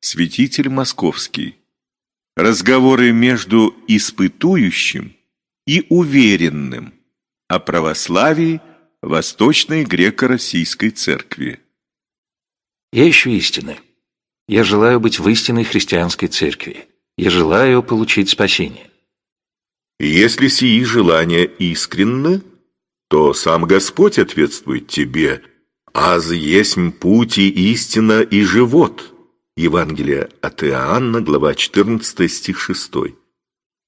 святитель московский Разговоры между испытующим и уверенным о православии Восточной Греко-Российской Церкви. Я ищу истины. Я желаю быть в истинной христианской церкви. Я желаю получить спасение. Если сии желания искренны, то сам Господь ответствует тебе «Аз есмь путь и истина и живот» Евангелие от Иоанна, глава 14, стих 6.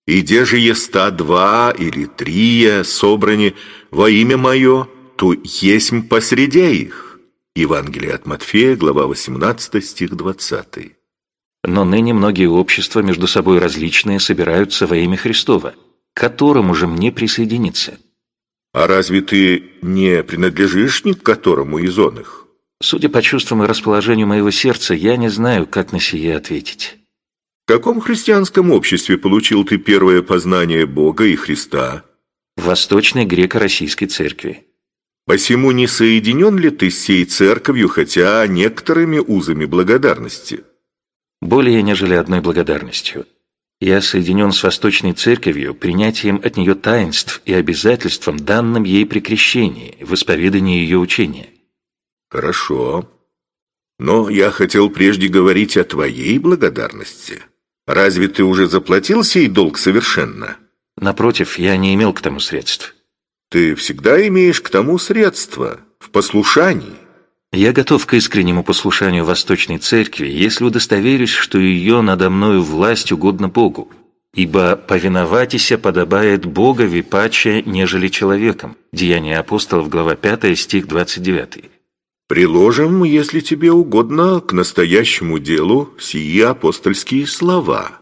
«И де же еста два или трие собрани во имя Мое, то есмь посреди их». Евангелие от Матфея, глава 18, стих 20. Но ныне многие общества между собой различные собираются во имя Христова, к которому же мне присоединиться. А разве ты не принадлежишь ни к которому из он их? Судя по чувствам и расположению моего сердца, я не знаю, как на сие ответить. В каком христианском обществе получил ты первое познание Бога и Христа? В Восточной Греко-Российской Церкви. Посему не соединен ли ты с сей церковью, хотя некоторыми узами благодарности? Более, нежели одной благодарностью. Я соединен с Восточной Церковью принятием от нее таинств и обязательством, данным ей при крещении, в исповедании ее учения. Хорошо. Но я хотел прежде говорить о твоей благодарности. Разве ты уже заплатил сей долг совершенно? Напротив, я не имел к тому средств. Ты всегда имеешь к тому средства, в послушании. Я готов к искреннему послушанию Восточной Церкви, если удостоверюсь, что ее надо мною власть угодно Богу. Ибо повиноватися подобает Бога випаче, нежели человеком. Деяния апостолов, глава 5, стих 29. Приложим, если тебе угодно, к настоящему делу сии апостольские слова.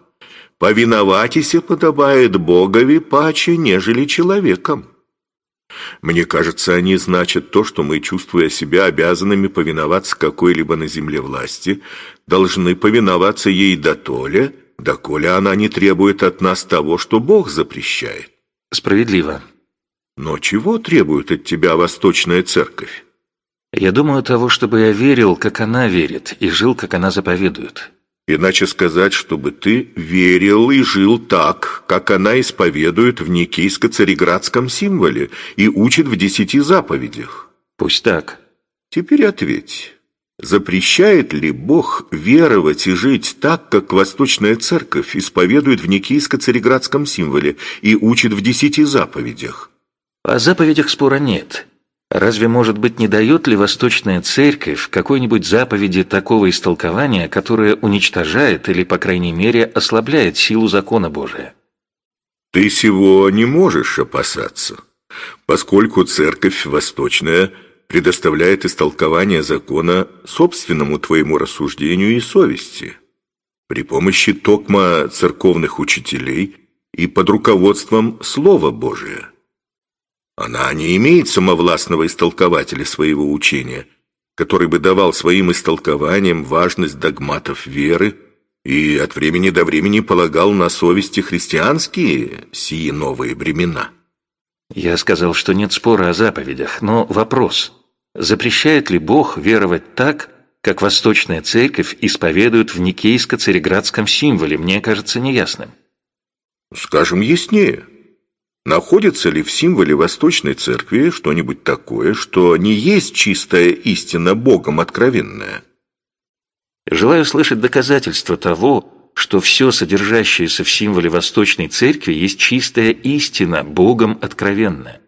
«Повиноватися подобает Богови паче, нежели человеком». Мне кажется, они значат то, что мы, чувствуя себя обязанными повиноваться какой-либо на земле власти, должны повиноваться ей дотоле, доколе она не требует от нас того, что Бог запрещает. Справедливо. Но чего требует от тебя Восточная Церковь? Я думаю того, чтобы я верил, как она верит, и жил, как она заповедует. Иначе сказать, чтобы ты верил и жил так, как она исповедует в Никейско-Цареградском символе и учит в десяти заповедях. Пусть так. Теперь ответь. Запрещает ли Бог веровать и жить так, как Восточная Церковь исповедует в Никейско-Цареградском символе и учит в десяти заповедях? О заповедях спора нет. Разве, может быть, не дает ли Восточная Церковь какой-нибудь заповеди такого истолкования, которое уничтожает или, по крайней мере, ослабляет силу закона Божия? Ты сего не можешь опасаться, поскольку Церковь Восточная предоставляет истолкование закона собственному твоему рассуждению и совести при помощи токма церковных учителей и под руководством Слова Божия. Она не имеет самовластного истолкователя своего учения, который бы давал своим истолкованиям важность догматов веры и от времени до времени полагал на совести христианские сии новые времена. Я сказал, что нет спора о заповедях, но вопрос, запрещает ли Бог веровать так, как Восточная Церковь исповедует в Никейско-Цареградском символе, мне кажется неясным. Скажем яснее. Находится ли в символе Восточной Церкви что-нибудь такое, что не есть чистая истина Богом откровенная? Желаю слышать доказательства того, что все содержащееся в символе Восточной Церкви есть чистая истина, Богом откровенная.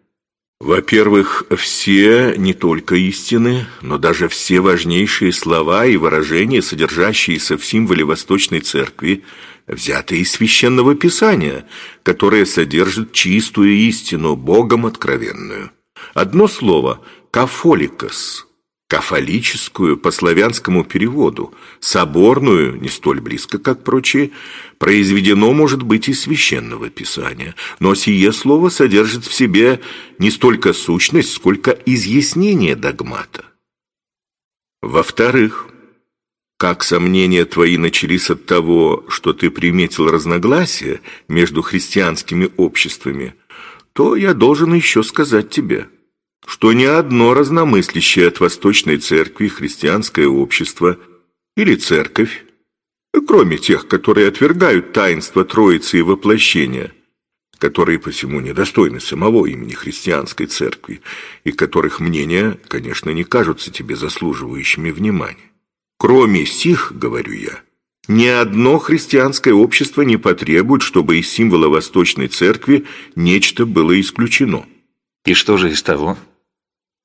Во-первых, все не только истины, но даже все важнейшие слова и выражения, содержащиеся в символе Восточной Церкви, взяты из Священного Писания, которое содержит чистую истину, Богом откровенную. Одно слово – «кафоликос». кафолическую по славянскому переводу, соборную, не столь близко, как прочие, произведено, может быть, из священного писания, но сие слово содержит в себе не столько сущность, сколько изъяснение догмата. Во-вторых, как сомнения твои начались от того, что ты приметил разногласия между христианскими обществами, то я должен еще сказать тебе – что ни одно разномыслящее от Восточной Церкви христианское общество или церковь, кроме тех, которые отвергают таинство Троицы и воплощения, которые посему недостойны самого имени христианской церкви и которых мнения, конечно, не кажутся тебе заслуживающими внимания. Кроме сих, говорю я, ни одно христианское общество не потребует, чтобы из символа Восточной Церкви нечто было исключено. И что же из того?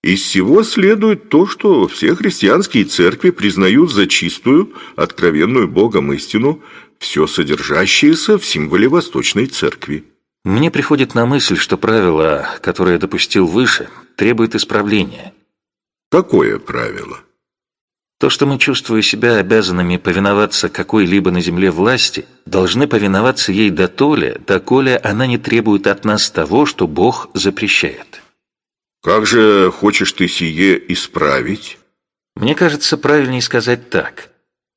Из всего следует то, что все христианские церкви признают за чистую, откровенную Богом истину, все содержащееся в символе Восточной Церкви. Мне приходит на мысль, что правило, которое я допустил выше, требует исправления. Какое правило? То, что мы, чувствуя себя обязанными повиноваться какой-либо на земле власти, должны повиноваться ей до дотоле, доколе она не требует от нас того, что Бог запрещает. Как же хочешь ты сие исправить? Мне кажется, правильнее сказать так.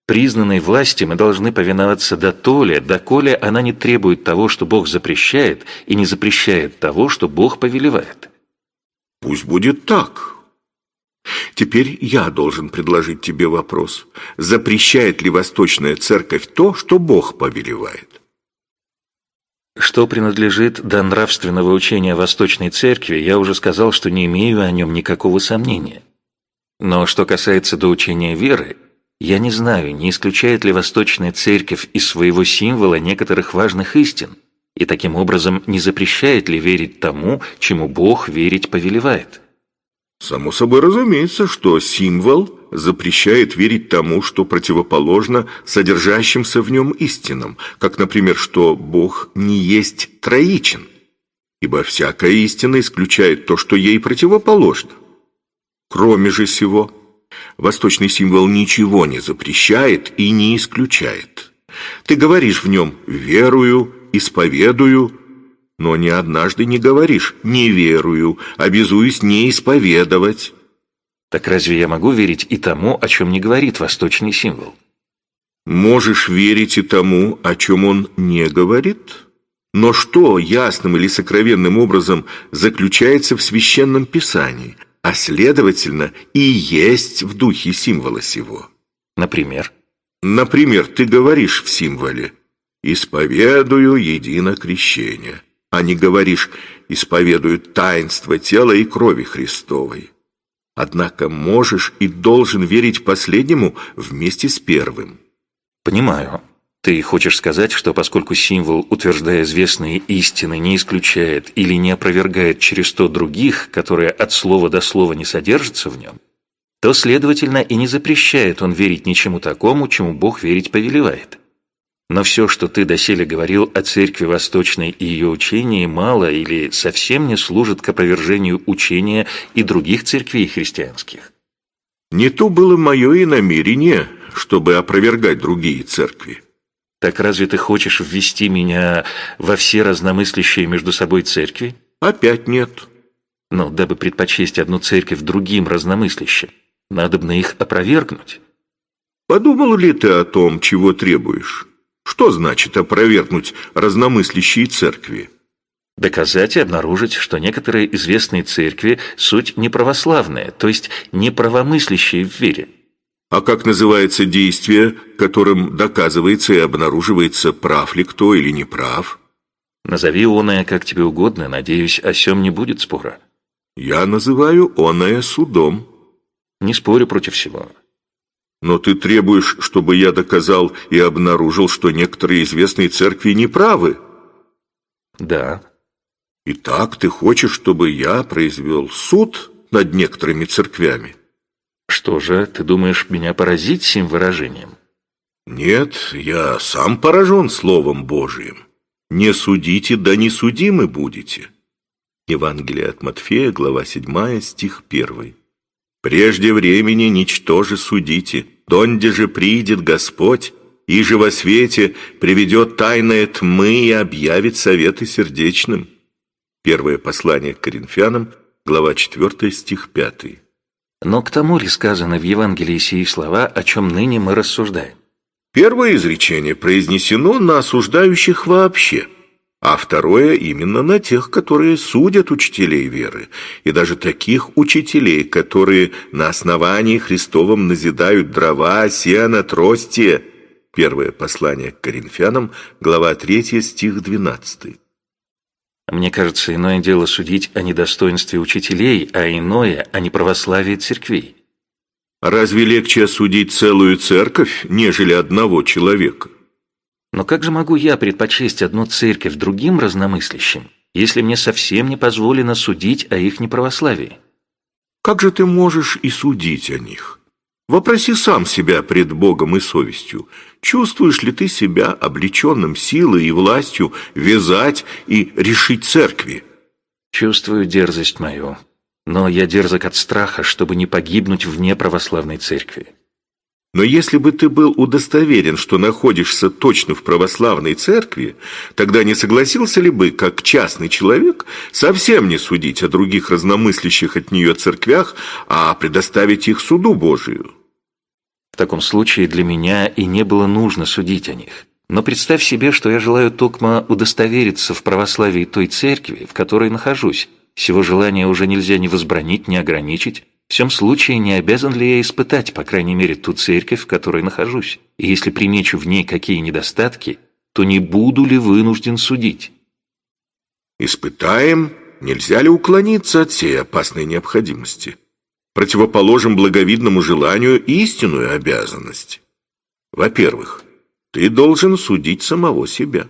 Признанной власти мы должны повиноваться до толи, доколе она не требует того, что Бог запрещает, и не запрещает того, что Бог повелевает. Пусть будет так. Теперь я должен предложить тебе вопрос. Запрещает ли Восточная Церковь то, что Бог повелевает? Что принадлежит до нравственного учения Восточной Церкви, я уже сказал, что не имею о нем никакого сомнения. Но что касается до учения веры, я не знаю, не исключает ли Восточная Церковь из своего символа некоторых важных истин, и таким образом не запрещает ли верить тому, чему Бог верить повелевает. Само собой разумеется, что символ запрещает верить тому, что противоположно содержащимся в нем истинам, как, например, что Бог не есть троичен, ибо всякая истина исключает то, что ей противоположно. Кроме же сего, восточный символ ничего не запрещает и не исключает. Ты говоришь в нем «верую», «исповедую», но ни однажды не говоришь «не верую», обязуюсь не исповедовать. Так разве я могу верить и тому, о чем не говорит восточный символ? Можешь верить и тому, о чем он не говорит? Но что ясным или сокровенным образом заключается в священном писании, а следовательно и есть в духе символа сего? Например? Например, ты говоришь в символе «Исповедую едино крещение» а не говоришь «исповедуют таинство тела и крови Христовой». Однако можешь и должен верить последнему вместе с первым. Понимаю. Ты хочешь сказать, что поскольку символ, утверждая известные истины, не исключает или не опровергает через то других, которые от слова до слова не содержатся в нем, то, следовательно, и не запрещает он верить ничему такому, чему Бог верить повелевает. Но все, что ты доселе говорил о Церкви Восточной и ее учении, мало или совсем не служит к опровержению учения и других церквей христианских. Не то было мое и намерение, чтобы опровергать другие церкви. Так разве ты хочешь ввести меня во все разномыслящие между собой церкви? Опять нет. Но дабы предпочесть одну церковь другим разномыслящим, надо бы на их опровергнуть. Подумал ли ты о том, чего требуешь? Что значит опровергнуть разномыслящие церкви? Доказать и обнаружить, что некоторые известные церкви – суть неправославные, то есть неправомыслящие в вере. А как называется действие, которым доказывается и обнаруживается, прав ли кто или не прав? Назови оное как тебе угодно, надеюсь, о сем не будет спора. Я называю оное судом. Не спорю против всего. Но ты требуешь, чтобы я доказал и обнаружил, что некоторые известные церкви неправы? Да. Итак, ты хочешь, чтобы я произвел суд над некоторыми церквями? Что же, ты думаешь меня поразить сим выражением? Нет, я сам поражен Словом Божиим. Не судите, да не судимы будете. Евангелие от Матфея, глава 7, стих 1. Прежде времени ничтоже судите, донде же придет Господь, и же во свете приведет тайное тьмы и объявит советы сердечным. Первое послание к Коринфянам, глава 4, стих 5. Но к тому ли сказаны в Евангелии сии слова, о чем ныне мы рассуждаем? Первое изречение произнесено на осуждающих вообще – а второе именно на тех, которые судят учителей веры, и даже таких учителей, которые на основании Христовом назидают дрова, сено, трости. Первое послание к Коринфянам, глава 3, стих 12. Мне кажется, иное дело судить о недостоинстве учителей, а иное – о неправославии церквей. Разве легче осудить целую церковь, нежели одного человека? Но как же могу я предпочесть одну церковь другим разномыслящим, если мне совсем не позволено судить о их неправославии? Как же ты можешь и судить о них? Вопроси сам себя пред Богом и совестью. Чувствуешь ли ты себя облеченным силой и властью вязать и решить церкви? Чувствую дерзость мою, но я дерзок от страха, чтобы не погибнуть вне православной церкви. Но если бы ты был удостоверен, что находишься точно в православной церкви, тогда не согласился ли бы, как частный человек, совсем не судить о других разномыслящих от нее церквях, а предоставить их суду Божию? В таком случае для меня и не было нужно судить о них. Но представь себе, что я желаю токмо удостовериться в православии той церкви, в которой нахожусь. Всего желания уже нельзя ни возбранить, ни ограничить, всем случае, не обязан ли я испытать, по крайней мере, ту церковь, в которой нахожусь? И если примечу в ней какие недостатки, то не буду ли вынужден судить? Испытаем, нельзя ли уклониться от всей опасной необходимости. Противоположим благовидному желанию истинную обязанность. Во-первых, ты должен судить самого себя.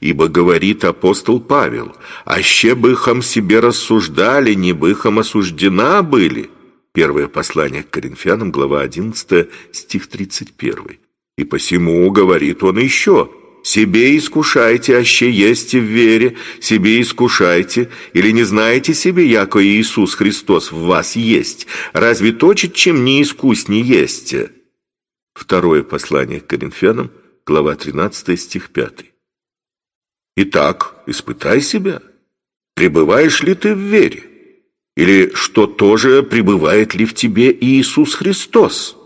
Ибо говорит апостол Павел, «Аще быхом себе рассуждали, не быхом осуждена были». Первое послание к Коринфянам, глава 11, стих 31. «И посему, говорит он еще, себе искушайте, аще есть в вере, себе искушайте, или не знаете себе, яко Иисус Христос в вас есть, разве точит, чем не искусни есть?» Второе послание к Коринфянам, глава 13, стих 5. Итак, испытай себя. Пребываешь ли ты в вере? Или что тоже пребывает ли в тебе Иисус Христос?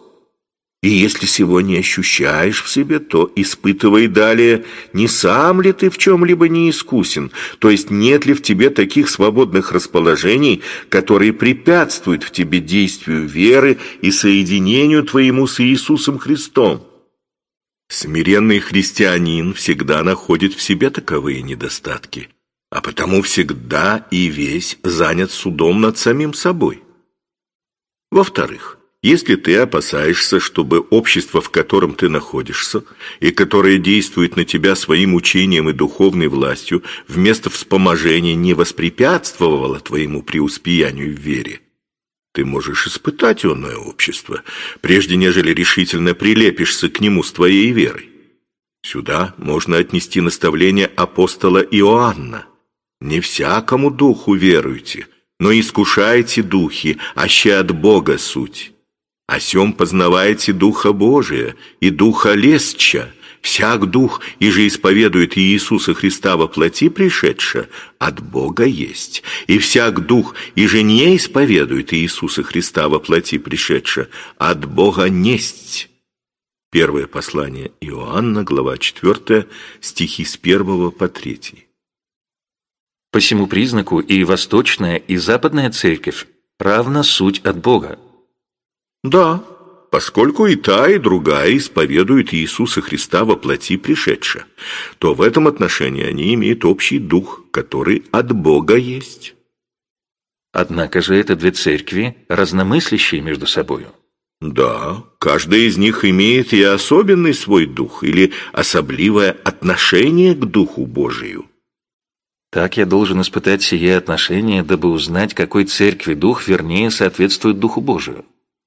И если сего не ощущаешь в себе, то испытывай далее, не сам ли ты в чем-либо не искусен, то есть нет ли в тебе таких свободных расположений, которые препятствуют в тебе действию веры и соединению твоему с Иисусом Христом. Смиренный христианин всегда находит в себе таковые недостатки – а потому всегда и весь занят судом над самим собой. Во-вторых, если ты опасаешься, чтобы общество, в котором ты находишься, и которое действует на тебя своим учением и духовной властью, вместо вспоможения не воспрепятствовало твоему преуспеянию в вере, ты можешь испытать онное общество, прежде нежели решительно прилепишься к нему с твоей верой. Сюда можно отнести наставление апостола Иоанна – не всякому духу веруйте, но искушайте духи, аще от Бога суть. О сем познавайте Духа Божия и Духа Лесча, всяк дух, и же исповедует Иисуса Христа во плоти пришедша, от Бога есть, и всяк дух, и же не исповедует Иисуса Христа во плоти пришедша, от Бога несть. Первое послание Иоанна, глава 4, стихи с 1 по 3. По всему признаку и восточная, и западная церковь равна суть от Бога. Да, поскольку и та, и другая исповедуют Иисуса Христа во плоти пришедша, то в этом отношении они имеют общий дух, который от Бога есть. Однако же это две церкви, разномыслящие между собою. Да, каждая из них имеет и особенный свой дух, или особливое отношение к Духу Божию. Так я должен испытать сие отношение, дабы узнать, какой церкви дух вернее соответствует Духу Божию.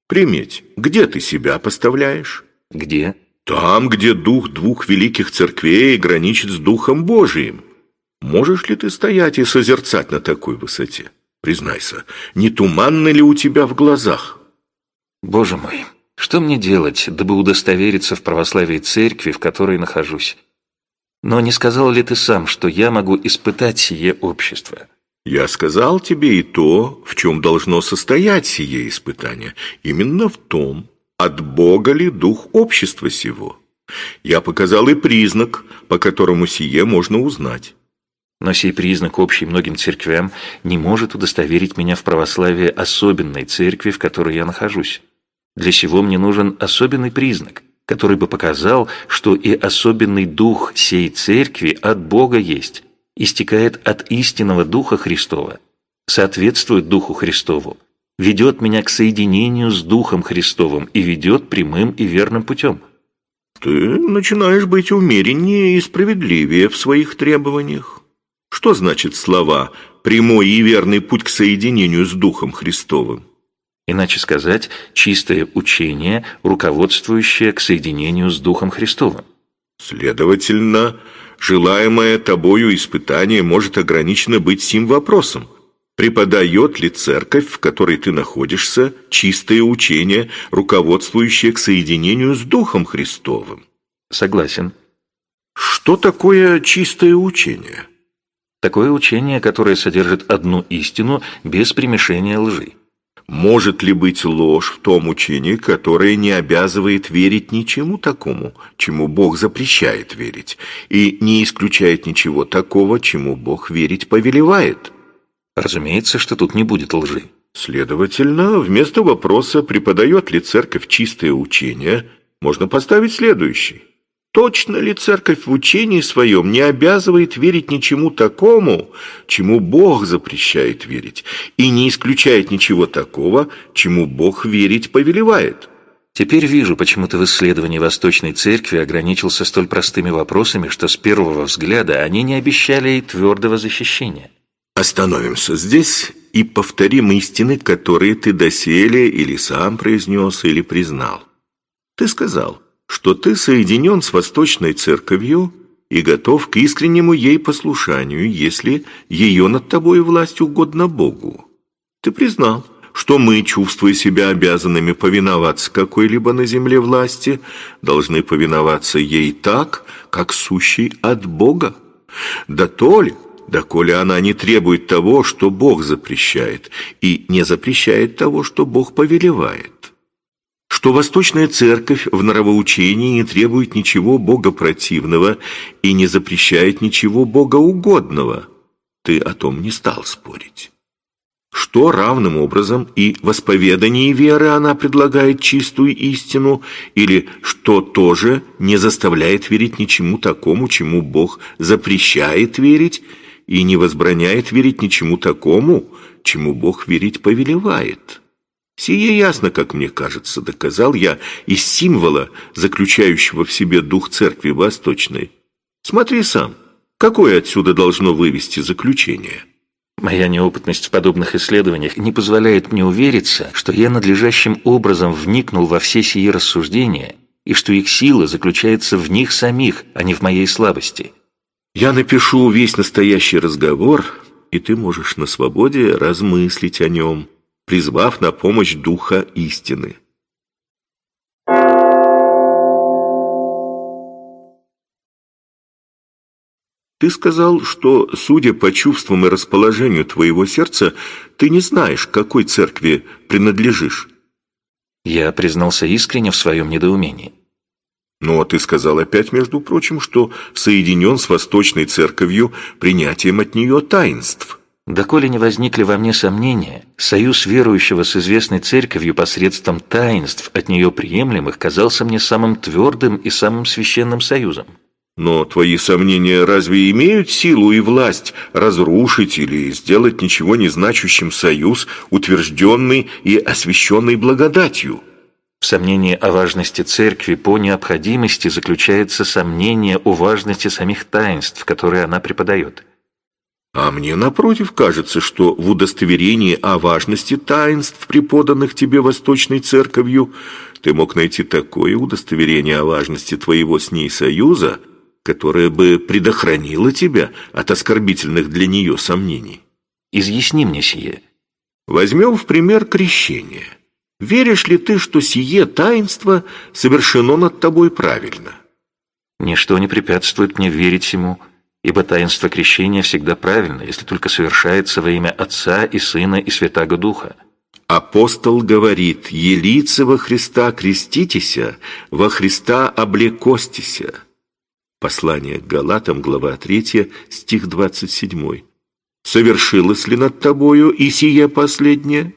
Приметь, где ты себя поставляешь? Где? Там, где дух двух великих церквей граничит с Духом Божиим. Можешь ли ты стоять и созерцать на такой высоте? Признайся, не туманно ли у тебя в глазах? Боже мой, что мне делать, дабы удостовериться в православии церкви, в которой нахожусь? Но не сказал ли ты сам, что я могу испытать сие общество? Я сказал тебе и то, в чем должно состоять сие испытание. Именно в том, от Бога ли дух общества сего. Я показал и признак, по которому сие можно узнать. Но сей признак, общий многим церквям, не может удостоверить меня в православии особенной церкви, в которой я нахожусь. Для сего мне нужен особенный признак, который бы показал, что и особенный дух сей церкви от Бога есть, истекает от истинного Духа Христова, соответствует Духу Христову, ведет меня к соединению с Духом Христовым и ведет прямым и верным путем. Ты начинаешь быть умереннее и справедливее в своих требованиях. Что значит слова «прямой и верный путь к соединению с Духом Христовым»? Иначе сказать, чистое учение, руководствующее к соединению с Духом Христовым. Следовательно, желаемое тобою испытание может ограничено быть сим вопросом. Преподает ли церковь, в которой ты находишься, чистое учение, руководствующее к соединению с Духом Христовым? Согласен. Что такое чистое учение? Такое учение, которое содержит одну истину без примешения лжи. Может ли быть ложь в том учении, которое не обязывает верить ничему такому, чему Бог запрещает верить, и не исключает ничего такого, чему Бог верить повелевает? Разумеется, что тут не будет лжи. Следовательно, вместо вопроса, преподает ли церковь чистое учение, можно поставить следующий. Точно ли церковь в учении своем не обязывает верить ничему такому, чему Бог запрещает верить, и не исключает ничего такого, чему Бог верить повелевает? Теперь вижу, почему ты в исследовании Восточной Церкви ограничился столь простыми вопросами, что с первого взгляда они не обещали и твердого защищения. Остановимся здесь и повторим истины, которые ты доселе или сам произнес, или признал. Ты сказал – что ты соединен с Восточной Церковью и готов к искреннему ей послушанию, если ее над тобой власть угодна Богу. Ты признал, что мы, чувствуя себя обязанными повиноваться какой-либо на земле власти, должны повиноваться ей так, как сущей от Бога. Да то ли, доколе она не требует того, что Бог запрещает, и не запрещает того, что Бог повелевает что Восточная Церковь в нравоучении не требует ничего богопротивного и не запрещает ничего богоугодного. Ты о том не стал спорить. Что равным образом и в исповедании веры она предлагает чистую истину, или что тоже не заставляет верить ничему такому, чему Бог запрещает верить, и не возбраняет верить ничему такому, чему Бог верить повелевает. Сие ясно, как мне кажется, доказал я из символа, заключающего в себе дух церкви восточной. Смотри сам, какое отсюда должно вывести заключение? Моя неопытность в подобных исследованиях не позволяет мне увериться, что я надлежащим образом вникнул во все сии рассуждения и что их сила заключается в них самих, а не в моей слабости. Я напишу весь настоящий разговор, и ты можешь на свободе размыслить о нем, призвав на помощь Духа истины. Ты сказал, что, судя по чувствам и расположению твоего сердца, ты не знаешь, какой церкви принадлежишь. Я признался искренне в своем недоумении. Но ты сказал опять, между прочим, что соединен с Восточной Церковью принятием от нее таинств. Доколе не возникли во мне сомнения, союз верующего с известной церковью посредством таинств от нее приемлемых казался мне самым твердым и самым священным союзом. Но твои сомнения разве имеют силу и власть разрушить или сделать ничего не значащим союз, утвержденный и освященный благодатью? В сомнении о важности церкви по необходимости заключается сомнение о важности самих таинств, которые она преподает. А мне, напротив, кажется, что в удостоверении о важности таинств, преподанных тебе Восточной Церковью, ты мог найти такое удостоверение о важности твоего с ней союза, которое бы предохранило тебя от оскорбительных для нее сомнений. Изъясни мне сие. Возьмем в пример крещение. Веришь ли ты, что сие таинство совершено над тобой правильно? Ничто не препятствует мне верить ему, ибо таинство крещения всегда правильно, если только совершается во имя Отца и Сына и Святаго Духа. Апостол говорит, «Елице во Христа креститеся, во Христа облекостися». Послание к Галатам, глава 3, стих 27. «Совершилось ли над тобою и сие последнее?»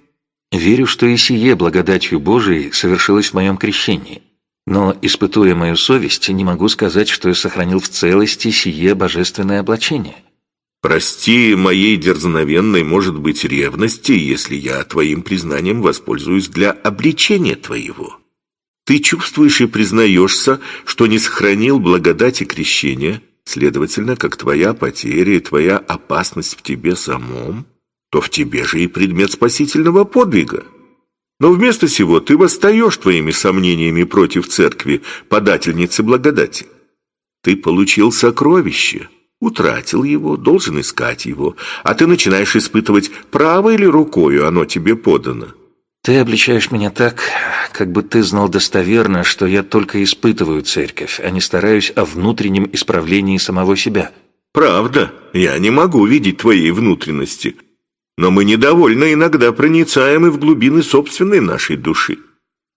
Верю, что и сие благодатью Божией совершилось в моем крещении. Но, испытуя мою совесть, не могу сказать, что я сохранил в целости сие божественное облачение. Прости моей дерзновенной, может быть, ревности, если я твоим признанием воспользуюсь для обличения твоего. Ты чувствуешь и признаешься, что не сохранил благодати крещения, следовательно, как твоя потеря и твоя опасность в тебе самом, то в тебе же и предмет спасительного подвига. Но вместо сего ты восстаешь твоими сомнениями против церкви, подательницы благодати. Ты получил сокровище, утратил его, должен искать его, а ты начинаешь испытывать, право или рукою оно тебе подано. Ты обличаешь меня так, как бы ты знал достоверно, что я только испытываю церковь, а не стараюсь о внутреннем исправлении самого себя. Правда, я не могу видеть твоей внутренности, но мы недовольно иногда проницаемы в глубины собственной нашей души.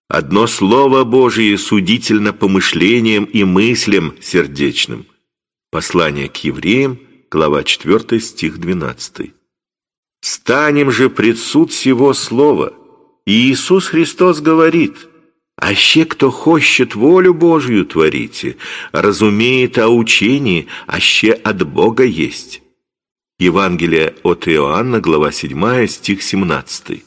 Одно Слово Божие судительно помышлениям и мыслям сердечным. Послание к евреям, глава 4, стих 12. «Станем же пред суд сего Слова». И Иисус Христос говорит, «Аще кто хочет волю Божию творите, разумеет о учении, аще от Бога есть». Евангелие от Иоанна, глава 7, стих 17.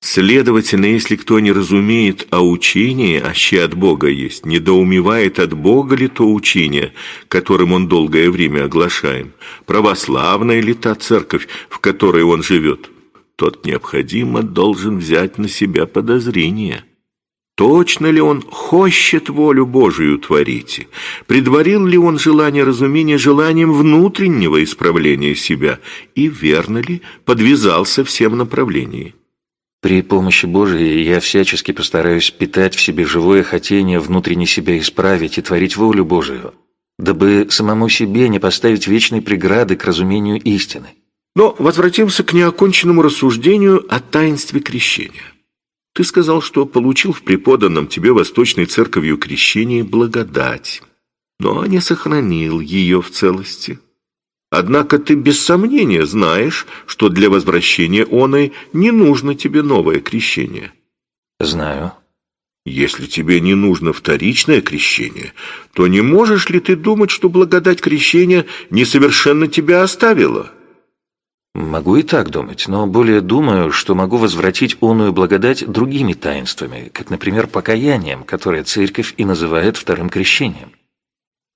Следовательно, если кто не разумеет о учении, аще от Бога есть, недоумевает от Бога ли то учение, которым он долгое время оглашаем, православная ли та церковь, в которой он живет, тот необходимо должен взять на себя подозрение. Точно ли он хочет волю Божию творить? Предварил ли он желание разумения желанием внутреннего исправления себя? И верно ли подвязался всем направлении? При помощи Божией я всячески постараюсь питать в себе живое хотение внутренне себя исправить и творить волю Божию, дабы самому себе не поставить вечной преграды к разумению истины. Но возвратимся к неоконченному рассуждению о таинстве крещения. Ты сказал, что получил в преподанном тебе Восточной Церковью крещении благодать, но не сохранил ее в целости. Однако ты без сомнения знаешь, что для возвращения оной не нужно тебе новое крещение. Знаю. Если тебе не нужно вторичное крещение, то не можешь ли ты думать, что благодать крещения несовершенно тебя оставила? Могу и так думать, но более думаю, что могу возвратить оную благодать другими таинствами, как, например, покаянием, которое церковь и называет вторым крещением.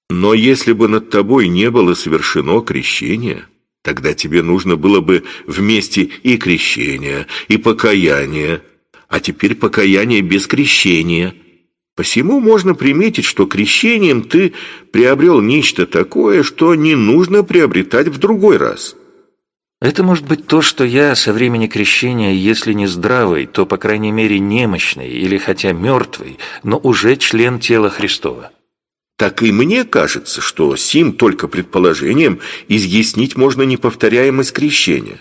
Но если бы над тобой не было совершено крещение, тогда тебе нужно было бы вместе и крещение, и покаяние, а теперь покаяние без крещения. Посему можно приметить, что крещением ты приобрел нечто такое, что не нужно приобретать в другой раз». Это может быть то, что я со времени крещения, если не здравый, то, по крайней мере, немощный или хотя мертвый, но уже член тела Христова. Так и мне кажется, что сим только предположением изъяснить можно неповторяемость крещения.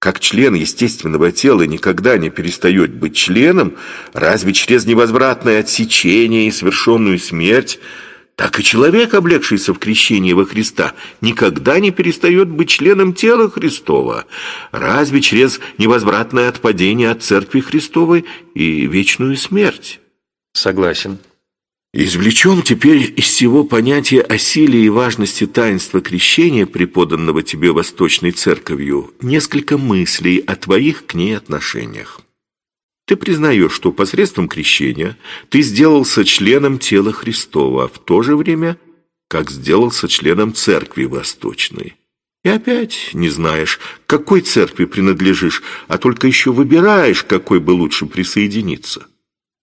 Как член естественного тела никогда не перестает быть членом, разве через невозвратное отсечение и совершенную смерть – так и человек, облегшийся в крещении во Христа, никогда не перестает быть членом тела Христова, разве через невозвратное отпадение от Церкви Христовой и вечную смерть. Согласен. Извлечем теперь из всего понятия о силе и важности таинства крещения, преподанного тебе Восточной Церковью, несколько мыслей о твоих к ней отношениях. Ты признаешь, что посредством крещения ты сделался членом тела Христова, в то же время, как сделался членом Церкви Восточной. И опять не знаешь, какой церкви принадлежишь, а только еще выбираешь, какой бы лучше присоединиться.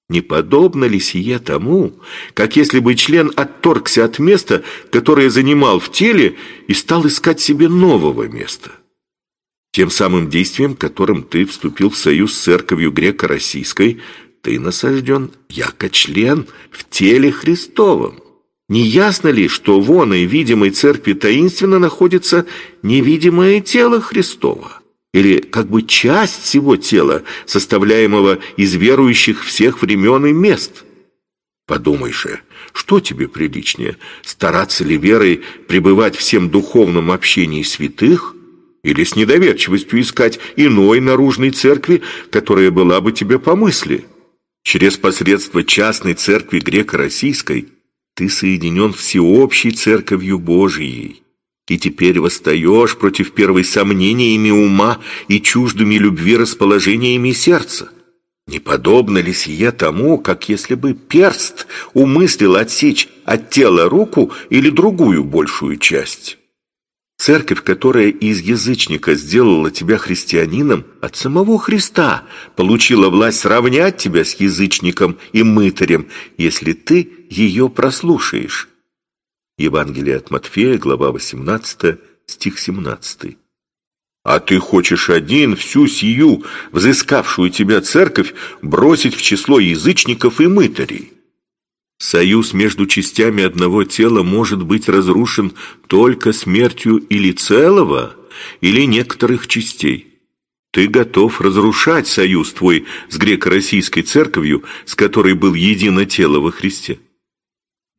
Не подобно ли сие тому, как если бы член отторгся от места, которое занимал в теле, и стал искать себе нового места? Тем самым действием, которым ты вступил в союз с церковью греко-российской, ты насажден яко член в теле Христовом. Не ясно ли, что вон и видимой церкви таинственно находится невидимое тело Христова? Или как бы часть всего тела, составляемого из верующих всех времен и мест? Подумай же, что тебе приличнее, стараться ли верой пребывать всем духовном общении святых, или с недоверчивостью искать иной наружной церкви, которая была бы тебе по мысли? Через посредство частной церкви греко-российской ты соединен всеобщей церковью Божией, и теперь восстаешь против первой сомнениями ума и чуждыми любви расположениями сердца. Не подобно ли сие тому, как если бы перст умыслил отсечь от тела руку или другую большую часть? Церковь, которая из язычника сделала тебя христианином, от самого Христа получила власть сравнять тебя с язычником и мытарем, если ты ее прослушаешь. Евангелие от Матфея, глава 18, стих 17. А ты хочешь один всю сию, взыскавшую тебя церковь, бросить в число язычников и мытарей? Союз между частями одного тела может быть разрушен только смертью или целого, или некоторых частей. Ты готов разрушать союз твой с греко-российской церковью, с которой был едино тело во Христе.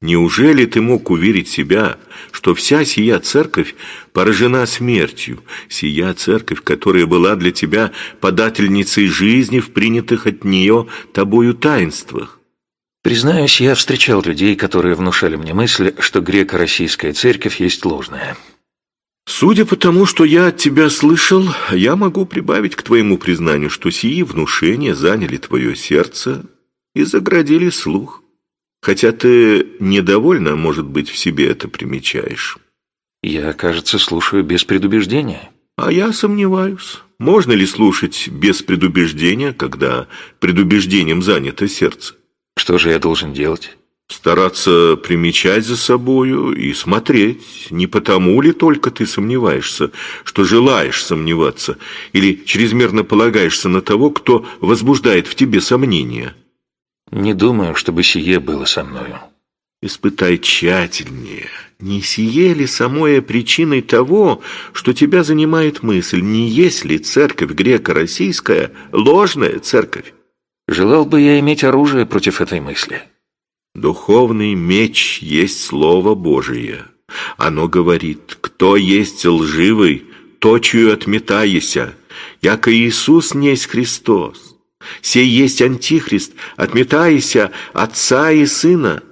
Неужели ты мог уверить себя, что вся сия церковь поражена смертью, сия церковь, которая была для тебя подательницей жизни в принятых от нее тобою таинствах? Признаюсь, я встречал людей, которые внушали мне мысль, что греко-российская церковь есть ложная. Судя по тому, что я от тебя слышал, я могу прибавить к твоему признанию, что сии внушения заняли твое сердце и заградили слух. Хотя ты недовольно, может быть, в себе это примечаешь. Я, кажется, слушаю без предубеждения. А я сомневаюсь. Можно ли слушать без предубеждения, когда предубеждением занято сердце? Что же я должен делать? Стараться примечать за собою и смотреть, не потому ли только ты сомневаешься, что желаешь сомневаться, или чрезмерно полагаешься на того, кто возбуждает в тебе сомнения. Не думаю, чтобы сие было со мною. Испытай тщательнее, не сие ли самое причиной того, что тебя занимает мысль, не есть ли церковь греко-российская ложная церковь? Желал бы я иметь оружие против этой мысли. Духовный меч есть Слово Божие. Оно говорит, кто есть лживый, точью отметайся, яко Иисус не есть Христос. Сей есть Антихрист, отметайся Отца и Сына.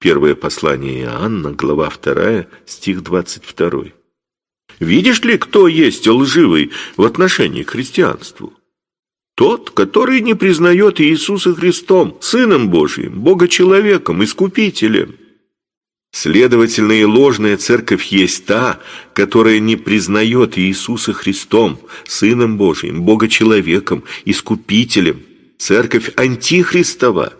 Первое послание Иоанна, глава 2, стих 22. Видишь ли, кто есть лживый в отношении к христианству? Тот, который не признает Иисуса Христом, Сыном Божиим, Бога-человеком, Искупителем. Следовательно, и ложная церковь есть та, которая не признает Иисуса Христом, Сыном Божиим, Бога-человеком, Искупителем. Церковь антихристова.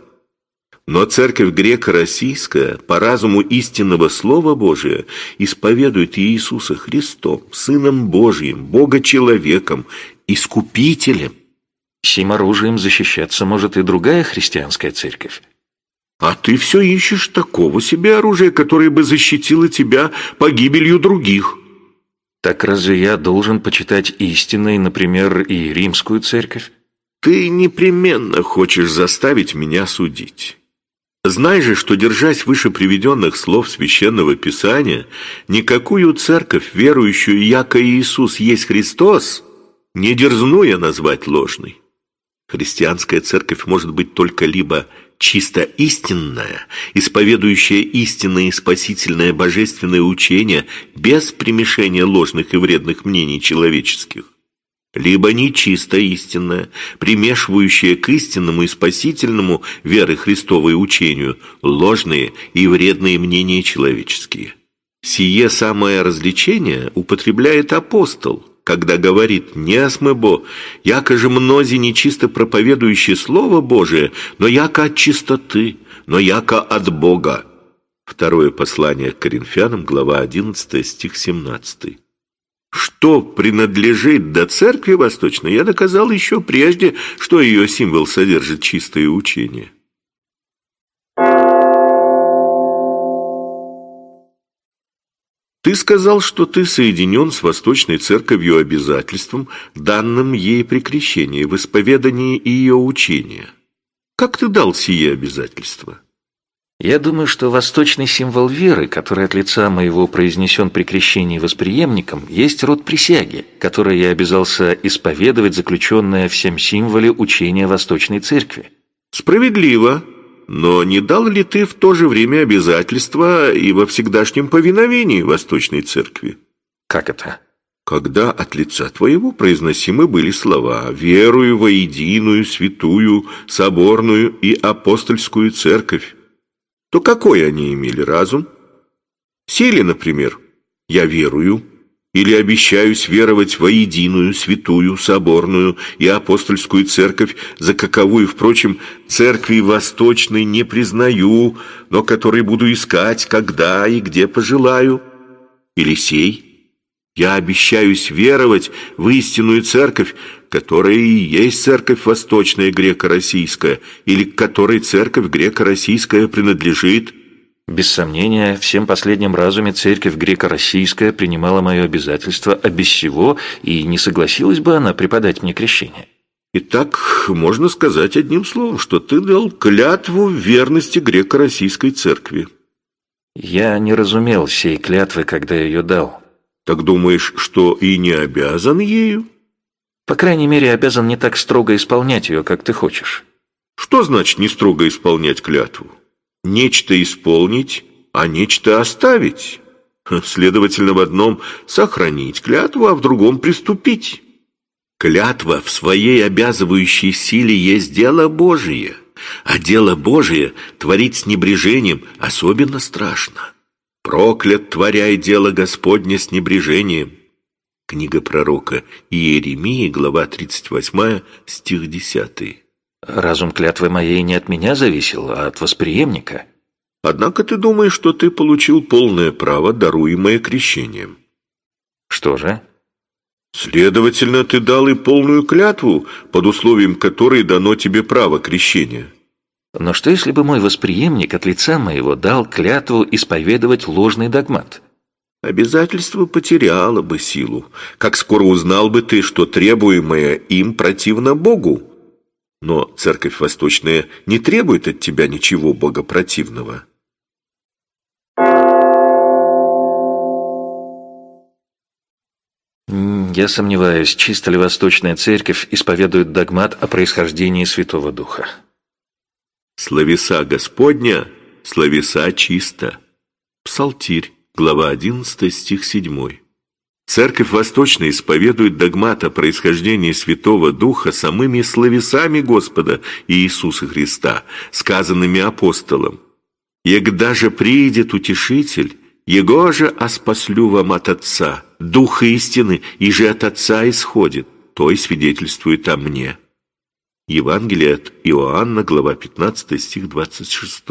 Но церковь греко-российская, по разуму истинного Слова Божия, исповедует Иисуса Христом, Сыном Божиим, Бога-человеком, Искупителем. Сим оружием защищаться может и другая христианская церковь. А ты все ищешь такого себе оружия, которое бы защитило тебя погибелью других. Так разве я должен почитать истинной, например, и римскую церковь? Ты непременно хочешь заставить меня судить. Знай же, что, держась выше приведенных слов Священного Писания, никакую церковь, верующую, яко Иисус есть Христос, не дерзну я назвать ложной. Христианская церковь может быть только либо чисто истинная, исповедующая истинное и спасительное божественное учение без примешения ложных и вредных мнений человеческих, либо нечисто истинная, примешивающая к истинному и спасительному веры Христовой учению ложные и вредные мнения человеческие. Сие самое развлечение употребляет апостол, когда говорит «не осмыбо», яко же мнози нечисто проповедующие Слово Божие, но яко от чистоты, но яко от Бога». Второе послание к Коринфянам, глава 11, стих 17. что принадлежит до церкви восточной, я доказал еще прежде, что ее символ содержит чистое учение. Ты сказал, что ты соединен с Восточной Церковью обязательством, данным ей при крещении, в исповедании ее учения. Как ты дал сие обязательство? Я думаю, что восточный символ веры, который от лица моего произнесен при крещении восприемником, есть род присяги, которой я обязался исповедовать заключенное в всем символе учения Восточной Церкви. Справедливо. Но не дал ли ты в то же время обязательства и во всегдашнем повиновении Восточной Церкви? Как это? Когда от лица твоего произносимы были слова «верую во единую, святую, соборную и апостольскую церковь», то какой они имели разум? Сели, например, «Я верую» или обещаюсь веровать во единую, святую, соборную и апостольскую церковь, за каковую, впрочем, церкви восточной не признаю, но которой буду искать, когда и где пожелаю. Или сей, я обещаюсь веровать в истинную церковь, которая и есть церковь восточная греко-российская, или к которой церковь греко-российская принадлежит. Без сомнения, всем последним разуме церковь греко-российская принимала мое обязательство, а без всего и не согласилась бы она преподать мне крещение. Итак, можно сказать одним словом, что ты дал клятву верности греко-российской церкви. Я не разумел сей клятвы, когда ее дал. Так думаешь, что и не обязан ею? По крайней мере, обязан не так строго исполнять ее, как ты хочешь. Что значит не строго исполнять клятву? Нечто исполнить, а нечто оставить. Следовательно, в одном сохранить клятву, а в другом приступить. Клятва в своей обязывающей силе есть дело Божие, а дело Божие творить с небрежением особенно страшно. Проклят, творяй дело Господне с небрежением. Книга пророка Иеремии, глава 38, стих 10. Разум клятвы моей не от меня зависел, а от восприемника. Однако ты думаешь, что ты получил полное право, даруемое крещением. Что же? Следовательно, ты дал и полную клятву, под условием которой дано тебе право крещения. Но что если бы мой восприемник от лица моего дал клятву исповедовать ложный догмат? Обязательство потеряло бы силу. Как скоро узнал бы ты, что требуемое им противно Богу? Но Церковь Восточная не требует от тебя ничего богопротивного. Я сомневаюсь, чисто ли Восточная Церковь исповедует догмат о происхождении Святого Духа. Словеса Господня, словеса чисто. Псалтирь, глава 11, стих 7. Церковь Восточная исповедует догмат о происхождении Святого Духа самыми словесами Господа Иисуса Христа, сказанными апостолом. «Егда же приидет Утешитель, Его же оспослю вам от Отца, Дух истины, и же от Отца исходит, то и свидетельствует о мне». Евангелие от Иоанна, глава 15, стих 26.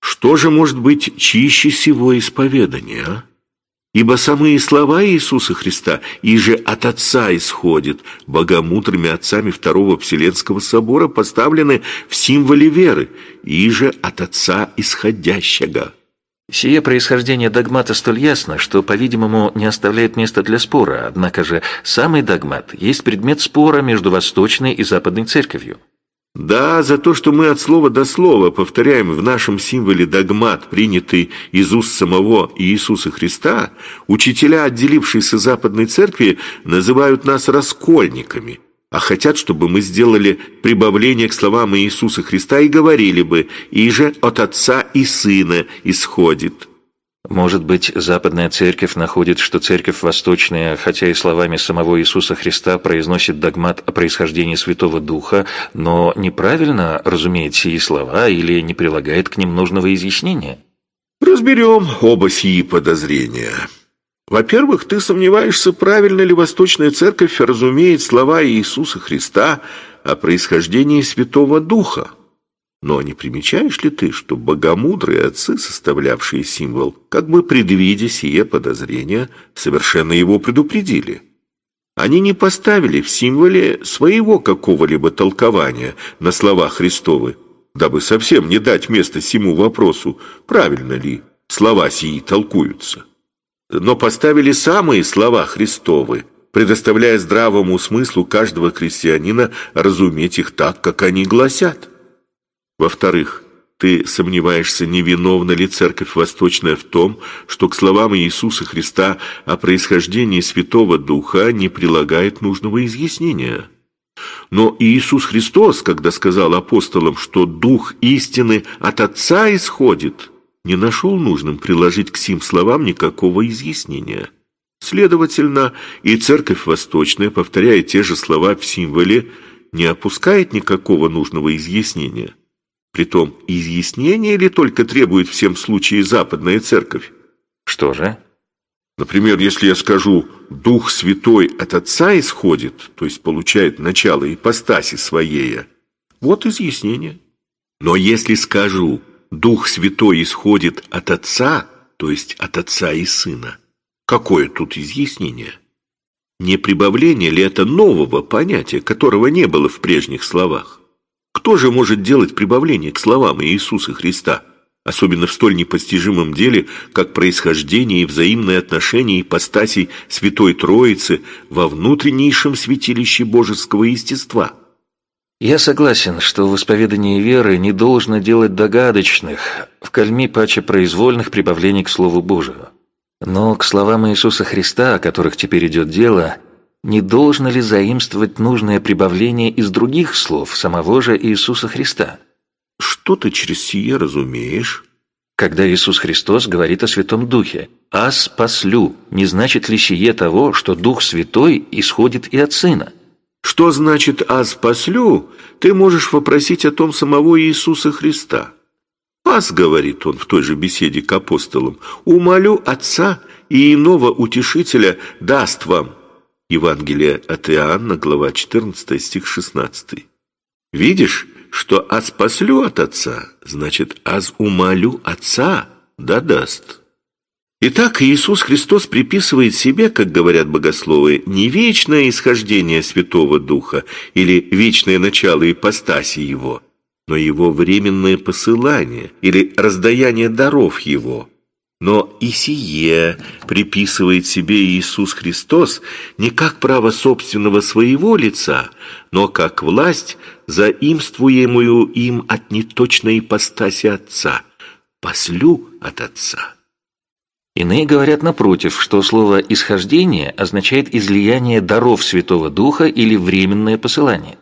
Что же может быть чище всего исповедания, а? Ибо самые слова Иисуса Христа и же от Отца исходят, богомудрыми отцами Второго Вселенского Собора поставлены в символе веры, и же от Отца исходящего. Сие происхождение догмата столь ясно, что, по-видимому, не оставляет места для спора, однако же самый догмат есть предмет спора между Восточной и Западной Церковью. Да, за то, что мы от слова до слова повторяем в нашем символе догмат, принятый из уст самого Иисуса Христа, учителя, отделившиеся Западной Церкви, называют нас раскольниками – а хотят, чтобы мы сделали прибавление к словам Иисуса Христа и говорили бы «И же от Отца и Сына исходит». Может быть, Западная Церковь находит, что Церковь Восточная, хотя и словами самого Иисуса Христа произносит догмат о происхождении Святого Духа, но неправильно разумеет сии слова или не прилагает к ним нужного изъяснения? Разберем оба сии подозрения. Во-первых, ты сомневаешься, правильно ли Восточная Церковь разумеет слова Иисуса Христа о происхождении Святого Духа. Но не примечаешь ли ты, что богомудрые отцы, составлявшие символ, как бы предвидя сие подозрение, совершенно его предупредили? Они не поставили в символе своего какого-либо толкования на слова Христовы, дабы совсем не дать место всему вопросу, правильно ли слова сии толкуются. Но поставили самые слова Христовы, предоставляя здравому смыслу каждого христианина разуметь их так, как они гласят. Во-вторых, ты сомневаешься, невиновна ли Церковь Восточная в том, что к словам Иисуса Христа о происхождении Святого Духа не прилагает нужного изъяснения. Но Иисус Христос, когда сказал апостолам, что Дух истины от Отца исходит, не нашел нужным приложить к сим словам никакого изъяснения. Следовательно, и Церковь Восточная, повторяя те же слова в символе, не опускает никакого нужного изъяснения. Притом, изъяснение ли только требует в всем случае Западная Церковь? Что же? Например, если я скажу «Дух Святой от Отца исходит», то есть получает начало ипостаси своей, вот изъяснение. Но если скажу «Дух Святой исходит от Отца», то есть от Отца и Сына, какое тут изъяснение? Не прибавление ли это нового понятия, которого не было в прежних словах? Кто же может делать прибавление к словам Иисуса Христа, особенно в столь непостижимом деле, как происхождение и взаимное отношение ипостасей Святой Троицы во внутреннейшем святилище божеского естества? Я согласен, что в исповедании веры не должно делать догадочных, в кальми паче произвольных прибавлений к Слову Божию. Но к словам Иисуса Христа, о которых теперь идет дело – не должно ли заимствовать нужное прибавление из других слов самого же Иисуса Христа? Что ты через сие разумеешь? Когда Иисус Христос говорит о Святом Духе, «А спаслю», не значит ли сие того, что Дух Святой исходит и от Сына? Что значит «а спаслю»? Ты можешь вопросить о том самого Иисуса Христа. «Аз», — говорит он в той же беседе к апостолам, «умолю Отца и иного утешителя даст вам, Евангелие от Иоанна, глава 14, стих 16. «Видишь, что «аз послю от Отца», значит «аз умолю Отца, да даст». Итак, Иисус Христос приписывает себе, как говорят богословы, не вечное исхождение Святого Духа или вечное начало ипостаси Его, но Его временное посылание или раздаяние даров Его – но и сие приписывает себе Иисус Христос не как право собственного своего лица, но как власть, заимствуемую им от неточной ипостаси Отца, послю от Отца. Иные говорят напротив, что слово «исхождение» означает излияние даров Святого Духа или временное посылание.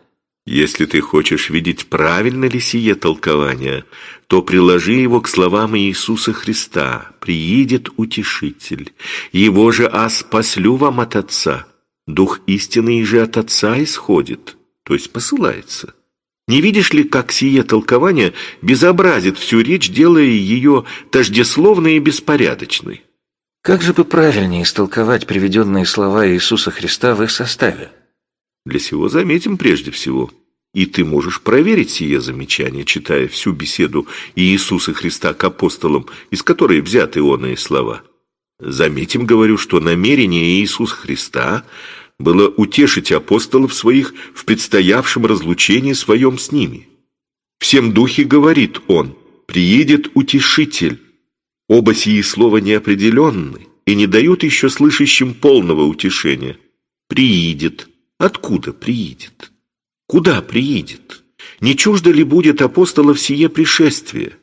Если ты хочешь видеть, правильно ли сие толкование, то приложи его к словам Иисуса Христа. «Приидет Утешитель, его же а спаслю вам от Отца. Дух истины и же от Отца исходит, то есть посылается». Не видишь ли, как сие толкование безобразит всю речь, делая ее тождесловной и беспорядочной? Как же бы правильнее истолковать приведенные слова Иисуса Христа в их составе? Для сего заметим прежде всего, и ты можешь проверить сие замечание, читая всю беседу Иисуса Христа к апостолам, из которой взяты оные слова. Заметим, говорю, что намерение Иисуса Христа было утешить апостолов своих в предстоявшем разлучении своем с ними. Всем духе говорит он, приедет утешитель. Оба сии слова неопределенны и не дают еще слышащим полного утешения. Приидет. Откуда приидет? Куда приидет? Не чуждо ли будет апостолов сие пришествие?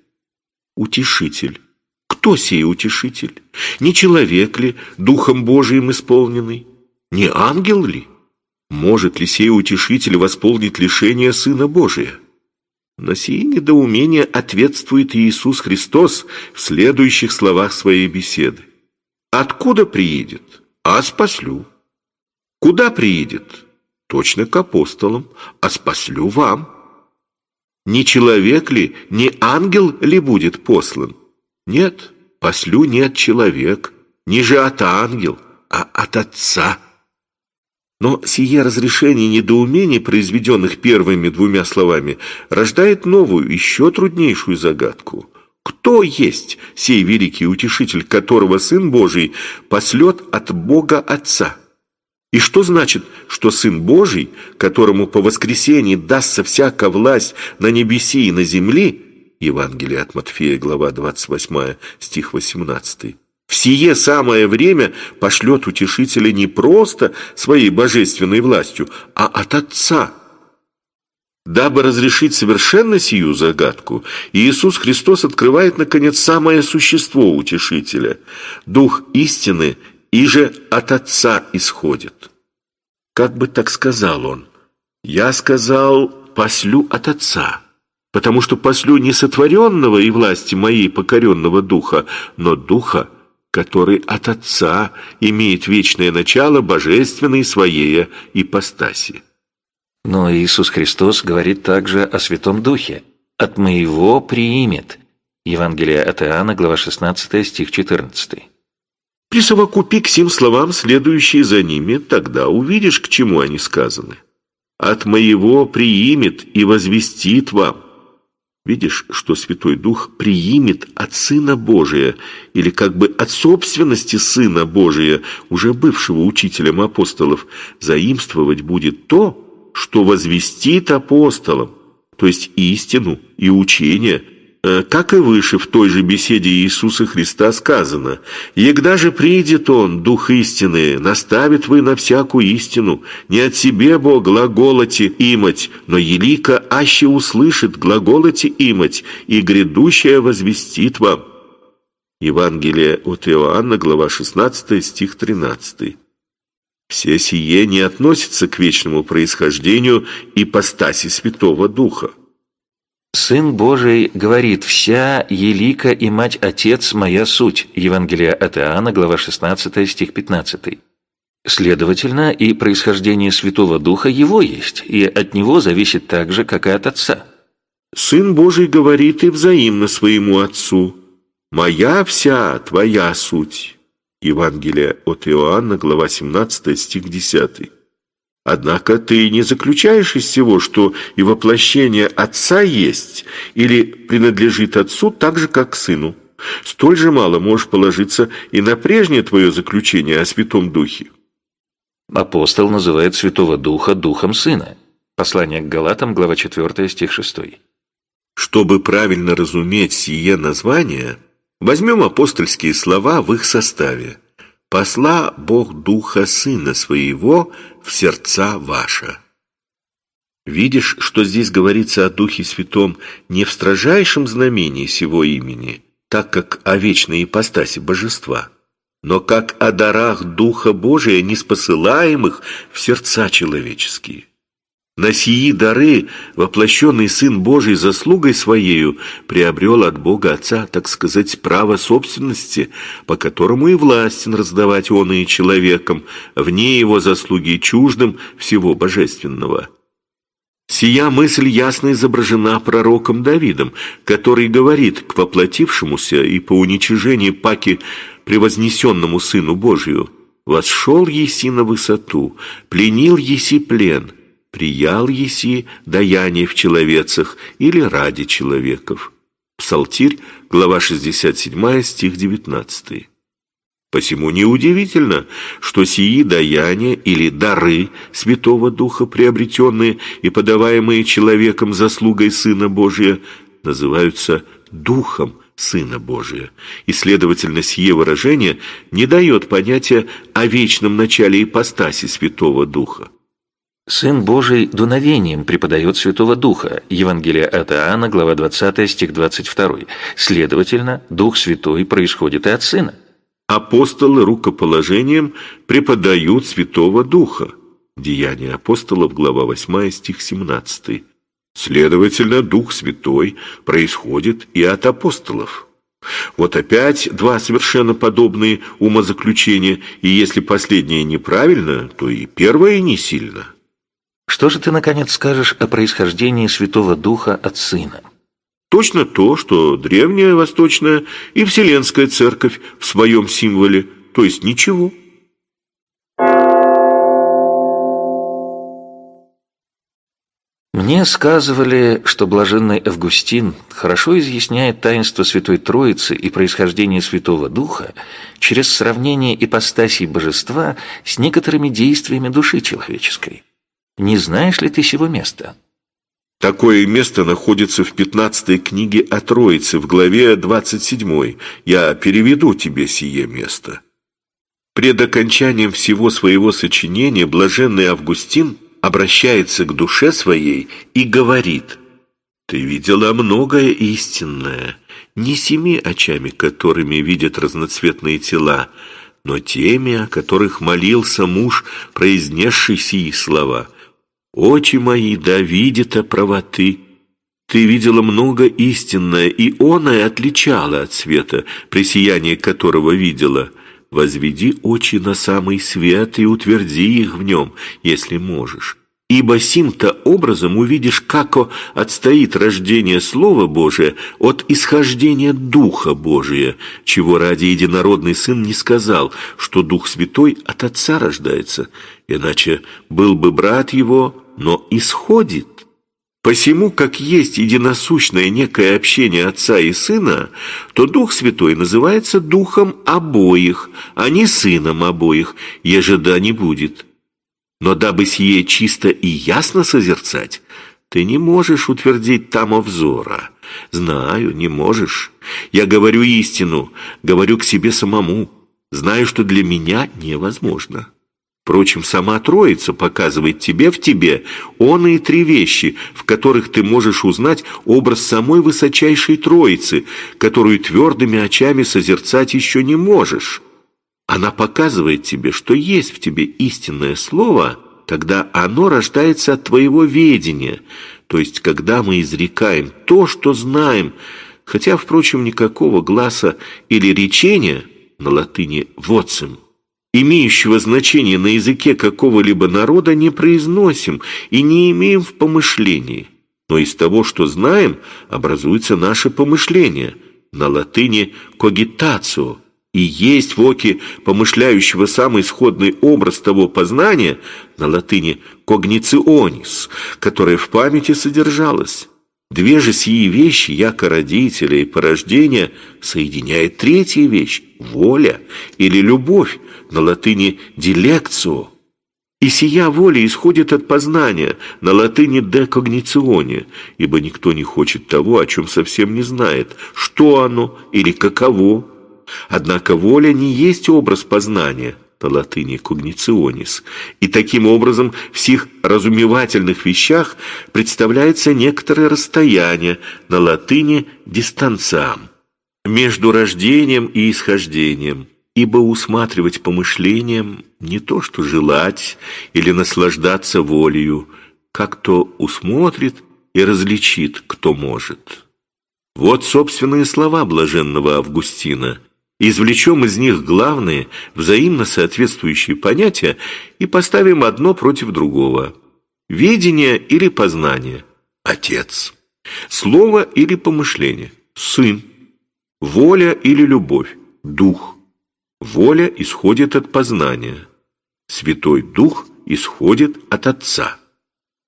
Утешитель. Кто сей утешитель? Не человек ли, Духом Божиим исполненный? Не ангел ли? Может ли сей утешитель восполнить лишение Сына Божия? На сие недоумение ответствует Иисус Христос в следующих словах своей беседы. Откуда приедет? А спаслю. Куда приедет? Точно к апостолам, а спаслю вам. Не человек ли, не ангел ли будет послан? Нет, послю не от человек, не же от ангел, а от отца. Но сие разрешение недоумений, произведенных первыми двумя словами, рождает новую, еще труднейшую загадку. Кто есть сей великий утешитель, которого Сын Божий послет от Бога Отца? И что значит, что Сын Божий, которому по воскресении дастся всякая власть на небеси и на земле, Евангелие от Матфея, глава 28, стих 18, в сие самое время пошлет утешителя не просто своей божественной властью, а от Отца. Дабы разрешить совершенно сию загадку, Иисус Христос открывает, наконец, самое существо утешителя. Дух истины и же от Отца исходит. Как бы так сказал он? «Я сказал, послю от Отца» потому что послю не сотворенного и власти моей покоренного духа, но духа, который от Отца имеет вечное начало божественной своей ипостаси. Но Иисус Христос говорит также о Святом Духе. «От моего приимет». Евангелие от Иоанна, глава 16, стих 14. Присовокупи к сим словам следующие за ними, тогда увидишь, к чему они сказаны. «От моего приимет и возвестит вам». Видишь, что Святой Дух приимет от Сына Божия, или как бы от собственности Сына Божия, уже бывшего учителем апостолов, заимствовать будет то, что возвестит апостолам, то есть истину и учение – как и выше в той же беседе Иисуса Христа сказано, «Егда же придет Он, Дух истины, наставит вы на всякую истину, не от себе Бог глаголоте имать, но елика аще услышит глаголоте имать, и грядущее возвестит вам». Евангелие от Иоанна, глава 16, стих 13. Все сие не относится к вечному происхождению ипостаси Святого Духа. Сын Божий говорит «Вся елика и мать Отец моя суть» Евангелие от Иоанна, глава 16, стих 15. Следовательно, и происхождение Святого Духа его есть, и от него зависит так же, как и от Отца. Сын Божий говорит и взаимно своему Отцу «Моя вся твоя суть» Евангелие от Иоанна, глава 17, стих 10. Однако ты не заключаешь из всего, что и воплощение Отца есть или принадлежит Отцу так же, как Сыну. Столь же мало можешь положиться и на прежнее твое заключение о Святом Духе. Апостол называет Святого Духа Духом Сына. Послание к Галатам, глава 4, стих 6. Чтобы правильно разуметь сие название, возьмем апостольские слова в их составе – посла Бог Духа Сына Своего в сердца ваша». Видишь, что здесь говорится о Духе Святом не в строжайшем знамении сего имени, так как о вечной ипостаси Божества, но как о дарах Духа Божия, неспосылаемых в сердца человеческие. На сии дары воплощенный Сын Божий заслугой Своею приобрел от Бога Отца, так сказать, право собственности, по которому и властен раздавать он и человеком, вне его заслуги чуждым всего божественного. Сия мысль ясно изображена пророком Давидом, который говорит к воплотившемуся и по уничижении паки превознесенному Сыну Божию «Восшел еси на высоту, пленил еси плен» приял еси даяние в человецах или ради человеков. Псалтирь, глава 67, стих 19. Посему неудивительно, что сии даяния или дары Святого Духа, приобретенные и подаваемые человеком заслугой Сына Божия, называются Духом Сына Божия. И, следовательно, сие выражение не дает понятия о вечном начале ипостаси Святого Духа. Сын Божий дуновением преподает Святого Духа. Евангелие от Иоанна, глава 20, стих 22. Следовательно, Дух Святой происходит и от Сына. Апостолы рукоположением преподают Святого Духа. Деяния апостолов, глава 8, стих 17. Следовательно, Дух Святой происходит и от апостолов. Вот опять два совершенно подобные умозаключения, и если последнее неправильно, то и первое не сильно. Что же ты, наконец, скажешь о происхождении Святого Духа от Сына? Точно то, что древняя Восточная и Вселенская Церковь в своем символе, то есть ничего. Мне сказывали, что блаженный Августин хорошо изъясняет таинство Святой Троицы и происхождение Святого Духа через сравнение ипостасей божества с некоторыми действиями души человеческой. Не знаешь ли ты сего места? Такое место находится в 15 книге о Троице, в главе 27. Я переведу тебе сие место. Пред окончанием всего своего сочинения блаженный Августин обращается к душе своей и говорит «Ты видела многое истинное, не семи очами, которыми видят разноцветные тела, но теми, о которых молился муж, произнесший сии слова. Очи мои, да видят о правоты». Ты видела много истинное, и оное отличало от света, при сиянии которого видела – возведи очи на самый свет и утверди их в нем, если можешь. Ибо сим-то образом увидишь, како отстоит рождение Слова Божия от исхождения Духа Божия, чего ради единородный Сын не сказал, что Дух Святой от Отца рождается, иначе был бы брат его, но исходит Посему, как есть единосущное некое общение Отца и Сына, то Дух Святой называется Духом обоих, а не Сыном обоих, ежеда не будет. Но дабы сие чисто и ясно созерцать, ты не можешь утвердить там взора. Знаю, не можешь. Я говорю истину, говорю к себе самому. Знаю, что для меня невозможно. Впрочем, сама Троица показывает тебе в тебе он и три вещи, в которых ты можешь узнать образ самой высочайшей Троицы, которую твердыми очами созерцать еще не можешь. Она показывает тебе, что есть в тебе истинное слово, когда оно рождается от твоего ведения, то есть когда мы изрекаем то, что знаем, хотя, впрочем, никакого глаза или речения на латыни «воцим» имеющего значения на языке какого-либо народа, не произносим и не имеем в помышлении. Но из того, что знаем, образуется наше помышление, на латыни «когитацио», и есть в оке помышляющего самый исходный образ того познания, на латыни «когниционис», которое в памяти содержалось. Две же сии вещи, яко родителя и порождения, соединяет третья вещь – воля или любовь, на латыни «дилекцио». И сия воля исходит от познания, на латыни «декогниционе», ибо никто не хочет того, о чем совсем не знает, что оно или каково. Однако воля не есть образ познания – на латыни «когниционис», и таким образом в сих разумевательных вещах представляется некоторое расстояние на латыни «дистанциам» между рождением и исхождением, ибо усматривать помышлением не то что желать или наслаждаться волею, как то усмотрит и различит, кто может. Вот собственные слова блаженного Августина – Извлечем из них главные, взаимно соответствующие понятия и поставим одно против другого. Видение или познание – отец. Слово или помышление – сын. Воля или любовь – дух. Воля исходит от познания. Святой Дух исходит от Отца.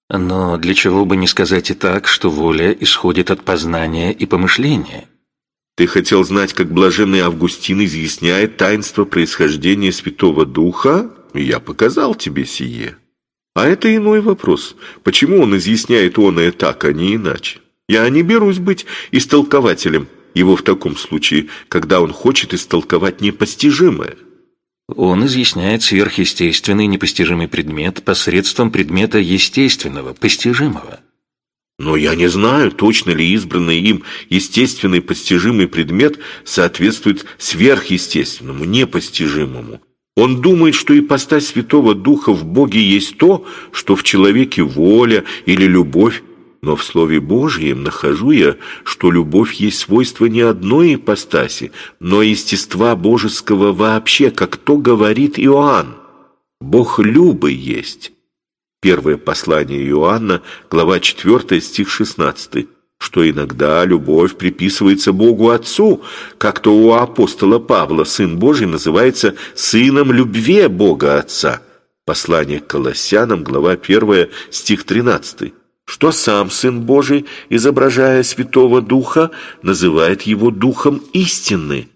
Но для чего бы не сказать и так, что воля исходит от познания и помышления – ты хотел знать, как блаженный Августин изъясняет таинство происхождения Святого Духа? Я показал тебе сие. А это иной вопрос. Почему он изъясняет он и так, а не иначе? Я не берусь быть истолкователем его в таком случае, когда он хочет истолковать непостижимое. Он изъясняет сверхъестественный непостижимый предмет посредством предмета естественного, постижимого. Но я не знаю, точно ли избранный им естественный постижимый предмет соответствует сверхъестественному, непостижимому. Он думает, что ипостась Святого Духа в Боге есть то, что в человеке воля или любовь, но в Слове Божьем нахожу я, что любовь есть свойство не одной ипостаси, но естества божеского вообще, как то говорит Иоанн. Бог любый есть. Первое послание Иоанна, глава 4, стих 16, что иногда любовь приписывается Богу Отцу, как то у апостола Павла Сын Божий называется Сыном любви Бога Отца. Послание к Колоссянам, глава 1, стих 13. что сам Сын Божий, изображая Святого Духа, называет его Духом истины.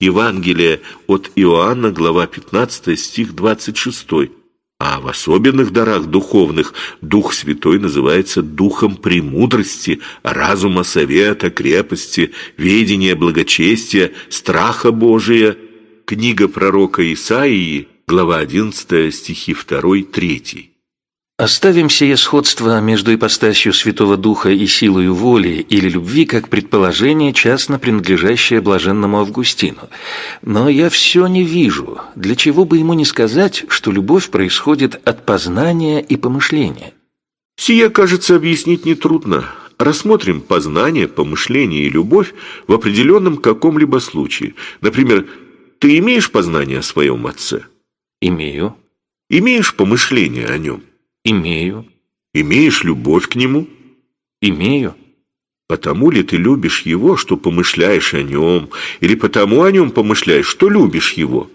Евангелие от Иоанна, глава 15, стих 26. А в особенных дарах духовных Дух Святой называется Духом премудрости, разума, совета, крепости, ведения, благочестия, страха Божия. Книга пророка Исаии, глава 11, стихи 2-3. Оставим сие сходство между ипостасью Святого Духа и силою воли или любви как предположение, частно принадлежащее блаженному Августину. Но я все не вижу, для чего бы ему не сказать, что любовь происходит от познания и помышления. Сие, кажется, объяснить нетрудно. Рассмотрим познание, помышление и любовь в определенном каком-либо случае. Например, ты имеешь познание о своем отце? Имею. Имеешь помышление о нем? Имею. Имеешь любовь к нему? Имею. Потому ли ты любишь его, что помышляешь о нем, или потому о нем помышляешь, что любишь его?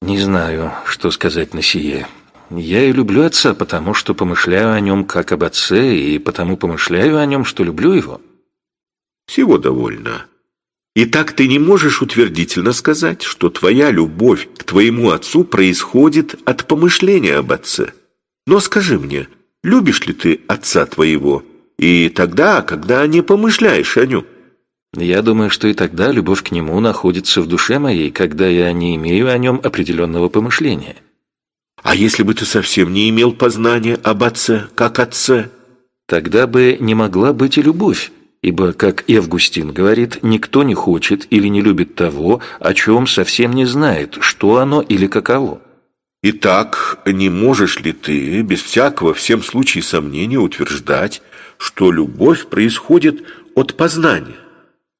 Не знаю, что сказать на сие. Я и люблю отца, потому что помышляю о нем как об отце, и потому помышляю о нем, что люблю его. Всего довольно. И так ты не можешь утвердительно сказать, что твоя любовь к твоему отцу происходит от помышления об отце. Но скажи мне, любишь ли ты отца твоего? И тогда, когда не помышляешь о нем. Я думаю, что и тогда любовь к нему находится в душе моей, когда я не имею о нем определенного помышления. А если бы ты совсем не имел познания об отце, как отце? Тогда бы не могла быть и любовь, ибо, как и Августин говорит, никто не хочет или не любит того, о чем совсем не знает, что оно или каково. Итак, не можешь ли ты, без всякого всем случае сомнения, утверждать, что любовь происходит от познания?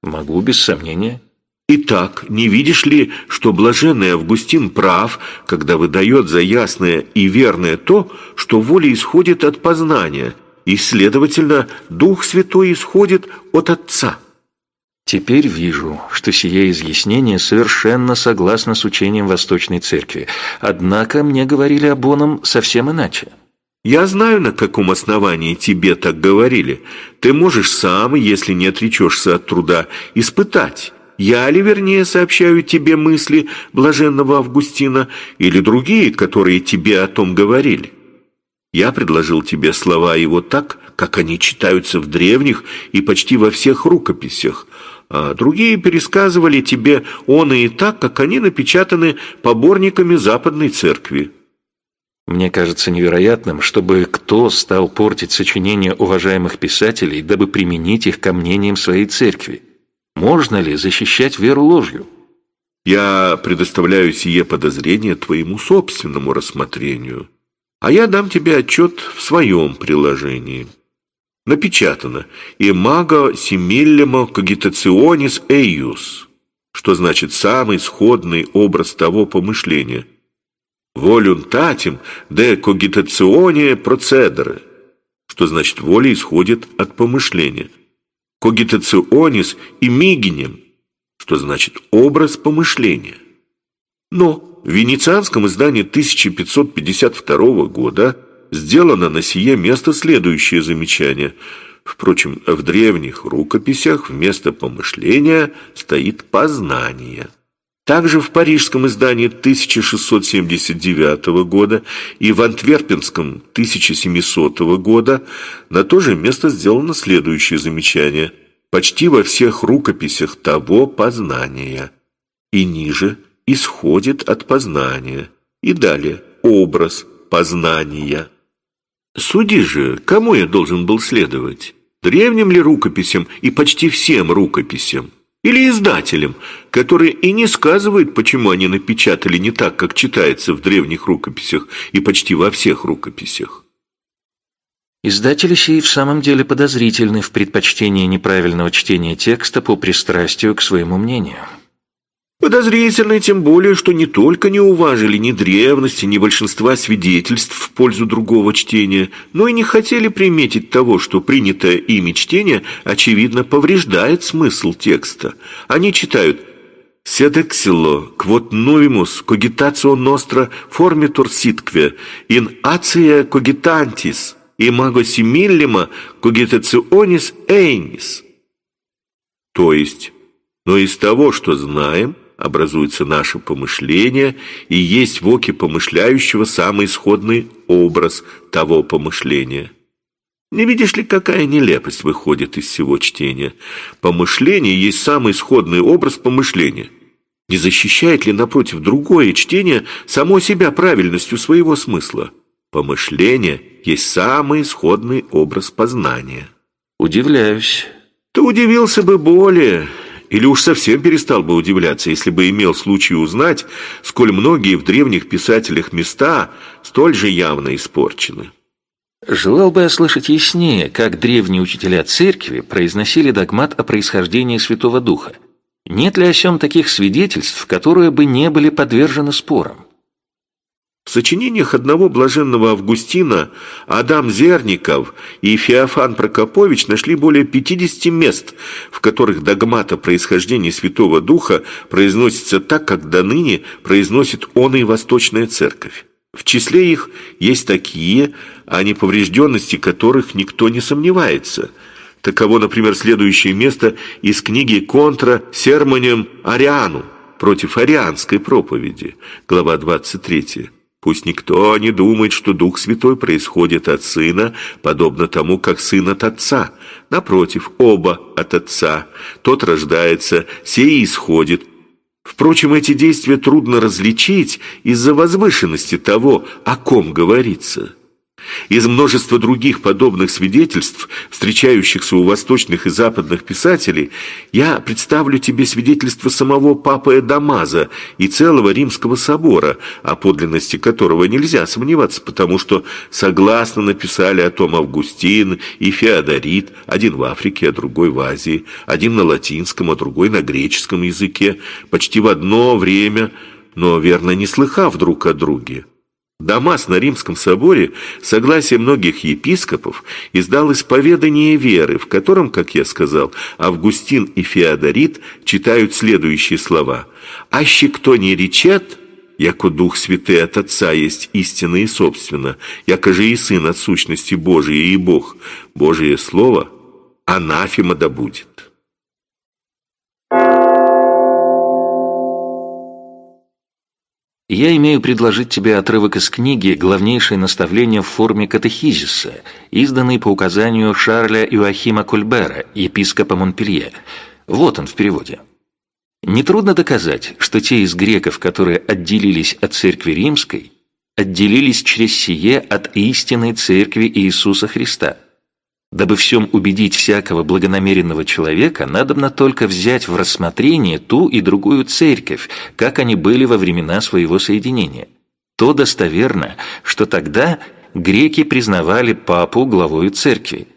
Могу, без сомнения. Итак, не видишь ли, что блаженный Августин прав, когда выдает за ясное и верное то, что воля исходит от познания, и, следовательно, Дух Святой исходит от Отца? Теперь вижу, что сие изъяснение совершенно согласно с учением Восточной Церкви. Однако мне говорили об оном совсем иначе. Я знаю, на каком основании тебе так говорили. Ты можешь сам, если не отречешься от труда, испытать. Я ли, вернее, сообщаю тебе мысли блаженного Августина или другие, которые тебе о том говорили? Я предложил тебе слова его так, как они читаются в древних и почти во всех рукописях, а другие пересказывали тебе он и так, как они напечатаны поборниками Западной Церкви. Мне кажется невероятным, чтобы кто стал портить сочинения уважаемых писателей, дабы применить их ко мнениям своей церкви. Можно ли защищать веру ложью? Я предоставляю сие подозрение твоему собственному рассмотрению, а я дам тебе отчет в своем приложении напечатано «Imago simillimo cogitationis eius», что значит «самый сходный образ того помышления». «Voluntatim de cogitatione procedere», что значит «воля исходит от помышления». «Cogitationis imiginem», что значит «образ помышления». Но в венецианском издании 1552 года сделано на сие место следующее замечание. Впрочем, в древних рукописях вместо помышления стоит познание. Также в парижском издании 1679 года и в антверпенском 1700 года на то же место сделано следующее замечание. Почти во всех рукописях того познания. И ниже исходит от познания. И далее образ познания. Суди же, кому я должен был следовать? Древним ли рукописям и почти всем рукописям? Или издателям, которые и не сказывают, почему они напечатали не так, как читается в древних рукописях и почти во всех рукописях? Издатели сии в самом деле подозрительны в предпочтении неправильного чтения текста по пристрастию к своему мнению. Подозрительно тем более, что не только не уважили ни древности, ни большинства свидетельств в пользу другого чтения, но и не хотели приметить того, что принятое ими чтение, очевидно, повреждает смысл текста. Они читают «Sed exilo, quod novimus cogitatio nostra formitur sitque, in acia cogitantis» имаго симиллима когитационис эйнис. То есть, но из того, что знаем, образуется наше помышление, и есть в оке помышляющего самый исходный образ того помышления. Не видишь ли, какая нелепость выходит из всего чтения? Помышление есть самый исходный образ помышления. Не защищает ли, напротив, другое чтение само себя правильностью своего смысла? Помышление есть самый исходный образ познания. Удивляюсь. Ты удивился бы более, или уж совсем перестал бы удивляться, если бы имел случай узнать, сколь многие в древних писателях места столь же явно испорчены. Желал бы я слышать яснее, как древние учителя церкви произносили догмат о происхождении Святого Духа. Нет ли о сём таких свидетельств, которые бы не были подвержены спорам? В сочинениях одного блаженного Августина Адам Зерников и Феофан Прокопович нашли более 50 мест, в которых догмат о происхождении Святого Духа произносится так, как до ныне произносит он и Восточная Церковь. В числе их есть такие, о неповрежденности которых никто не сомневается. Таково, например, следующее место из книги «Контра Сермонем Ариану» против арианской проповеди, глава 23. Пусть никто не думает, что Дух Святой происходит от Сына, подобно тому, как Сын от Отца. Напротив, оба от Отца. Тот рождается, сей исходит. Впрочем, эти действия трудно различить из-за возвышенности того, о ком говорится. Из множества других подобных свидетельств, встречающихся у восточных и западных писателей, я представлю тебе свидетельство самого Папы Эдамаза и целого Римского собора, о подлинности которого нельзя сомневаться, потому что согласно написали о том Августин и Феодорит, один в Африке, а другой в Азии, один на латинском, а другой на греческом языке, почти в одно время, но верно не слыхав друг о друге. Дамас на Римском соборе, согласие многих епископов, издал исповедание веры, в котором, как я сказал, Августин и Феодорит читают следующие слова. «Аще кто не речет, яко Дух Святый от Отца есть истинно и собственно, яко же и Сын от сущности Божией и Бог, Божие Слово, анафема да будет». Я имею предложить тебе отрывок из книги «Главнейшее наставление в форме катехизиса», изданный по указанию Шарля Иоахима Кульбера, епископа Монпелье. Вот он в переводе. Нетрудно доказать, что те из греков, которые отделились от церкви римской, отделились через сие от истинной церкви Иисуса Христа – Дабы всем убедить всякого благонамеренного человека, надобно только взять в рассмотрение ту и другую церковь, как они были во времена своего соединения. То достоверно, что тогда греки признавали папу главою церкви.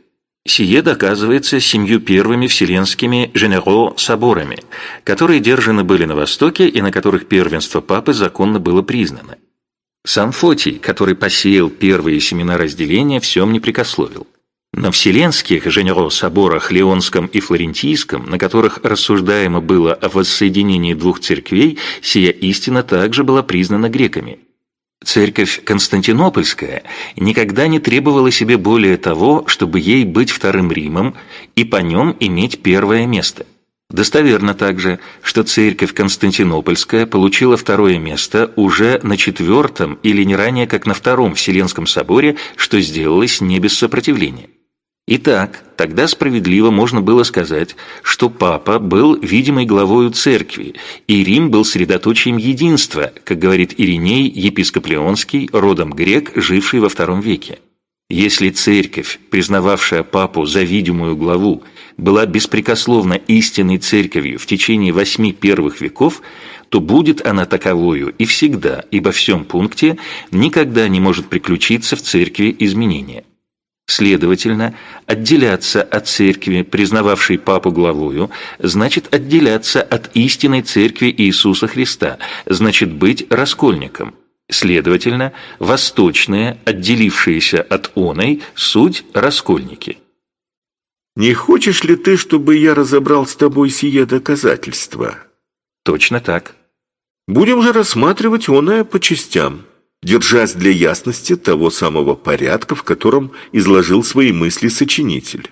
Сие доказывается семью первыми вселенскими женеро соборами, которые держаны были на Востоке и на которых первенство папы законно было признано. Сам Фотий, который посеял первые семена разделения, всем не прикословил. На вселенских женеро соборах Леонском и Флорентийском, на которых рассуждаемо было о воссоединении двух церквей, сия истина также была признана греками. Церковь Константинопольская никогда не требовала себе более того, чтобы ей быть вторым Римом и по нем иметь первое место. Достоверно также, что церковь Константинопольская получила второе место уже на четвертом или не ранее, как на втором Вселенском соборе, что сделалось не без сопротивления. Итак, тогда справедливо можно было сказать, что Папа был видимой главою церкви, и Рим был средоточием единства, как говорит Ириней, епископ Леонский, родом грек, живший во втором веке. Если церковь, признававшая Папу за видимую главу, была беспрекословно истинной церковью в течение восьми первых веков, то будет она таковою и всегда, и во всем пункте никогда не может приключиться в церкви изменения. Следовательно, отделяться от церкви, признававшей папу главою, значит отделяться от истинной церкви Иисуса Христа, значит быть раскольником. Следовательно, восточные, отделившиеся от оной, суть раскольники. «Не хочешь ли ты, чтобы я разобрал с тобой сие доказательства?» «Точно так». «Будем же рассматривать оное по частям». Держась для ясности того самого порядка, в котором изложил свои мысли сочинитель.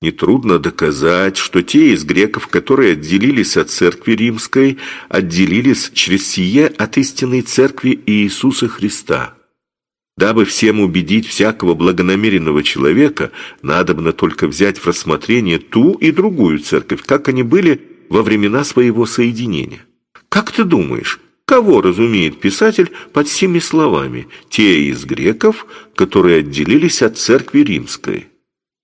Нетрудно доказать, что те из греков, которые отделились от церкви римской, отделились через сие от истинной церкви Иисуса Христа. Дабы всем убедить всякого благонамеренного человека, надобно только взять в рассмотрение ту и другую церковь, как они были во времена своего соединения. Как ты думаешь, кого разумеет писатель под семи словами? Те из греков, которые отделились от церкви римской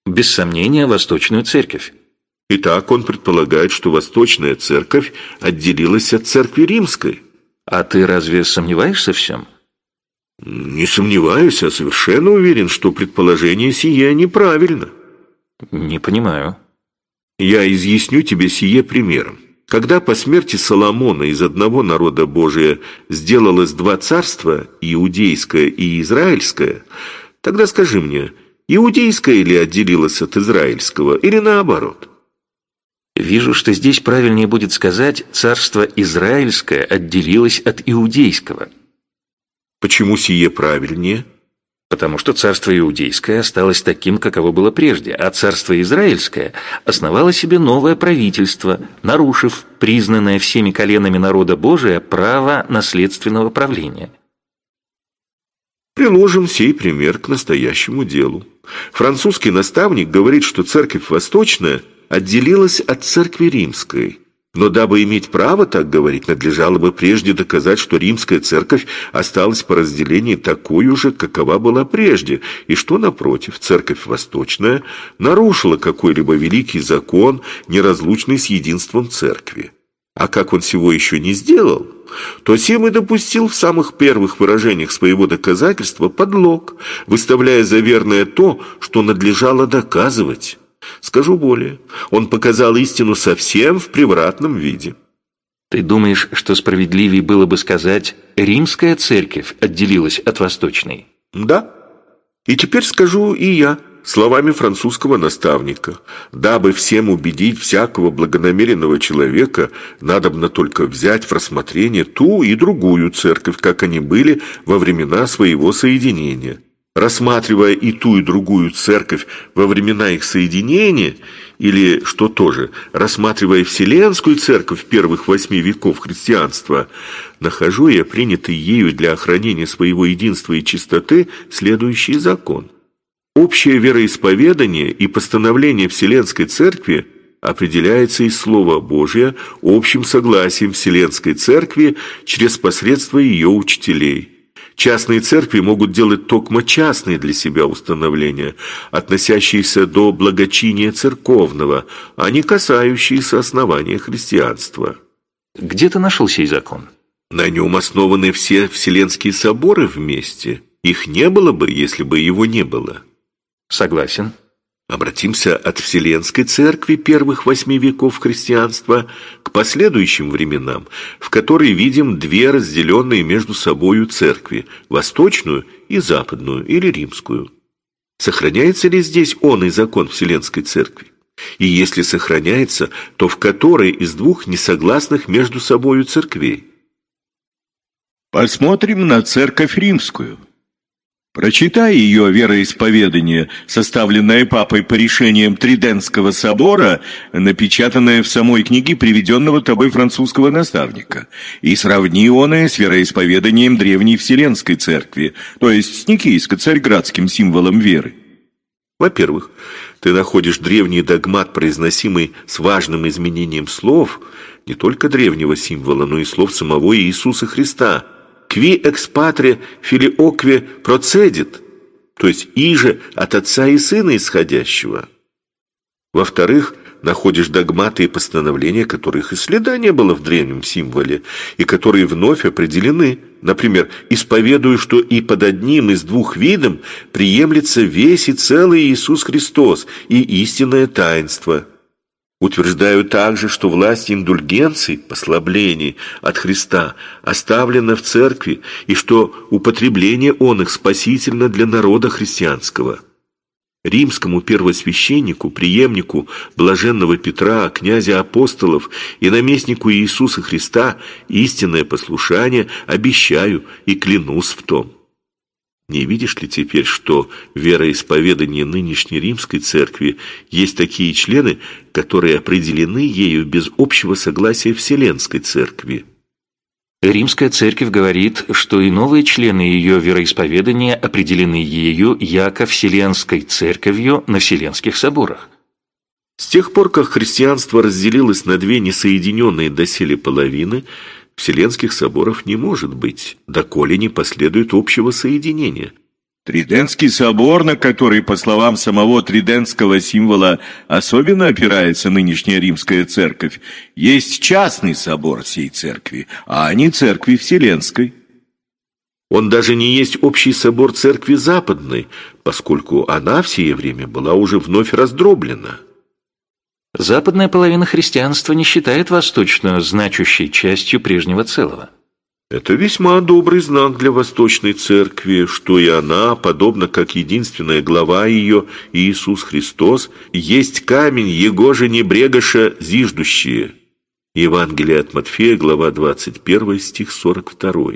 без сомнения, Восточную Церковь. Итак, он предполагает, что Восточная Церковь отделилась от Церкви Римской. А ты разве сомневаешься в всем? Не сомневаюсь, а совершенно уверен, что предположение сие неправильно. Не понимаю. Я изъясню тебе сие примером. Когда по смерти Соломона из одного народа Божия сделалось два царства, иудейское и израильское, тогда скажи мне – Иудейское ли отделилось от израильского, или наоборот? Вижу, что здесь правильнее будет сказать «царство израильское отделилось от иудейского». Почему сие правильнее? Потому что царство иудейское осталось таким, каково было прежде, а царство израильское основало себе новое правительство, нарушив признанное всеми коленами народа Божия право наследственного правления. Приложим сей пример к настоящему делу. Французский наставник говорит, что церковь восточная отделилась от церкви римской. Но дабы иметь право так говорить, надлежало бы прежде доказать, что римская церковь осталась по разделению такой же, какова была прежде, и что, напротив, церковь восточная нарушила какой-либо великий закон, неразлучный с единством церкви. А как он всего еще не сделал, то сем и допустил в самых первых выражениях своего доказательства подлог, выставляя за верное то, что надлежало доказывать. Скажу более, он показал истину совсем в превратном виде. Ты думаешь, что справедливее было бы сказать «римская церковь отделилась от восточной»? Да. И теперь скажу и я словами французского наставника. Дабы всем убедить всякого благонамеренного человека, надобно только взять в рассмотрение ту и другую церковь, как они были во времена своего соединения. Рассматривая и ту, и другую церковь во времена их соединения, или, что тоже, рассматривая Вселенскую церковь первых восьми веков христианства, нахожу я принятый ею для охранения своего единства и чистоты следующий закон – Общее вероисповедание и постановление Вселенской Церкви определяется из Слова Божия общим согласием Вселенской Церкви через посредство ее учителей. Частные церкви могут делать токмо частные для себя установления, относящиеся до благочиния церковного, а не касающиеся основания христианства. Где ты нашел сей закон? На нем основаны все вселенские соборы вместе. Их не было бы, если бы его не было. Согласен. Обратимся от Вселенской Церкви первых восьми веков христианства к последующим временам, в которые видим две разделенные между собою церкви – восточную и западную, или римскую. Сохраняется ли здесь он и закон Вселенской Церкви? И если сохраняется, то в которой из двух несогласных между собою церквей? Посмотрим на Церковь Римскую – Прочитай ее вероисповедание, составленное папой по решениям Триденского собора, напечатанное в самой книге приведенного тобой французского наставника, и сравни оное с вероисповеданием Древней Вселенской Церкви, то есть с Никейско-Царьградским символом веры. Во-первых, ты находишь древний догмат, произносимый с важным изменением слов, не только древнего символа, но и слов самого Иисуса Христа – «Кви экспатре филиокве процедит», то есть «иже от отца и сына исходящего». Во-вторых, находишь догматы и постановления, которых и следа не было в древнем символе, и которые вновь определены. Например, «Исповедую, что и под одним из двух видом приемлется весь и целый Иисус Христос и истинное таинство». Утверждаю также, что власть индульгенций, послаблений от Христа оставлена в церкви, и что употребление он их спасительно для народа христианского. Римскому первосвященнику, преемнику блаженного Петра, князя апостолов и наместнику Иисуса Христа истинное послушание обещаю и клянусь в том. Не видишь ли теперь, что в вероисповедании нынешней римской церкви есть такие члены, которые определены ею без общего согласия Вселенской церкви? Римская церковь говорит, что и новые члены ее вероисповедания определены ею яко Вселенской церковью на Вселенских соборах. С тех пор, как христианство разделилось на две несоединенные доселе половины – Вселенских соборов не может быть, доколе не последует общего соединения. Триденский собор, на который, по словам самого триденского символа, особенно опирается нынешняя римская церковь, есть частный собор всей церкви, а не церкви Вселенской. Он даже не есть общий собор церкви западной, поскольку она в сие время была уже вновь раздроблена. Западная половина христианства не считает восточную значущей частью прежнего целого. Это весьма добрый знак для Восточной Церкви, что и она, подобно как единственная глава ее, Иисус Христос, есть камень Его же небрегоша зиждущие. Евангелие от Матфея, глава 21, стих 42.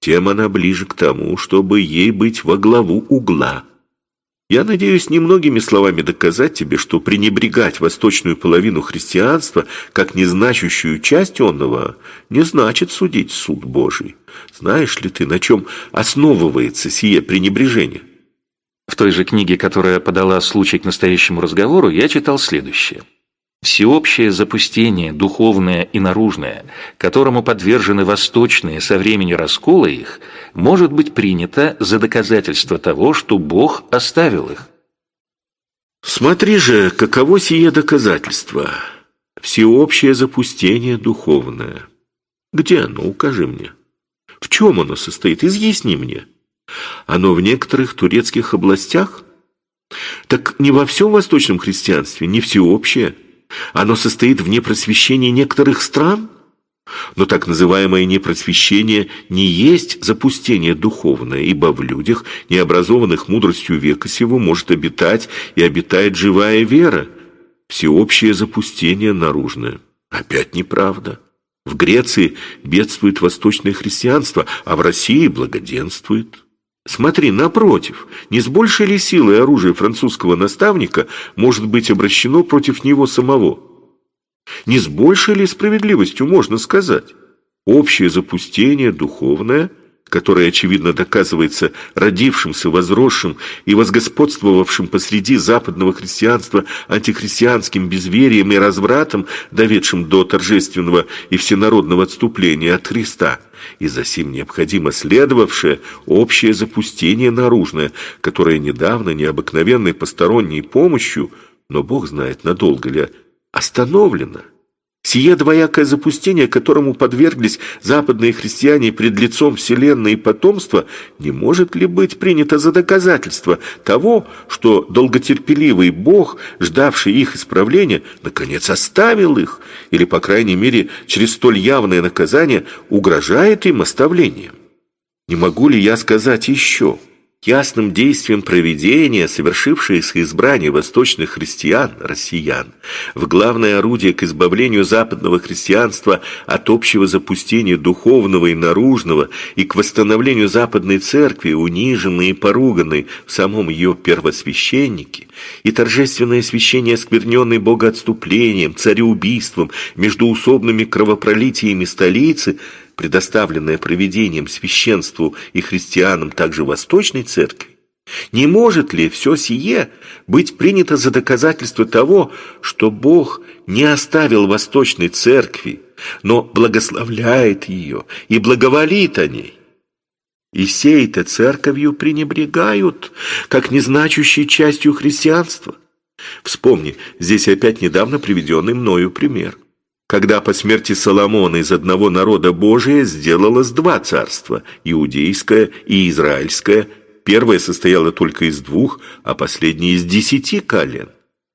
Тем она ближе к тому, чтобы ей быть во главу угла. Я надеюсь немногими словами доказать тебе, что пренебрегать восточную половину христианства как незначащую часть онного не значит судить суд Божий. Знаешь ли ты, на чем основывается сие пренебрежение? В той же книге, которая подала случай к настоящему разговору, я читал следующее – Всеобщее запустение, духовное и наружное, которому подвержены восточные со времени раскола их, может быть принято за доказательство того, что Бог оставил их. Смотри же, каково сие доказательство. Всеобщее запустение духовное. Где оно, укажи мне. В чем оно состоит, изъясни мне. Оно в некоторых турецких областях? Так не во всем восточном христианстве, не всеобщее – оно состоит в непросвещении некоторых стран? Но так называемое непросвещение не есть запустение духовное, ибо в людях, необразованных мудростью века сего, может обитать и обитает живая вера. Всеобщее запустение наружное. Опять неправда. В Греции бедствует восточное христианство, а в России благоденствует. Смотри, напротив, не с большей ли силой оружие французского наставника может быть обращено против него самого? Не с большей ли справедливостью можно сказать? Общее запустение духовное – которое, очевидно, доказывается родившимся, возросшим и возгосподствовавшим посреди западного христианства антихристианским безверием и развратом, доведшим до торжественного и всенародного отступления от Христа, и за сим необходимо следовавшее общее запустение наружное, которое недавно необыкновенной посторонней помощью, но Бог знает, надолго ли, остановлено. Сие двоякое запустение, которому подверглись западные христиане пред лицом вселенной и потомства, не может ли быть принято за доказательство того, что долготерпеливый Бог, ждавший их исправления, наконец оставил их, или, по крайней мере, через столь явное наказание угрожает им оставлением? Не могу ли я сказать еще – ясным действием проведения, совершившееся избрание восточных христиан, россиян, в главное орудие к избавлению западного христианства от общего запустения духовного и наружного и к восстановлению западной церкви, униженной и поруганной в самом ее первосвященнике, и торжественное освящение оскверненной богоотступлением, цареубийством, междуусобными кровопролитиями столицы – предоставленное проведением священству и христианам также Восточной Церкви, не может ли все сие быть принято за доказательство того, что Бог не оставил Восточной Церкви, но благословляет ее и благоволит о ней? И сей-то церковью пренебрегают, как незначущей частью христианства. Вспомни, здесь опять недавно приведенный мною пример когда по смерти Соломона из одного народа Божия сделалось два царства – иудейское и израильское. Первое состояло только из двух, а последнее из десяти колен.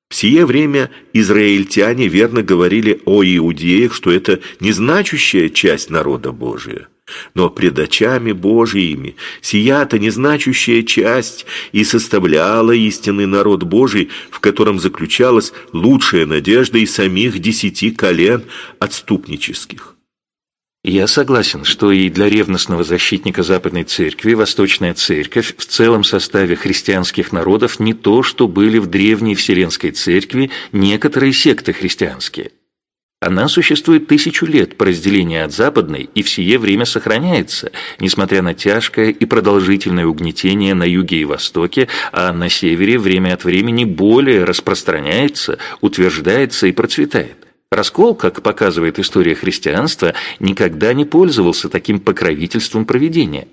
В сие время израильтяне верно говорили о иудеях, что это незначущая часть народа Божия. Но пред очами Божиими сия-то незначущая часть и составляла истинный народ Божий, в котором заключалась лучшая надежда и самих десяти колен отступнических. Я согласен, что и для ревностного защитника Западной Церкви Восточная Церковь в целом составе христианских народов не то, что были в Древней Вселенской Церкви некоторые секты христианские. Она существует тысячу лет по разделению от Западной и в сие время сохраняется, несмотря на тяжкое и продолжительное угнетение на юге и востоке, а на севере время от времени более распространяется, утверждается и процветает. Раскол, как показывает история христианства, никогда не пользовался таким покровительством проведения.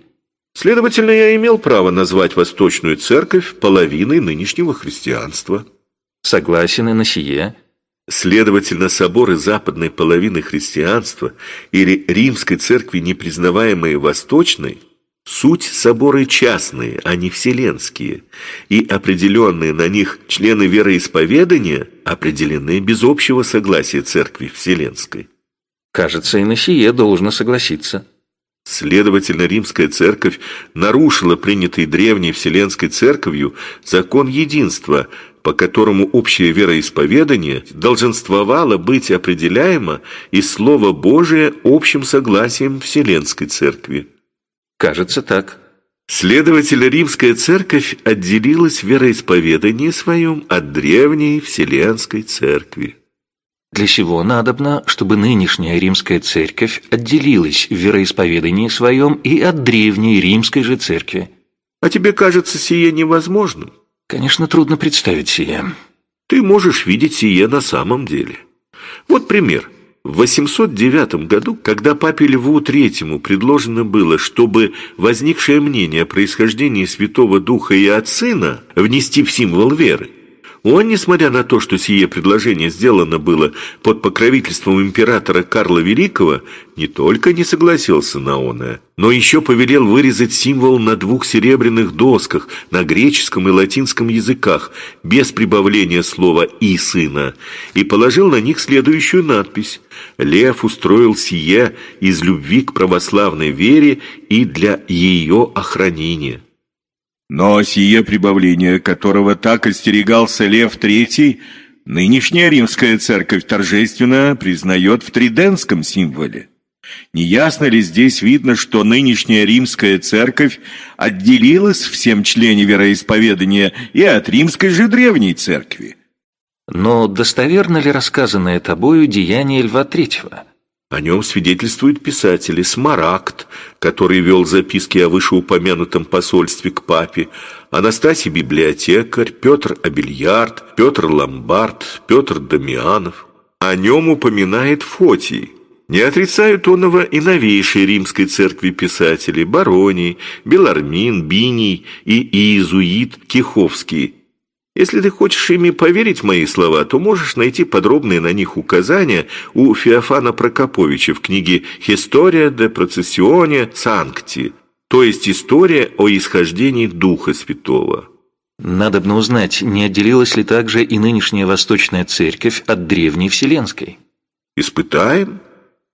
Следовательно, я имел право назвать Восточную Церковь половиной нынешнего христианства. Согласен и на сие. Следовательно, соборы западной половины христианства или Римской Церкви, не признаваемые Восточной, Суть соборы частные, а не вселенские, и определенные на них члены вероисповедания определены без общего согласия Церкви Вселенской. Кажется, и на сие должно согласиться. Следовательно, Римская Церковь нарушила принятый древней Вселенской Церковью закон единства, по которому общее вероисповедание долженствовало быть определяемо из Слова Божия общим согласием Вселенской Церкви. Кажется так. Следовательно, римская церковь отделилась в вероисповедании своем от древней Вселенской церкви. Для сего надобно, чтобы нынешняя римская церковь отделилась в вероисповедании своем и от древней римской же церкви. А тебе кажется сие невозможным? Конечно, трудно представить сие. Ты можешь видеть сие на самом деле. Вот пример – в 809 году, когда папе Льву III предложено было, чтобы возникшее мнение о происхождении Святого Духа и от Сына внести в символ веры, он, несмотря на то, что сие предложение сделано было под покровительством императора Карла Великого, не только не согласился на оное, но еще повелел вырезать символ на двух серебряных досках на греческом и латинском языках, без прибавления слова «и сына», и положил на них следующую надпись «Лев устроил сие из любви к православной вере и для ее охранения». Но сие прибавление, которого так остерегался Лев III, нынешняя римская церковь торжественно признает в триденском символе. Неясно ли здесь видно, что нынешняя римская церковь отделилась всем члене вероисповедания и от римской же древней церкви? Но достоверно ли рассказанное тобою деяние Льва Третьего? О нем свидетельствуют писатели Смарагд, который вел записки о вышеупомянутом посольстве к папе, Анастасий Библиотекарь, Петр Абельярд, Петр Ломбард, Петр Дамианов. О нем упоминает Фотий. Не отрицают онного и новейшей римской церкви писатели Бароний, Белармин, Биний и иезуит Киховский, если ты хочешь ими поверить в мои слова, то можешь найти подробные на них указания у Феофана Прокоповича в книге «Historia de Processione Sancti», то есть «История о исхождении Духа Святого». Надобно узнать, не отделилась ли также и нынешняя Восточная Церковь от Древней Вселенской. Испытаем.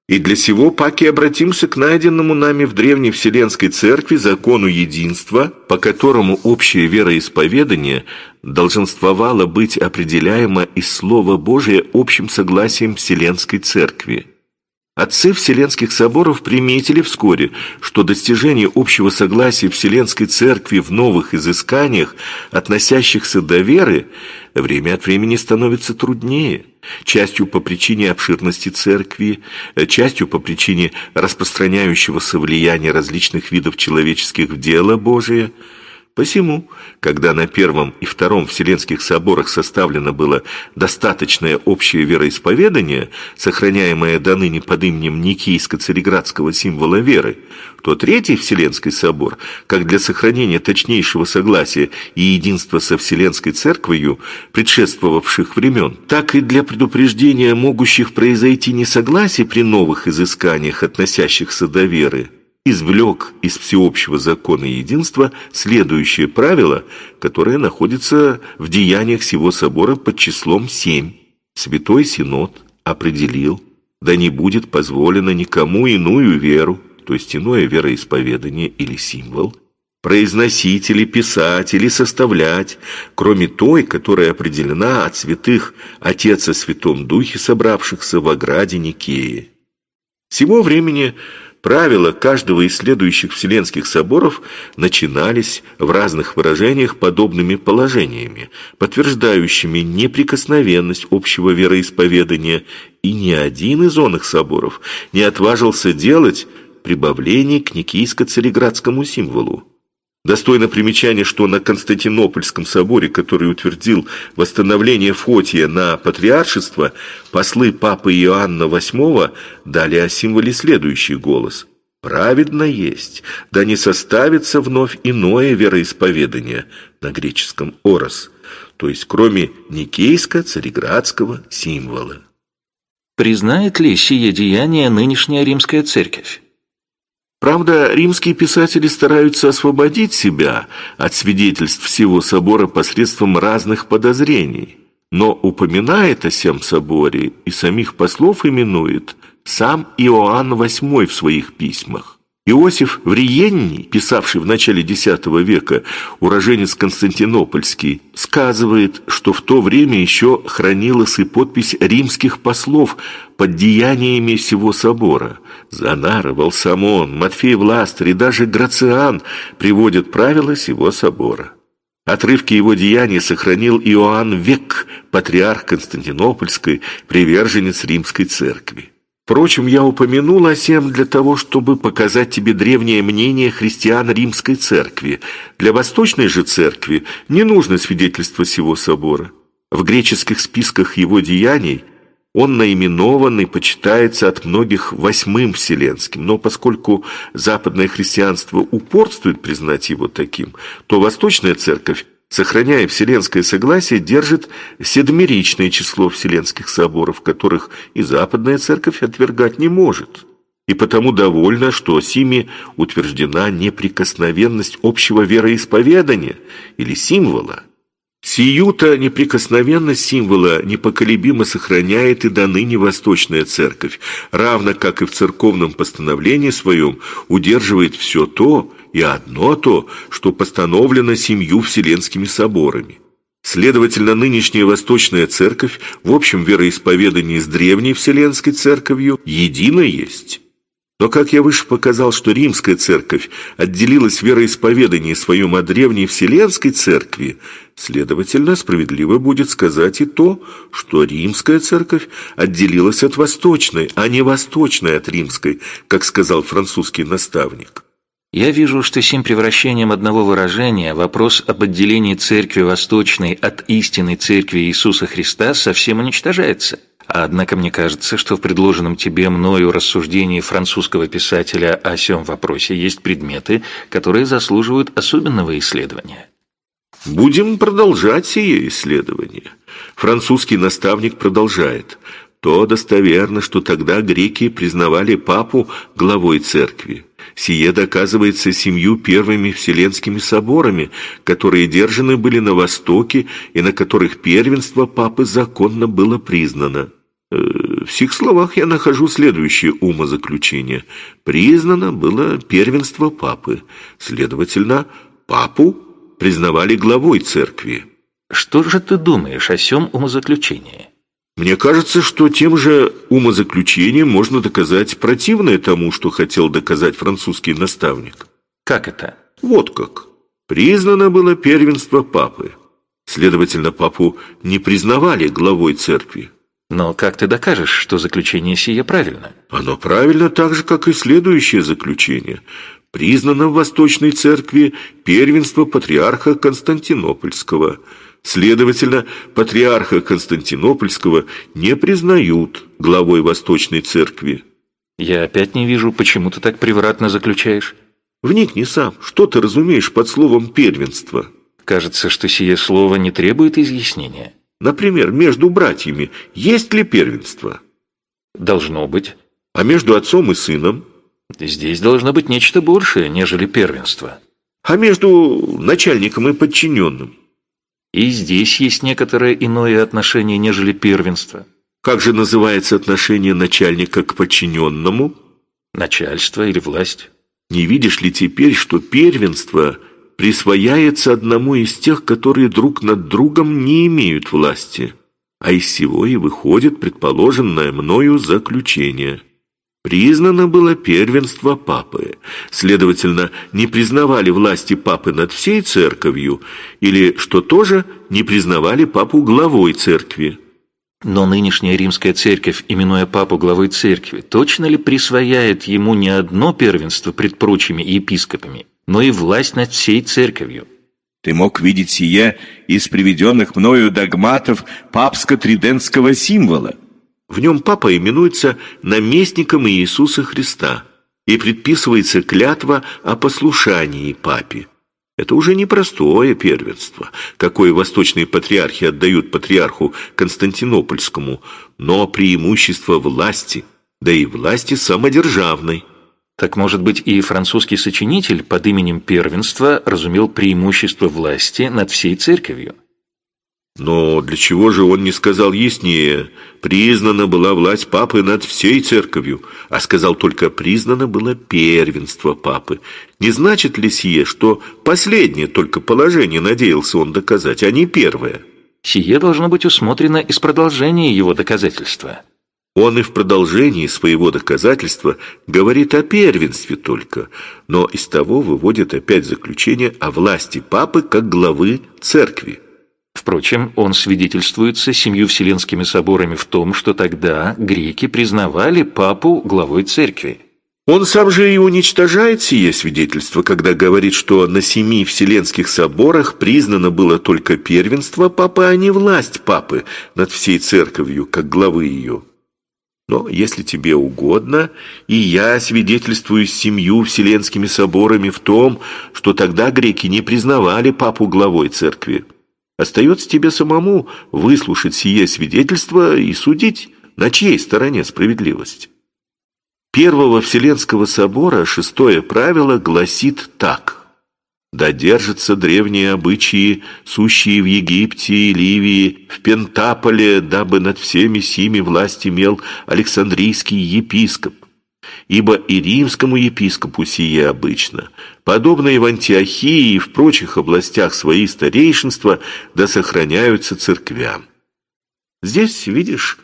И для сего паки обратимся к найденному нами в Древней Вселенской Церкви закону единства, по которому общее вероисповедание долженствовало быть определяемо из Слова Божия общим согласием Вселенской Церкви. Отцы Вселенских соборов приметили вскоре, что достижение общего согласия Вселенской Церкви в новых изысканиях, относящихся до веры, время от времени становится труднее, частью по причине обширности Церкви, частью по причине распространяющегося влияния различных видов человеческих в дело Божие – Посему, когда на Первом и Втором Вселенских соборах составлено было достаточное общее вероисповедание, сохраняемое до ныне под именем Никийско-Цареградского символа веры, то Третий Вселенский собор, как для сохранения точнейшего согласия и единства со Вселенской Церковью предшествовавших времен, так и для предупреждения могущих произойти несогласий при новых изысканиях, относящихся до веры, извлек из всеобщего закона единства следующее правило, которое находится в деяниях всего собора под числом 7. Святой Синод определил, да не будет позволено никому иную веру, то есть иное вероисповедание или символ, произносить или писать или составлять, кроме той, которая определена от святых Отец о Святом Духе, собравшихся в ограде Никеи. С времени правила каждого из следующих Вселенских соборов начинались в разных выражениях подобными положениями, подтверждающими неприкосновенность общего вероисповедания, и ни один из онных соборов не отважился делать прибавлений к никийско-цареградскому символу. Достойно примечания, что на Константинопольском соборе, который утвердил восстановление Фотия на патриаршество, послы папы Иоанна VIII дали о символе следующий голос. «Праведно есть, да не составится вновь иное вероисповедание» на греческом «орос», то есть кроме никейско-цареградского символа. Признает ли сие деяние нынешняя римская церковь? Правда, римские писатели стараются освободить себя от свидетельств всего собора посредством разных подозрений, но упоминает о сем соборе и самих послов именует сам Иоанн VIII в своих письмах. Иосиф Вриенний, писавший в начале X века, уроженец Константинопольский, сказывает, что в то время еще хранилась и подпись римских послов под деяниями всего собора. Занара, Валсамон, Матфей Властер и даже Грациан приводят правила сего собора. Отрывки его деяний сохранил Иоанн Век, патриарх Константинопольской, приверженец римской церкви. Впрочем, я упомянул о сем для того, чтобы показать тебе древнее мнение христиан Римской Церкви. Для Восточной же Церкви не нужно свидетельство сего собора. В греческих списках его деяний он наименован и почитается от многих восьмым вселенским, но поскольку западное христианство упорствует признать его таким, то Восточная Церковь сохраняя вселенское согласие, держит седмеричное число вселенских соборов, которых и Западная Церковь отвергать не может. И потому довольна, что сими утверждена неприкосновенность общего вероисповедания или символа. Сию-то неприкосновенность символа непоколебимо сохраняет и до ныне Восточная Церковь, равно как и в церковном постановлении своем удерживает все то, и одно то, что постановлено семью вселенскими соборами. Следовательно, нынешняя Восточная Церковь в общем вероисповедании с Древней Вселенской Церковью едина есть. Но, как я выше показал, что Римская Церковь отделилась в вероисповедании своем от Древней Вселенской Церкви, следовательно, справедливо будет сказать и то, что Римская Церковь отделилась от Восточной, а не Восточной от Римской, как сказал французский наставник. Я вижу, что сим превращением одного выражения вопрос об отделении Церкви Восточной от истинной Церкви Иисуса Христа совсем уничтожается. Однако мне кажется, что в предложенном тебе мною рассуждении французского писателя о сём вопросе есть предметы, которые заслуживают особенного исследования. Будем продолжать сие исследование. Французский наставник продолжает. То достоверно, что тогда греки признавали папу главой церкви. Сие доказывается семью первыми вселенскими соборами, которые держаны были на Востоке и на которых первенство папы законно было признано. Э, в сих словах я нахожу следующее умозаключение. Признано было первенство папы. Следовательно, папу признавали главой церкви. Что же ты думаешь о сём умозаключении? Мне кажется, что тем же умозаключением можно доказать противное тому, что хотел доказать французский наставник. Как это? Вот как. Признано было первенство папы. Следовательно, папу не признавали главой церкви. Но как ты докажешь, что заключение сие правильно? Оно правильно так же, как и следующее заключение. Признано в Восточной Церкви первенство патриарха Константинопольского – Следовательно, патриарха Константинопольского не признают главой Восточной Церкви. Я опять не вижу, почему ты так превратно заключаешь. Вникни сам, что ты разумеешь под словом «первенство»? Кажется, что сие слово не требует изъяснения. Например, между братьями есть ли первенство? Должно быть. А между отцом и сыном? Здесь должно быть нечто большее, нежели первенство. А между начальником и подчиненным? И здесь есть некоторое иное отношение, нежели первенство. Как же называется отношение начальника к подчиненному? Начальство или власть. Не видишь ли теперь, что первенство присвояется одному из тех, которые друг над другом не имеют власти? А из всего и выходит предположенное мною заключение. Признано было первенство папы. Следовательно, не признавали власти папы над всей церковью, или, что тоже, не признавали папу главой церкви. Но нынешняя римская церковь, именуя папу главой церкви, точно ли присвояет ему не одно первенство пред прочими епископами, но и власть над всей церковью? Ты мог видеть сие из приведенных мною догматов папско-тридентского символа. В нем папа именуется наместником Иисуса Христа и предписывается клятва о послушании папе. Это уже не простое первенство, какое восточные патриархи отдают патриарху Константинопольскому, но преимущество власти, да и власти самодержавной. Так, может быть, и французский сочинитель под именем первенства разумел преимущество власти над всей церковью? Но для чего же он не сказал яснее «признана была власть папы над всей церковью», а сказал только «признано было первенство папы». Не значит ли сие, что последнее только положение надеялся он доказать, а не первое? Сие должно быть усмотрено из продолжения его доказательства. Он и в продолжении своего доказательства говорит о первенстве только, но из того выводит опять заключение о власти папы как главы церкви. Впрочем, он свидетельствуется семью вселенскими соборами в том, что тогда греки признавали папу главой церкви. Он сам же и уничтожает сие свидетельство, когда говорит, что на семи вселенских соборах признано было только первенство папы, а не власть папы над всей церковью, как главы ее. Но если тебе угодно, и я свидетельствую семью вселенскими соборами в том, что тогда греки не признавали папу главой церкви. Остается тебе самому выслушать сие свидетельство и судить, на чьей стороне справедливость. Первого Вселенского собора шестое правило гласит так. «Да держатся древние обычаи, сущие в Египте и Ливии, в Пентаполе, дабы над всеми сими власть имел Александрийский епископ, ибо и римскому епископу сие обычно, подобно и в Антиохии и в прочих областях свои старейшинства, да сохраняются церквям. Здесь, видишь,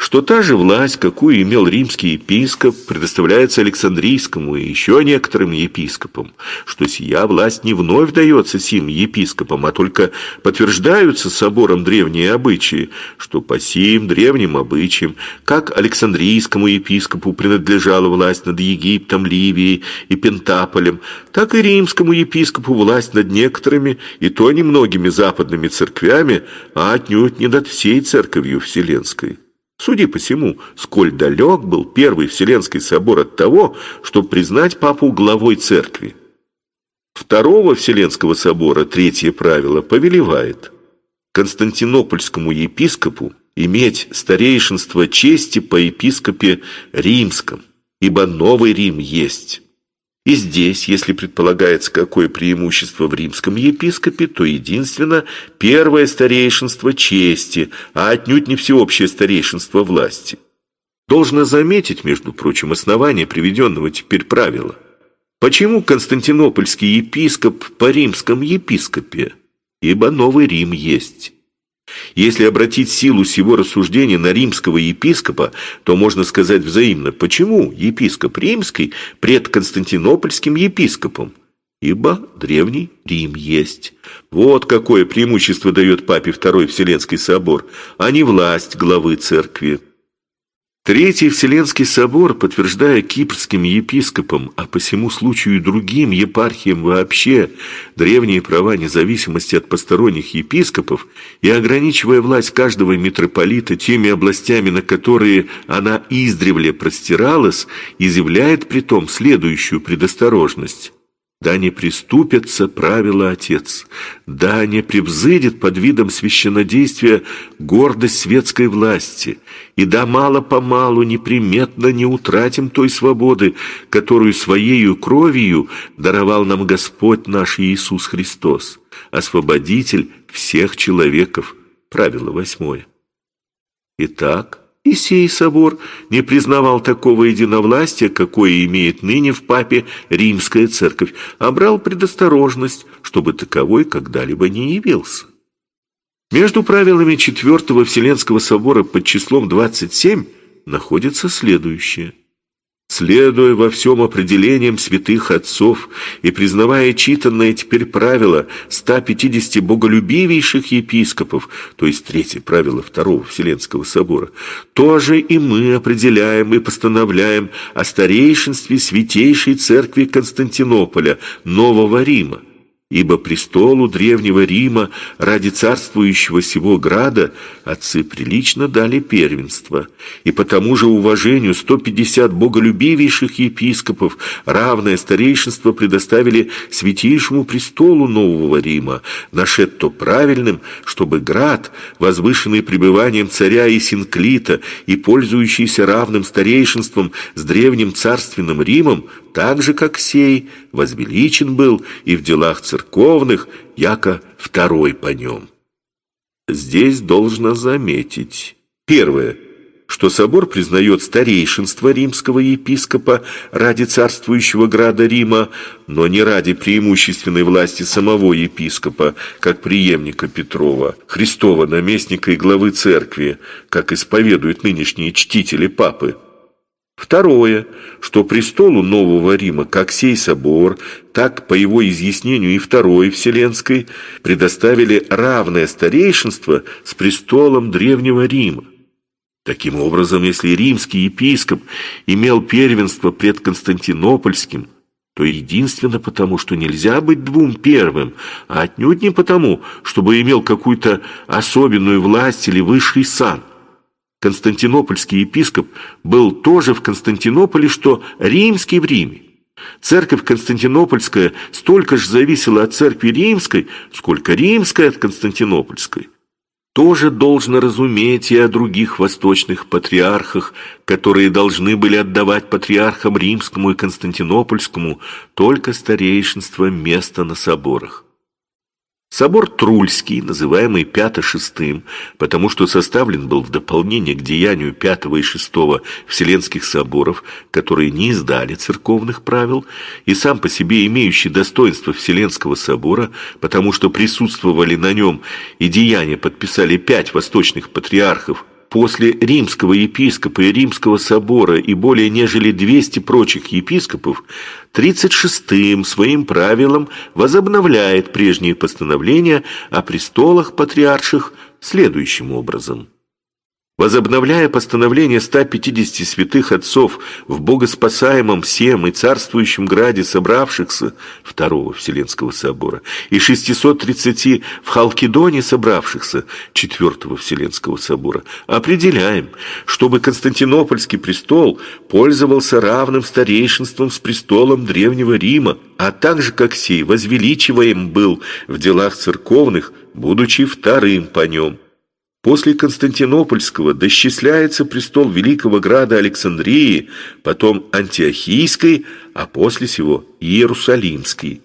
что та же власть, какую имел римский епископ, предоставляется Александрийскому и еще некоторым епископам, что сия власть не вновь дается сим епископам, а только подтверждаются собором древние обычаи, что по сим древним обычаям, как Александрийскому епископу принадлежала власть над Египтом, Ливией и Пентаполем, так и римскому епископу власть над некоторыми и то немногими западными церквями, а отнюдь не над всей церковью вселенской. Суди посему, сколь далек был Первый Вселенский собор от того, чтобы признать папу главой церкви. Второго Вселенского собора третье правило повелевает Константинопольскому епископу иметь старейшинство чести по епископе римском, ибо Новый Рим есть. И здесь, если предполагается какое преимущество в римском епископе, то единственно первое старейшинство чести, а отнюдь не всеобщее старейшинство власти. Должно заметить, между прочим, основание приведенного теперь правила. Почему константинопольский епископ по римском епископе? Ибо Новый Рим есть. Если обратить силу сего рассуждения на римского епископа, то можно сказать взаимно, почему епископ римский пред константинопольским епископом? Ибо древний Рим есть. Вот какое преимущество дает папе Второй Вселенский собор, а не власть главы церкви. Третий Вселенский собор, подтверждая кипрским епископам, а по всему случаю и другим епархиям вообще, древние права независимости от посторонних епископов и ограничивая власть каждого митрополита теми областями, на которые она издревле простиралась, изъявляет при том следующую предосторожность. Да не приступятся правила Отец, да не превзыдет под видом священнодействия гордость светской власти, и да мало-помалу неприметно не утратим той свободы, которую Своею кровью даровал нам Господь наш Иисус Христос, освободитель всех человеков. Правило восьмое. Итак, и сей собор не признавал такого единовластия, какое имеет ныне в папе римская церковь, а брал предосторожность, чтобы таковой когда-либо не явился. Между правилами Четвертого Вселенского собора под числом 27 находится следующее. Следуя во всем определениям святых отцов и признавая читанное теперь правило 150 боголюбивейших епископов, то есть третье правило Второго Вселенского Собора, тоже и мы определяем и постановляем о старейшинстве Святейшей Церкви Константинополя, Нового Рима. Ибо престолу Древнего Рима ради царствующего сего града отцы прилично дали первенство, и по тому же уважению 150 боголюбивейших епископов равное старейшинство предоставили святейшему престолу Нового Рима, нашед то правильным, чтобы град, возвышенный пребыванием царя и синклита и пользующийся равным старейшинством с древним царственным Римом, так же, как сей, возвеличен был и в делах церковных, яко второй по нем. Здесь должно заметить. Первое, что собор признает старейшинство римского епископа ради царствующего града Рима, но не ради преимущественной власти самого епископа, как преемника Петрова, Христова наместника и главы церкви, как исповедуют нынешние чтители папы. Второе, что престолу Нового Рима, как сей собор, так, по его изъяснению, и Второй Вселенской, предоставили равное старейшинство с престолом Древнего Рима. Таким образом, если римский епископ имел первенство пред Константинопольским, то единственно потому, что нельзя быть двум первым, а отнюдь не потому, чтобы имел какую-то особенную власть или высший сан. Константинопольский епископ был тоже в Константинополе, что римский в Риме. Церковь Константинопольская столько же зависела от церкви римской, сколько римская от Константинопольской. Тоже должно разуметь и о других восточных патриархах, которые должны были отдавать патриархам римскому и константинопольскому только старейшинство места на соборах. Собор Трульский, называемый Пято-шестым, потому что составлен был в дополнение к деянию Пятого и Шестого Вселенских соборов, которые не издали церковных правил, и сам по себе имеющий достоинство Вселенского собора, потому что присутствовали на нем и деяния подписали пять восточных патриархов, после римского епископа и римского собора и более нежели 200 прочих епископов, 36-м своим правилом возобновляет прежние постановления о престолах патриарших следующим образом – возобновляя постановление 150 святых отцов в богоспасаемом всем и царствующем граде собравшихся Второго Вселенского собора и 630 в Халкидоне собравшихся Четвертого Вселенского собора, определяем, чтобы Константинопольский престол пользовался равным старейшинством с престолом Древнего Рима, а также как сей возвеличиваем был в делах церковных, будучи вторым по нем. После Константинопольского досчисляется престол Великого Града Александрии, потом Антиохийской, а после сего Иерусалимский.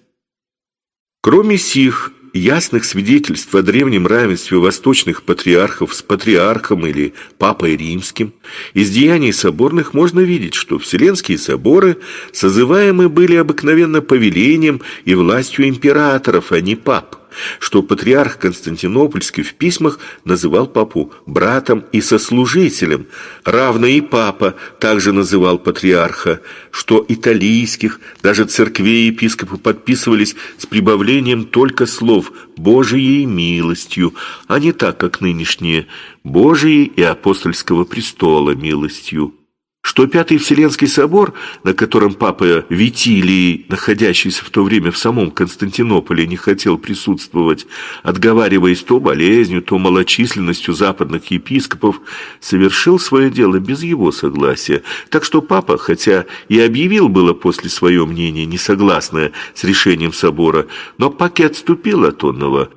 Кроме сих, ясных свидетельств о древнем равенстве восточных патриархов с патриархом или папой римским, из деяний соборных можно видеть, что вселенские соборы созываемы были обыкновенно повелением и властью императоров, а не пап что патриарх Константинопольский в письмах называл папу братом и сослужителем, равно и папа также называл патриарха, что италийских, даже церквей епископы подписывались с прибавлением только слов «Божией милостью», а не так, как нынешние «Божией и апостольского престола милостью» что Пятый Вселенский собор, на котором папа Витилий, находящийся в то время в самом Константинополе, не хотел присутствовать, отговариваясь то болезнью, то малочисленностью западных епископов, совершил свое дело без его согласия. Так что папа, хотя и объявил было после свое мнение несогласное с решением собора, но паки отступил от онного,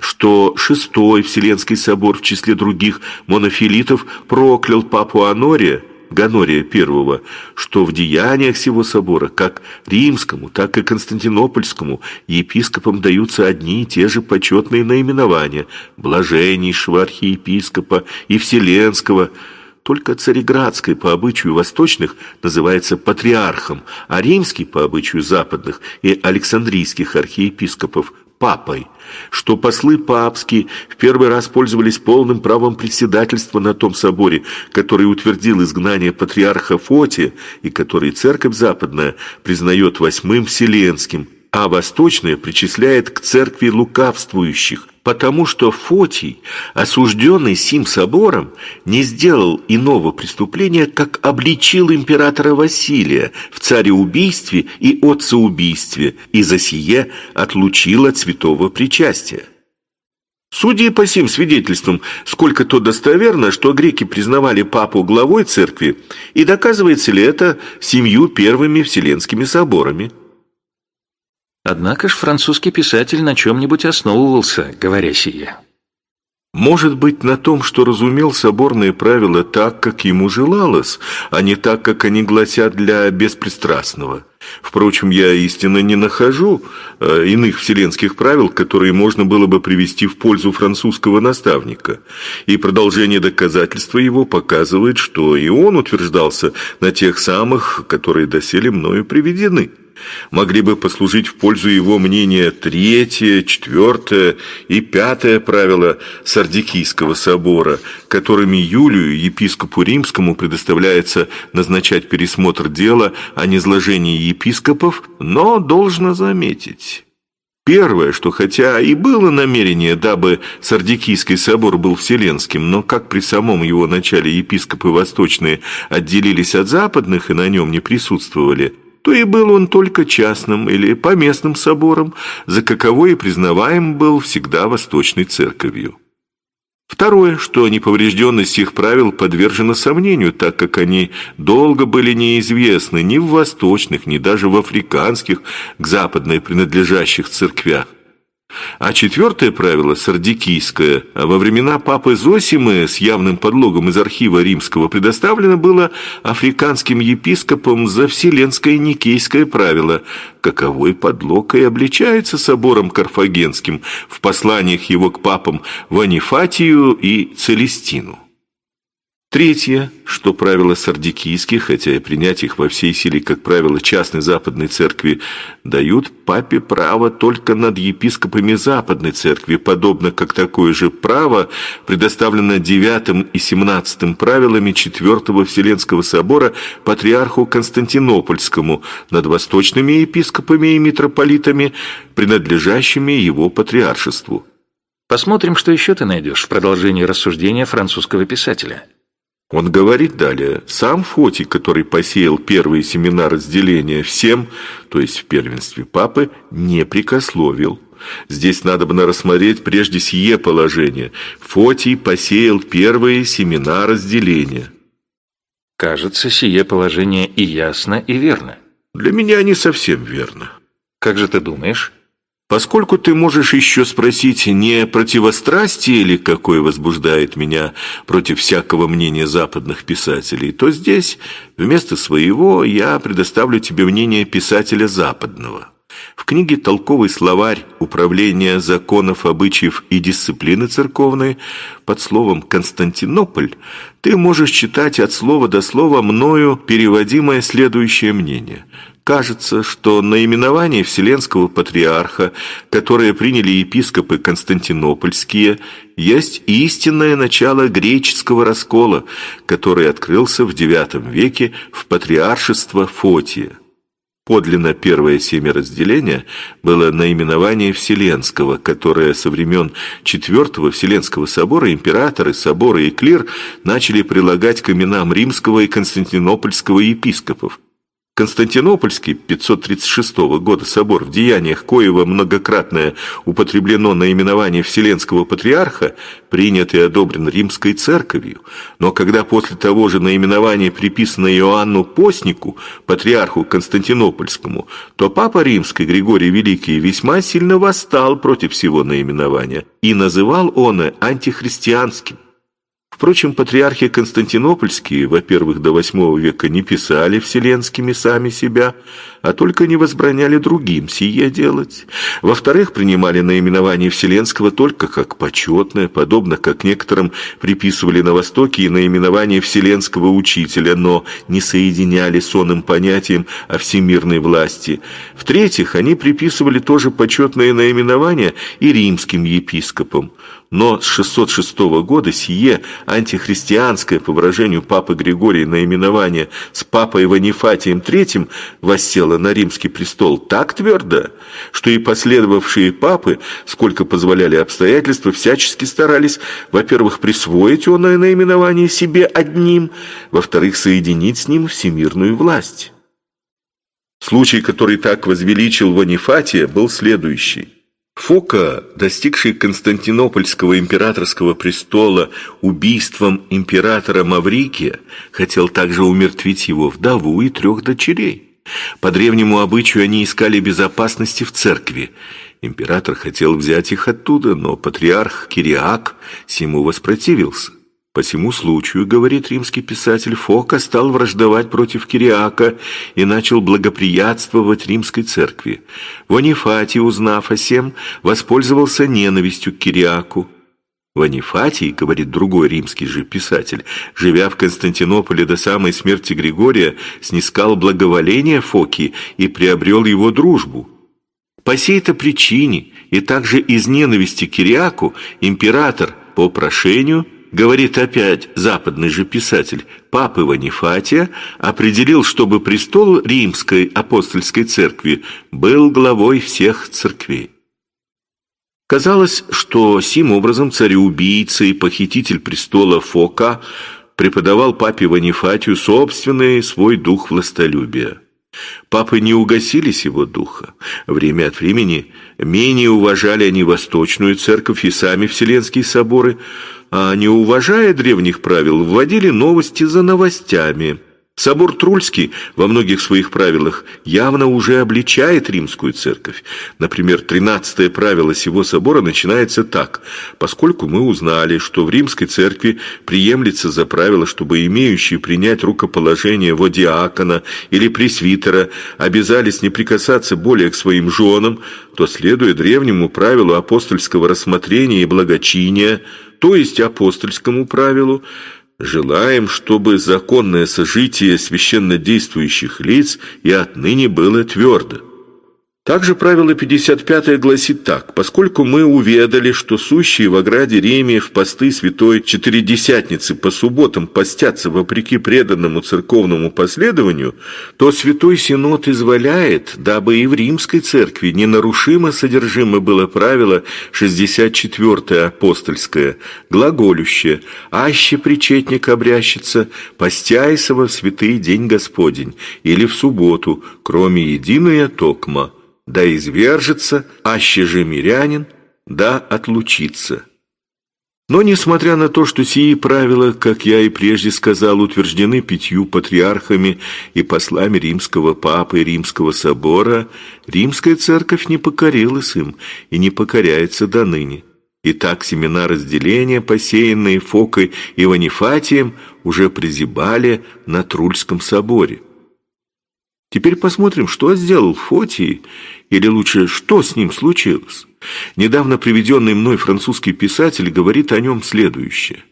что шестой Вселенский собор в числе других монофилитов проклял папу Анория, Ганория I, что в деяниях всего собора, как римскому, так и константинопольскому, епископам даются одни и те же почетные наименования – блаженнейшего архиепископа и вселенского – только Цареградский по обычаю восточных называется патриархом, а римский по обычаю западных и александрийских архиепископов – папой, что послы папские в первый раз пользовались полным правом председательства на том соборе, который утвердил изгнание патриарха Фотия и который церковь западная признает восьмым вселенским, а восточная причисляет к церкви лукавствующих, потому что Фотий, осужденный сим собором, не сделал иного преступления, как обличил императора Василия в цареубийстве и отцеубийстве, и за сие отлучил от святого причастия. Судя по сим свидетельствам, сколько то достоверно, что греки признавали папу главой церкви, и доказывается ли это семью первыми вселенскими соборами – Однако ж французский писатель на чем-нибудь основывался, говоря сие. Может быть, на том, что разумел соборные правила так, как ему желалось, а не так, как они гласят для беспристрастного. Впрочем, я истинно не нахожу э, иных вселенских правил, которые можно было бы привести в пользу французского наставника. И продолжение доказательства его показывает, что и он утверждался на тех самых, которые доселе мною приведены могли бы послужить в пользу его мнения третье, четвертое и пятое правило Сардикийского собора, которыми Юлию, епископу римскому, предоставляется назначать пересмотр дела о низложении епископов, но должно заметить. Первое, что хотя и было намерение, дабы Сардикийский собор был вселенским, но как при самом его начале епископы восточные отделились от западных и на нем не присутствовали – то и был он только частным или поместным собором, за каковой и признаваем был всегда Восточной Церковью. Второе, что неповрежденность их правил подвержена сомнению, так как они долго были неизвестны ни в восточных, ни даже в африканских, к западной принадлежащих церквях. А четвертое правило, сардикийское, во времена папы Зосимы с явным подлогом из архива римского предоставлено было африканским епископам за вселенское никейское правило, каковой подлог и обличается собором карфагенским в посланиях его к папам Ванифатию и Целестину. Третье, что правила сардикийские, хотя и принять их во всей силе, как правило, частной западной церкви, дают папе право только над епископами западной церкви, подобно как такое же право предоставлено девятым и семнадцатым правилами Четвертого Вселенского собора патриарху Константинопольскому над восточными епископами и митрополитами, принадлежащими его патриаршеству. Посмотрим, что еще ты найдешь в продолжении рассуждения французского писателя. Он говорит далее, сам Фотий, который посеял первые семена разделения всем, то есть в первенстве папы, не прикословил. Здесь надо бы рассмотреть прежде сие положение. Фотий посеял первые семена разделения. Кажется, сие положение и ясно, и верно. Для меня не совсем верно. Как же ты думаешь? Поскольку ты можешь еще спросить, не противострастие ли какое возбуждает меня против всякого мнения западных писателей, то здесь вместо своего я предоставлю тебе мнение писателя западного. В книге «Толковый словарь управления законов, обычаев и дисциплины церковной» под словом «Константинополь» ты можешь читать от слова до слова мною переводимое следующее мнение – Кажется, что наименование Вселенского Патриарха, которое приняли епископы константинопольские, есть истинное начало греческого раскола, который открылся в IX веке в патриаршество Фотия. Подлинно первое семяразделение было наименование Вселенского, которое со времен Четвертого Вселенского собора императоры, соборы и клир начали прилагать к именам римского и константинопольского епископов. Константинопольский 536 года собор, в деяниях коего многократное употреблено наименование Вселенского Патриарха, принят и одобрен Римской Церковью. Но когда после того же наименования приписано Иоанну Постнику, Патриарху Константинопольскому, то Папа Римский Григорий Великий весьма сильно восстал против всего наименования и называл он антихристианским. Впрочем, патриархи Константинопольские, во-первых, до VIII века не писали вселенскими сами себя, а только не возбраняли другим сие делать. Во-вторых, принимали наименование Вселенского только как почетное, подобно как некоторым приписывали на Востоке и наименование Вселенского Учителя, но не соединяли с онным понятием о всемирной власти. В-третьих, они приписывали тоже почетное наименование и римским епископам. Но с 606 года сие антихристианское, по выражению папы Григория, наименование с папой Ванифатием III воссело на римский престол так твердо, что и последовавшие папы, сколько позволяли обстоятельства, всячески старались, во-первых, присвоить оное наименование себе одним, во-вторых, соединить с ним всемирную власть. Случай, который так возвеличил Ванифатия, был следующий. Фока, достигший Константинопольского императорского престола убийством императора Маврикия, хотел также умертвить его вдову и трех дочерей. По древнему обычаю они искали безопасности в церкви. Император хотел взять их оттуда, но патриарх Кириак сему воспротивился. По всему случаю, говорит римский писатель, Фока стал враждовать против Кириака и начал благоприятствовать римской церкви. Ванифатий, узнав о сем, воспользовался ненавистью к Кириаку. Ванифатий, говорит другой римский же писатель, живя в Константинополе до самой смерти Григория, снискал благоволение Фоки и приобрел его дружбу. По сей-то причине и также из ненависти к Кириаку император по прошению говорит опять западный же писатель, папы Ванифатия определил, чтобы престол римской апостольской церкви был главой всех церквей. Казалось, что сим образом цареубийца и похититель престола Фока преподавал папе Ванифатию собственный свой дух властолюбия. Папы не угасили сего духа. Время от времени менее уважали они Восточную Церковь и сами Вселенские соборы, а не уважая древних правил, вводили новости за новостями – Собор Трульский во многих своих правилах явно уже обличает римскую церковь. Например, тринадцатое правило сего собора начинается так. «Поскольку мы узнали, что в римской церкви приемлется за правило, чтобы имеющие принять рукоположение водиакона или пресвитера обязались не прикасаться более к своим женам, то, следуя древнему правилу апостольского рассмотрения и благочиния, то есть апостольскому правилу, Желаем, чтобы законное сожитие священно действующих лиц и отныне было твердо. Также правило 55 гласит так. «Поскольку мы уведали, что сущие в ограде Риме в посты святой Четыредесятницы по субботам постятся вопреки преданному церковному последованию, то святой Синод изволяет, дабы и в римской церкви ненарушимо содержимо было правило 64 апостольское, глаголющее, аще причетник обрящется, постяйся в святый день Господень или в субботу, кроме единая токма» да извержется, аще же мирянин, да отлучится. Но, несмотря на то, что сии правила, как я и прежде сказал, утверждены пятью патриархами и послами римского папы и римского собора, римская церковь не покорилась им и не покоряется до ныне. Итак, семена разделения, посеянные Фокой и Ванифатием, уже призябали на Трульском соборе. Теперь посмотрим, что сделал Фотий, или лучше, что с ним случилось. Недавно приведенный мной французский писатель говорит о нем следующее.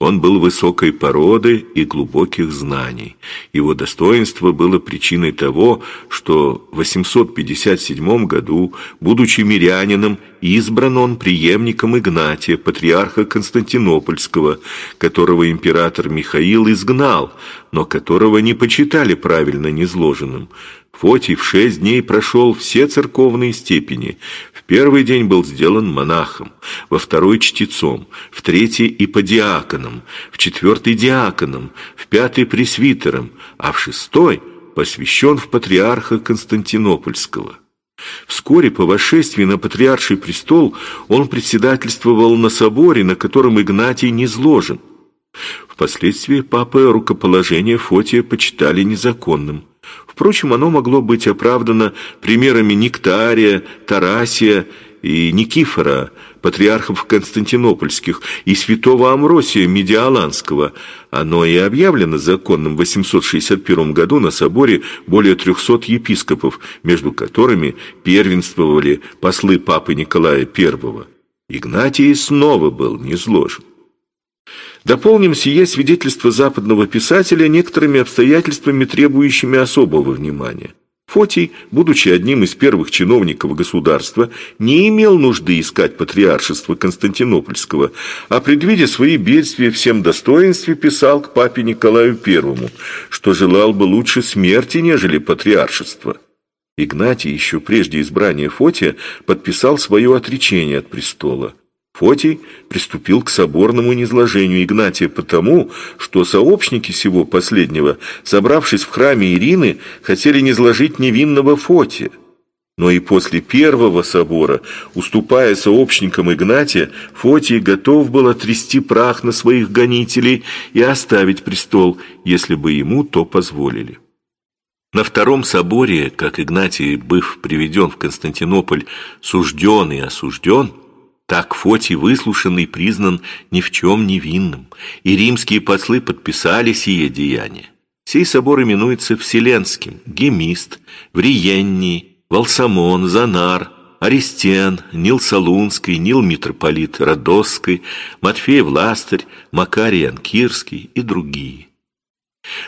Он был высокой породы и глубоких знаний. Его достоинство было причиной того, что в 857 году, будучи мирянином, избран он преемником Игнатия, патриарха Константинопольского, которого император Михаил изгнал, но которого не почитали правильно низложенным. Фотий в шесть дней прошел все церковные степени. В первый день был сделан монахом, во второй – чтецом, в третий – иподиаконом, в четвертый – диаконом, в пятый – пресвитером, а в шестой – посвящен в патриарха Константинопольского. Вскоре по восшествии на патриарший престол он председательствовал на соборе, на котором Игнатий не зложен. Впоследствии папы рукоположение Фотия почитали незаконным. Впрочем, оно могло быть оправдано примерами Нектария, Тарасия и Никифора, патриархов константинопольских, и святого Амросия Медиаланского. Оно и объявлено законным в 861 году на соборе более 300 епископов, между которыми первенствовали послы папы Николая I. Игнатий снова был низложен. Дополним сие свидетельство западного писателя некоторыми обстоятельствами, требующими особого внимания. Фотий, будучи одним из первых чиновников государства, не имел нужды искать патриаршество Константинопольского, а, предвидя свои бедствия всем достоинстве, писал к папе Николаю I, что желал бы лучше смерти, нежели патриаршества. Игнатий еще прежде избрания Фотия подписал свое отречение от престола. Фотий приступил к соборному низложению Игнатия потому, что сообщники сего последнего, собравшись в храме Ирины, хотели низложить невинного Фотия. Но и после первого собора, уступая сообщникам Игнатия, Фотий готов был отрясти прах на своих гонителей и оставить престол, если бы ему то позволили. На втором соборе, как Игнатий, быв приведен в Константинополь, сужден и осужден, так Фотий выслушанный признан ни в чем невинным, и римские послы подписали сие деяние. Сей собор именуется Вселенским, Гемист, Вриенний, Валсамон, Занар, Аристен, Нил Солунский, Нил Митрополит Родосский, Матфей Властарь, Макарий Анкирский и другие.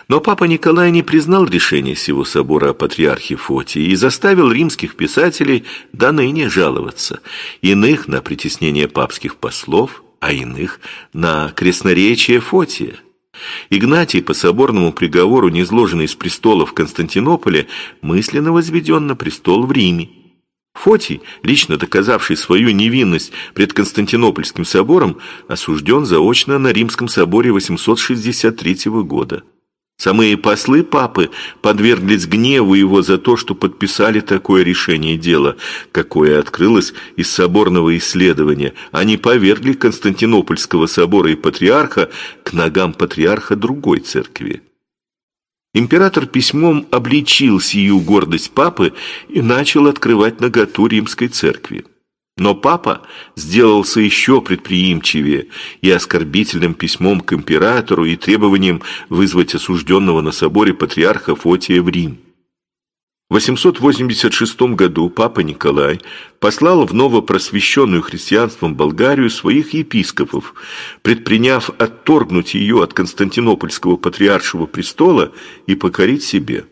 Но папа Николай не признал решение сего собора о патриархе Фотии и заставил римских писателей до ныне жаловаться, иных на притеснение папских послов, а иных на красноречие Фотия. Игнатий по соборному приговору, низложенный с престола в Константинополе, мысленно возведен на престол в Риме. Фотий, лично доказавший свою невинность пред Константинопольским собором, осужден заочно на Римском соборе 863 года. Самые послы папы подверглись гневу его за то, что подписали такое решение дела, какое открылось из соборного исследования. Они повергли Константинопольского собора и патриарха к ногам патриарха другой церкви. Император письмом обличил сию гордость папы и начал открывать наготу римской церкви. Но папа сделался еще предприимчивее и оскорбительным письмом к императору и требованием вызвать осужденного на соборе патриарха Фотия в Рим. В 886 году папа Николай послал в новопросвещенную христианством Болгарию своих епископов, предприняв отторгнуть ее от Константинопольского патриаршего престола и покорить себе.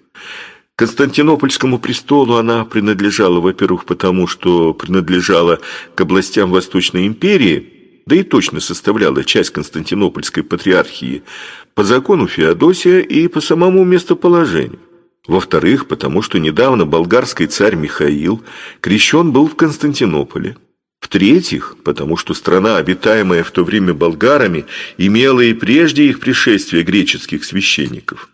Константинопольскому престолу она принадлежала, во-первых, потому что принадлежала к областям Восточной империи, да и точно составляла часть Константинопольской патриархии по закону Феодосия и по самому местоположению. Во-вторых, потому что недавно болгарский царь Михаил крещен был в Константинополе. В-третьих, потому что страна, обитаемая в то время болгарами, имела и прежде их пришествия греческих священников.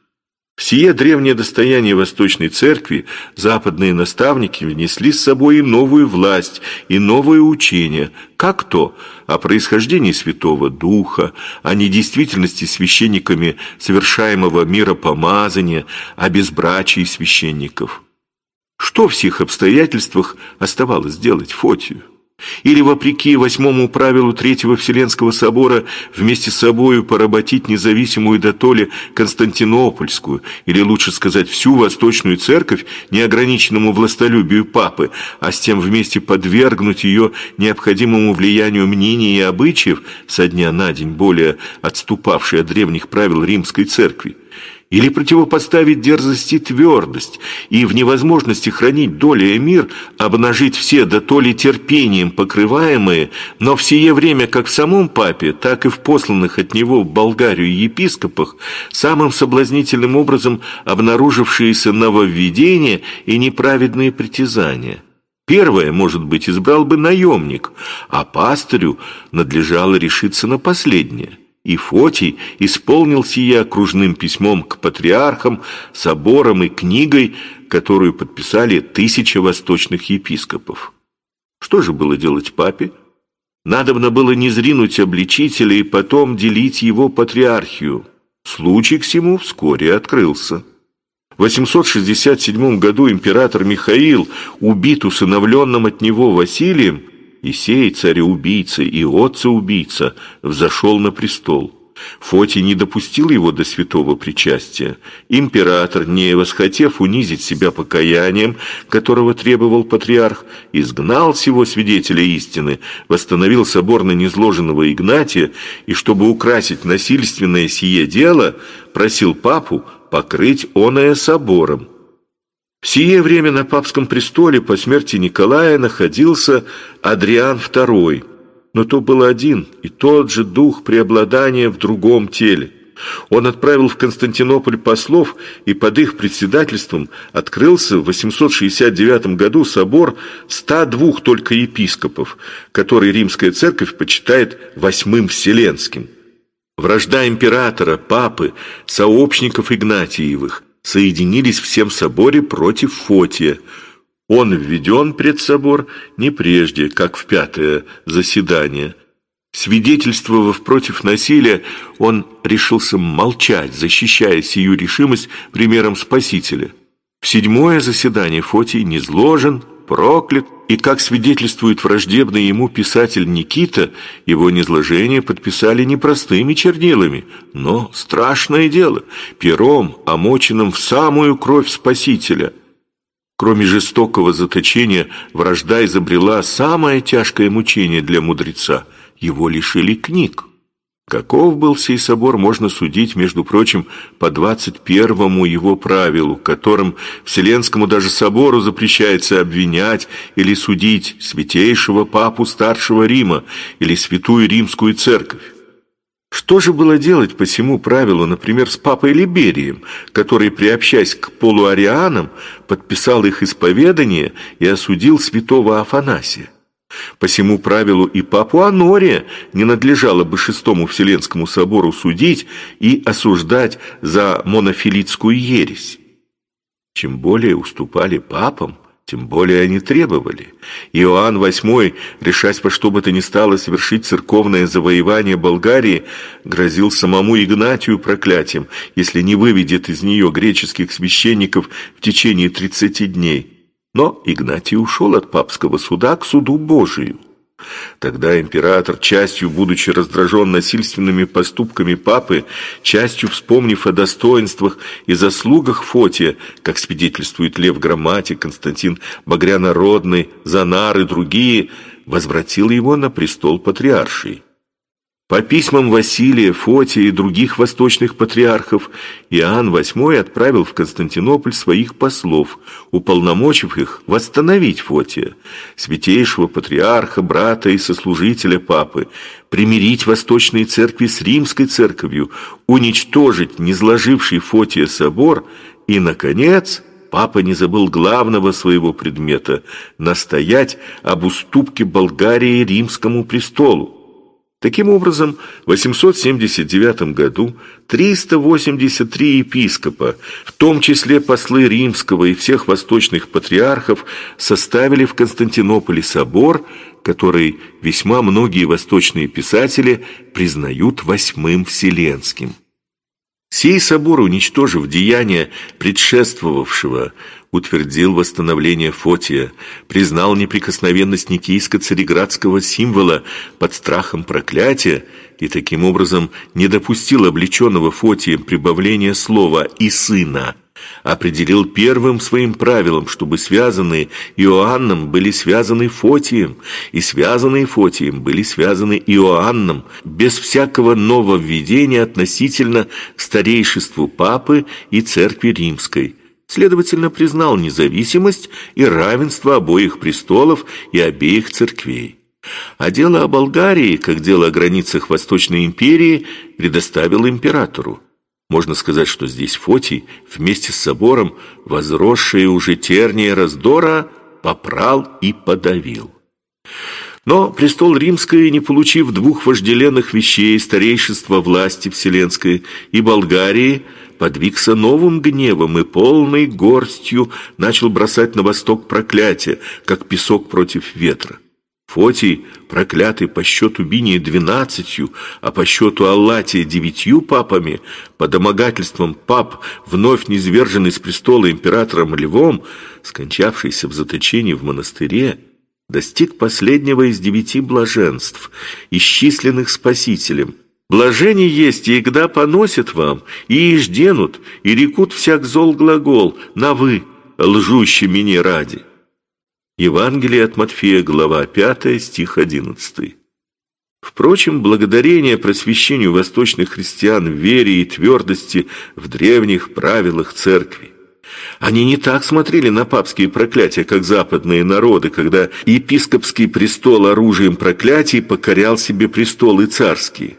Сие древнее достояние Восточной Церкви западные наставники внесли с собой и новую власть, и новое учение, как то о происхождении Святого Духа, о недействительности священниками совершаемого миропомазания, о безбрачии священников. Что в сих обстоятельствах оставалось делать Фотию? Или, вопреки восьмому правилу Третьего Вселенского собора, вместе с собою поработить независимую дотоле Константинопольскую, или, лучше сказать, всю Восточную Церковь неограниченному властолюбию Папы, а с тем вместе подвергнуть ее необходимому влиянию мнений и обычаев, со дня на день более отступавшей от древних правил Римской Церкви или противопоставить дерзость и твердость, и в невозможности хранить доля и мир, обнажить все да то ли терпением покрываемые, но в сие время как в самом папе, так и в посланных от него в Болгарию епископах, самым соблазнительным образом обнаружившиеся нововведения и неправедные притязания. Первое, может быть, избрал бы наемник, а пастырю надлежало решиться на последнее – и Фотий исполнил сие окружным письмом к патриархам, соборам и книгой, которую подписали тысячи восточных епископов. Что же было делать папе? Надобно было не зринуть обличителя и потом делить его патриархию. Случай к всему вскоре открылся. В 867 году император Михаил, убит усыновленным от него Василием, Исей, царя-убийца и отца-убийца, взошел на престол. Фотий не допустил его до святого причастия. Император, не восхотев унизить себя покаянием, которого требовал патриарх, изгнал всего свидетеля истины, восстановил собор на незложенного Игнатия и, чтобы украсить насильственное сие дело, просил папу покрыть оное собором. В сие время на папском престоле по смерти Николая находился Адриан II, но то был один и тот же дух преобладания в другом теле. Он отправил в Константинополь послов, и под их председательством открылся в 869 году собор 102 только епископов, который римская церковь почитает восьмым вселенским. Вражда императора, папы, сообщников Игнатиевых соединились всем соборе против Фотия – он введен пред собор не прежде, как в пятое заседание. Свидетельствовав против насилия, он решился молчать, защищая сию решимость примером Спасителя. В седьмое заседание Фотий низложен, проклят, и, как свидетельствует враждебный ему писатель Никита, его низложение подписали не простыми чернилами, но, страшное дело, пером, омоченным в самую кровь Спасителя – Кроме жестокого заточения, вражда изобрела самое тяжкое мучение для мудреца. Его лишили книг. Каков был сей собор, можно судить, между прочим, по двадцать первому его правилу, которым Вселенскому даже собору запрещается обвинять или судить святейшего папу старшего Рима или святую римскую церковь. Что же было делать по всему правилу, например, с папой Либерием, который, приобщаясь к полуарианам, подписал их исповедание и осудил святого Афанасия? По всему правилу и папу Анория не надлежало бы шестому Вселенскому собору судить и осуждать за монофилитскую ересь. Чем более уступали папам, тем более они требовали. Иоанн VIII, решась по что бы то ни стало совершить церковное завоевание Болгарии, грозил самому Игнатию проклятием, если не выведет из нее греческих священников в течение 30 дней. Но Игнатий ушел от папского суда к суду Божию. Тогда император, частью будучи раздражен насильственными поступками папы, частью вспомнив о достоинствах и заслугах Фотия, как свидетельствует Лев Грамматик, Константин Багрянародный, Занар и другие, возвратил его на престол патриарший. По письмам Василия, Фотия и других восточных патриархов Иоанн VIII отправил в Константинополь своих послов, уполномочив их восстановить Фотия, святейшего патриарха, брата и сослужителя папы, примирить восточные церкви с римской церковью, уничтожить незложивший Фотия собор и, наконец, Папа не забыл главного своего предмета – настоять об уступке Болгарии римскому престолу. Таким образом, в 879 году 383 епископа, в том числе послы римского и всех восточных патриархов, составили в Константинополе собор, который весьма многие восточные писатели признают Восьмым Вселенским. Сей собор, уничтожив деяния предшествовавшего, утвердил восстановление Фотия, признал неприкосновенность никийско-цареградского символа под страхом проклятия и таким образом не допустил облеченного Фотием прибавления слова «и сына», определил первым своим правилом, чтобы связанные Иоанном были связаны Фотием, и связанные Фотием были связаны Иоанном, без всякого нововведения относительно к старейшеству Папы и Церкви Римской – следовательно, признал независимость и равенство обоих престолов и обеих церквей. А дело о Болгарии, как дело о границах Восточной империи, предоставил императору. Можно сказать, что здесь Фотий вместе с собором, возросшие уже терния раздора, попрал и подавил. Но престол римский, не получив двух вожделенных вещей, старейшества власти вселенской и Болгарии, подвигся новым гневом и полной горстью начал бросать на восток проклятия, как песок против ветра. Фотий, проклятый по счету Бинии двенадцатью, а по счету Аллатия девятью папами, по домогательствам пап, вновь низверженный с престола императором Львом, скончавшийся в заточении в монастыре, достиг последнего из девяти блаженств, исчисленных Спасителем. Блажение есть, и когда поносят вам, и ижденут, и рекут всяк зол глагол, на вы, лжущий мне ради». Евангелие от Матфея, глава 5, стих 11. Впрочем, благодарение просвещению восточных христиан в вере и твердости в древних правилах церкви. Они не так смотрели на папские проклятия, как западные народы, когда епископский престол оружием проклятий покорял себе престолы царские.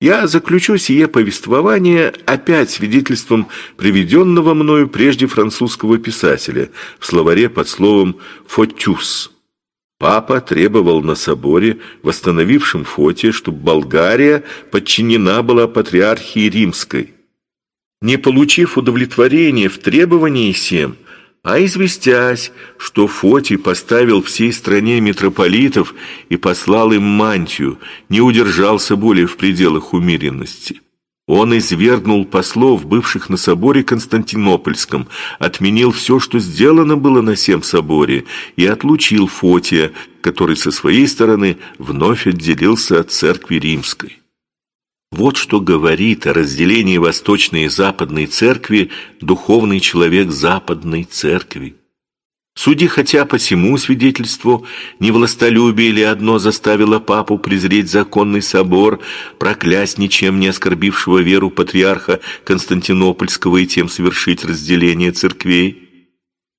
Я заключу сие повествование опять свидетельством приведенного мною прежде французского писателя в словаре под словом «фотюс». Папа требовал на соборе, восстановившем Фоте, чтобы Болгария подчинена была патриархии римской. Не получив удовлетворения в требовании всем, а известясь, что Фотий поставил всей стране митрополитов и послал им мантию, не удержался более в пределах умеренности. Он извергнул послов, бывших на соборе Константинопольском, отменил все, что сделано было на всем соборе, и отлучил Фотия, который со своей стороны вновь отделился от церкви римской. Вот что говорит о разделении Восточной и Западной Церкви духовный человек Западной Церкви. Суди хотя по всему свидетельству, не властолюбие или одно заставило папу презреть законный собор, проклясть ничем не оскорбившего веру патриарха Константинопольского и тем совершить разделение церквей.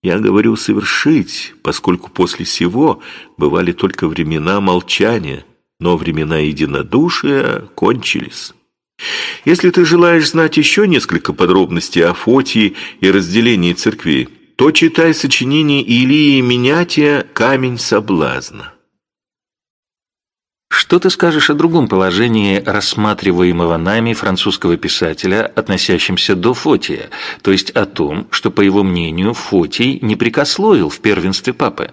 Я говорю «совершить», поскольку после сего бывали только времена молчания, но времена единодушия кончились. Если ты желаешь знать еще несколько подробностей о Фотии и разделении церквей, то читай сочинение Илии Минятия «Камень соблазна». Что ты скажешь о другом положении рассматриваемого нами французского писателя, относящемся до Фотия, то есть о том, что, по его мнению, Фотий не прикословил в первенстве папы?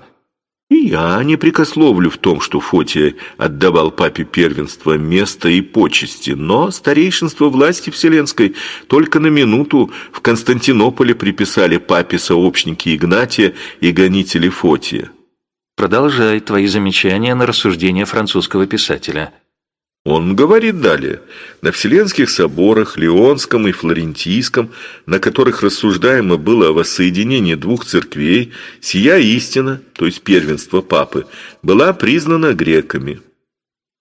И я не прикословлю в том, что Фотия отдавал папе первенство место и почести, но старейшинство власти вселенской только на минуту в Константинополе приписали папе сообщники Игнатия и гонители Фотия. Продолжай твои замечания на рассуждения французского писателя – он говорит далее, на Вселенских соборах, Леонском и Флорентийском, на которых рассуждаемо было о воссоединении двух церквей, сия истина, то есть первенство Папы, была признана греками.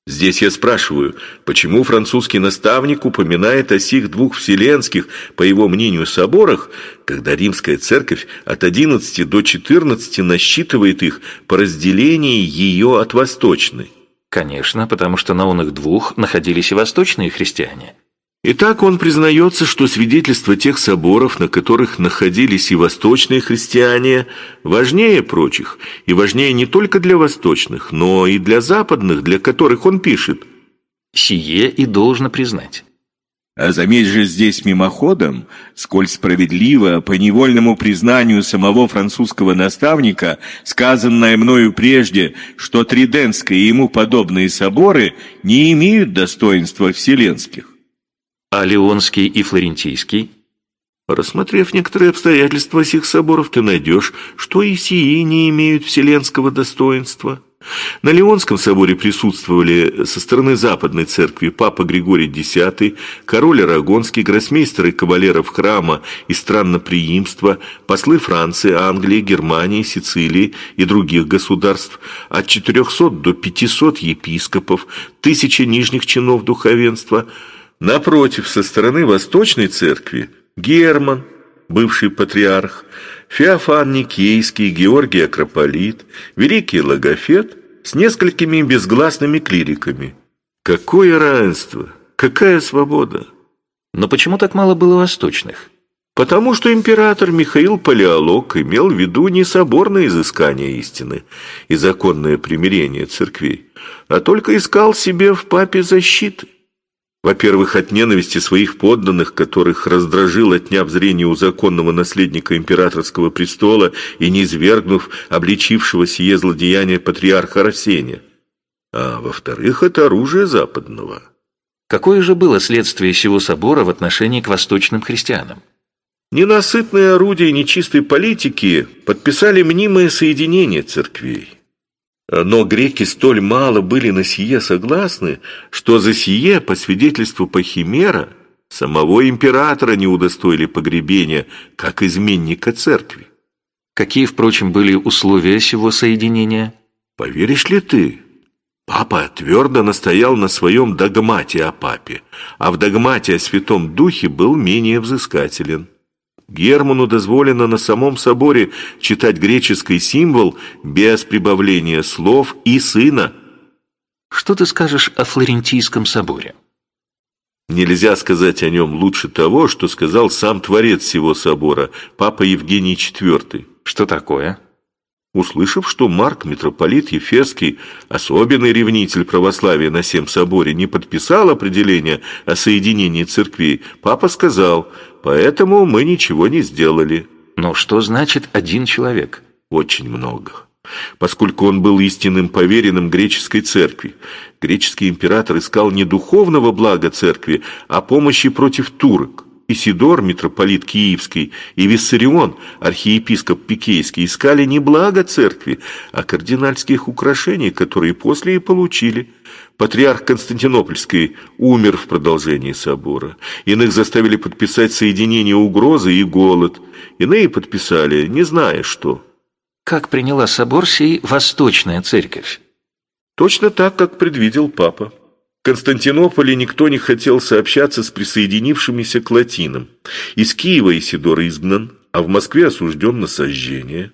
Здесь я спрашиваю, почему французский наставник упоминает о сих двух вселенских, по его мнению, соборах, когда римская церковь от 11 до 14 насчитывает их по разделении ее от восточной? Конечно, потому что на онных двух находились и восточные христиане. Итак, он признается, что свидетельство тех соборов, на которых находились и восточные христиане, важнее прочих, и важнее не только для восточных, но и для западных, для которых он пишет. Сие и должно признать. А заметь же здесь мимоходом, сколь справедливо, по невольному признанию самого французского наставника, сказанное мною прежде, что Триденские и ему подобные соборы не имеют достоинства вселенских. А Леонский и Флорентийский? Рассмотрев некоторые обстоятельства сих соборов, ты найдешь, что и сии не имеют вселенского достоинства. На Леонском соборе присутствовали со стороны Западной Церкви Папа Григорий X, король Арагонский, гроссмейстеры кавалеров храма и странноприимства, послы Франции, Англии, Германии, Сицилии и других государств, от 400 до 500 епископов, тысячи нижних чинов духовенства. Напротив, со стороны Восточной Церкви Герман, бывший патриарх, Феофан Никейский, Георгий Акрополит, Великий Логофет с несколькими безгласными клириками. Какое равенство! Какая свобода! Но почему так мало было восточных? Потому что император Михаил Палеолог имел в виду не соборное изыскание истины и законное примирение церквей, а только искал себе в папе защиты. Во-первых, от ненависти своих подданных, которых раздражил, отняв зрение у законного наследника императорского престола и низвергнув обличившего сие злодеяние патриарха Арсения. А во-вторых, это оружие западного. Какое же было следствие сего собора в отношении к восточным христианам? Ненасытные орудия нечистой политики подписали мнимое соединение церквей. Но греки столь мало были на сие согласны, что за сие, по свидетельству Пахимера, самого императора не удостоили погребения, как изменника церкви. Какие, впрочем, были условия сего соединения? Поверишь ли ты? Папа твердо настоял на своем догмате о папе, а в догмате о Святом Духе был менее взыскателен. Герману дозволено на самом соборе читать греческий символ без прибавления слов и сына. Что ты скажешь о Флорентийском соборе? Нельзя сказать о нем лучше того, что сказал сам творец всего собора, папа Евгений IV. Что такое? Услышав, что Марк, митрополит Ефесский, особенный ревнитель православия на всем соборе, не подписал определение о соединении церквей, папа сказал, поэтому мы ничего не сделали. Но что значит один человек? Очень много. Поскольку он был истинным поверенным греческой церкви, греческий император искал не духовного блага церкви, а помощи против турок. Исидор, митрополит Киевский, и Виссарион, архиепископ Пикейский, искали не благо церкви, а кардинальских украшений, которые после и получили. Патриарх Константинопольский умер в продолжении собора. Иных заставили подписать соединение угрозы и голод. Иные подписали, не зная что. Как приняла собор сей Восточная Церковь? Точно так, как предвидел папа. Константинополе никто не хотел сообщаться с присоединившимися к латинам. Из Киева Исидор изгнан, а в Москве осужден на сожжение.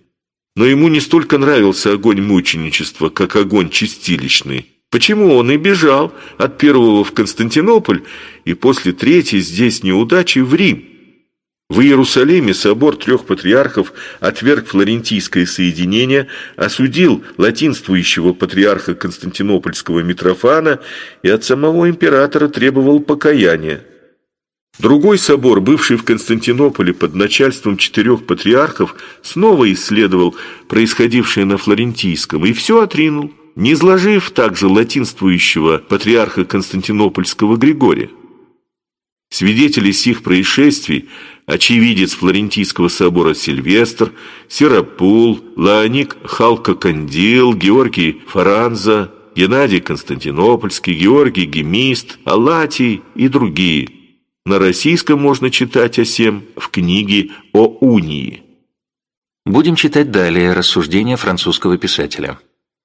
Но ему не столько нравился огонь мученичества, как огонь чистилищный. Почему он и бежал от первого в Константинополь и после третьей здесь неудачи в Рим? В Иерусалиме собор трех патриархов отверг флорентийское соединение, осудил латинствующего патриарха Константинопольского Митрофана и от самого императора требовал покаяния. Другой собор, бывший в Константинополе под начальством четырех патриархов, снова исследовал происходившее на Флорентийском и все отринул, не изложив также латинствующего патриарха Константинопольского Григория. Свидетели сих происшествий очевидец Флорентийского собора Сильвестр, Серапул, Лаоник Халкокандил, Георгий Фаранза, Геннадий Константинопольский, Георгий Гемист, Алатий и другие. На российском можно читать о сем в книге о унии. Будем читать далее рассуждения французского писателя.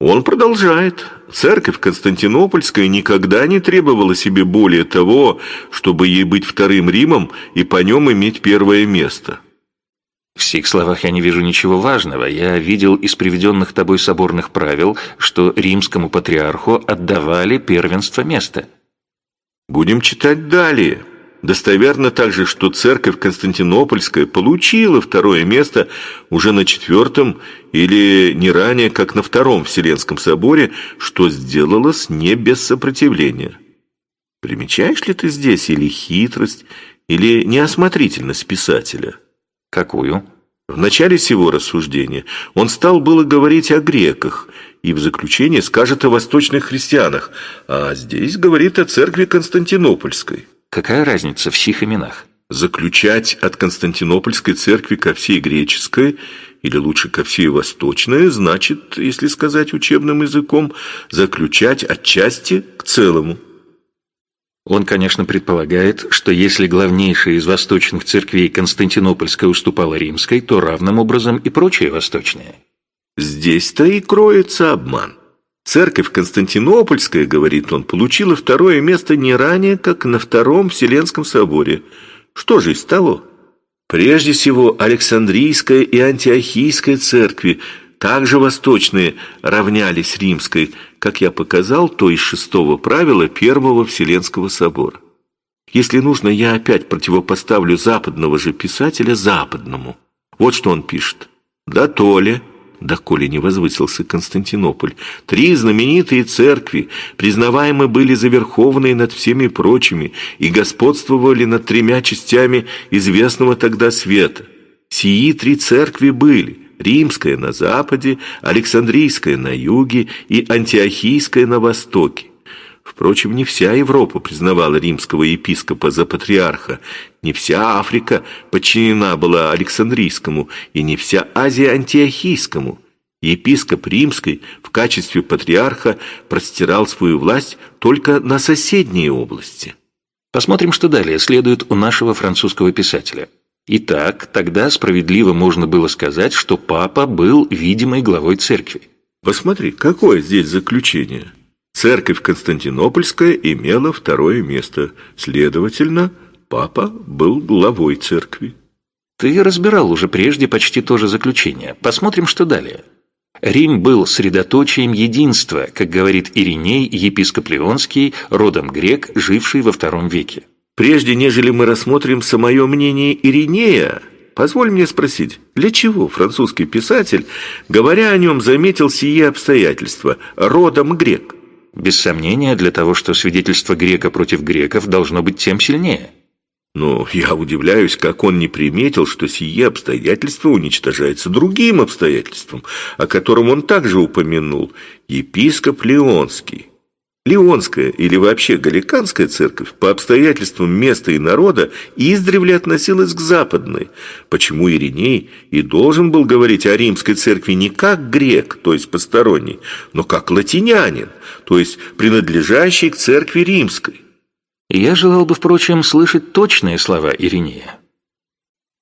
Он продолжает. Церковь Константинопольская никогда не требовала себе более того, чтобы ей быть вторым Римом и по нем иметь первое место. В сих словах я не вижу ничего важного. Я видел из приведенных тобой соборных правил, что римскому патриарху отдавали первенство места. Будем читать далее. Достоверно также, что церковь Константинопольская получила второе место уже на четвертом или не ранее, как на втором Вселенском соборе, что сделалось не без сопротивления. Примечаешь ли ты здесь или хитрость, или неосмотрительность писателя? Какую? В начале сего рассуждения он стал было говорить о греках, и в заключение скажет о восточных христианах, а здесь говорит о церкви Константинопольской. Какая разница в сих именах? Заключать от Константинопольской церкви ко всей греческой, или лучше ко всей восточной, значит, если сказать учебным языком, заключать отчасти к целому. Он, конечно, предполагает, что если главнейшая из восточных церквей Константинопольская уступала римской, то равным образом и прочие восточные. Здесь-то и кроется обман. Церковь Константинопольская, говорит он, получила второе место не ранее, как на Втором Вселенском соборе. Что же из того? Прежде всего, Александрийская и Антиохийская церкви, также восточные, равнялись римской, как я показал, то из шестого правила Первого Вселенского собора. Если нужно, я опять противопоставлю западного же писателя западному. Вот что он пишет. «Да то ли, доколе не возвысился Константинополь. Три знаменитые церкви, признаваемы были за верховные над всеми прочими и господствовали над тремя частями известного тогда света. Сии три церкви были – Римская на западе, Александрийская на юге и Антиохийская на востоке. Впрочем, не вся Европа признавала римского епископа за патриарха, не вся Африка подчинена была Александрийскому, и не вся Азия Антиохийскому. Епископ Римской в качестве патриарха простирал свою власть только на соседние области. Посмотрим, что далее следует у нашего французского писателя. Итак, тогда справедливо можно было сказать, что папа был видимой главой церкви. Посмотри, какое здесь заключение. Церковь Константинопольская имела второе место. Следовательно, папа был главой церкви. Ты разбирал уже прежде почти то же заключение. Посмотрим, что далее. Рим был средоточием единства, как говорит Ириней, епископ Леонский, родом грек, живший во втором веке. Прежде нежели мы рассмотрим самое мнение Иринея, позволь мне спросить, для чего французский писатель, говоря о нем, заметил сие обстоятельства, родом грек? Без сомнения, для того, что свидетельство грека против греков должно быть тем сильнее. Но я удивляюсь, как он не приметил, что сие обстоятельство уничтожается другим обстоятельством, о котором он также упомянул, епископ Леонский. Леонская или вообще Галиканская церковь по обстоятельствам места и народа издревле относилась к западной, почему Ириней и должен был говорить о римской церкви не как грек, то есть посторонний, но как латинянин, то есть принадлежащий к церкви римской. Я желал бы, впрочем, слышать точные слова Иринея.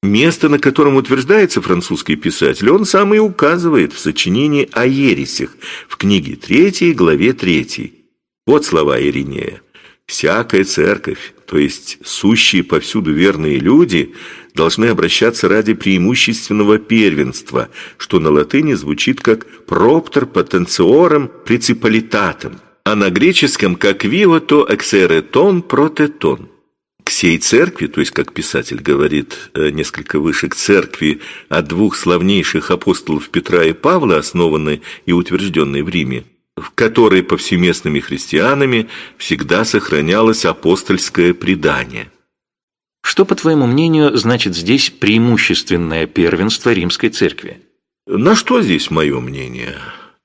Место, на котором утверждается французский писатель, он сам и указывает в сочинении о ересях в книге 3, главе 3. Вот слова Иринея. «Всякая церковь, то есть сущие повсюду верные люди, должны обращаться ради преимущественного первенства, что на латыни звучит как «проптер потенциором принципалитатом», а на греческом как «вио то эксеретон протетон». К сей церкви, то есть, как писатель говорит э, несколько выше, к церкви от двух славнейших апостолов Петра и Павла, основанной и утвержденной в Риме, в которой повсеместными христианами всегда сохранялось апостольское предание. Что, по твоему мнению, значит здесь преимущественное первенство римской церкви? На что здесь мое мнение?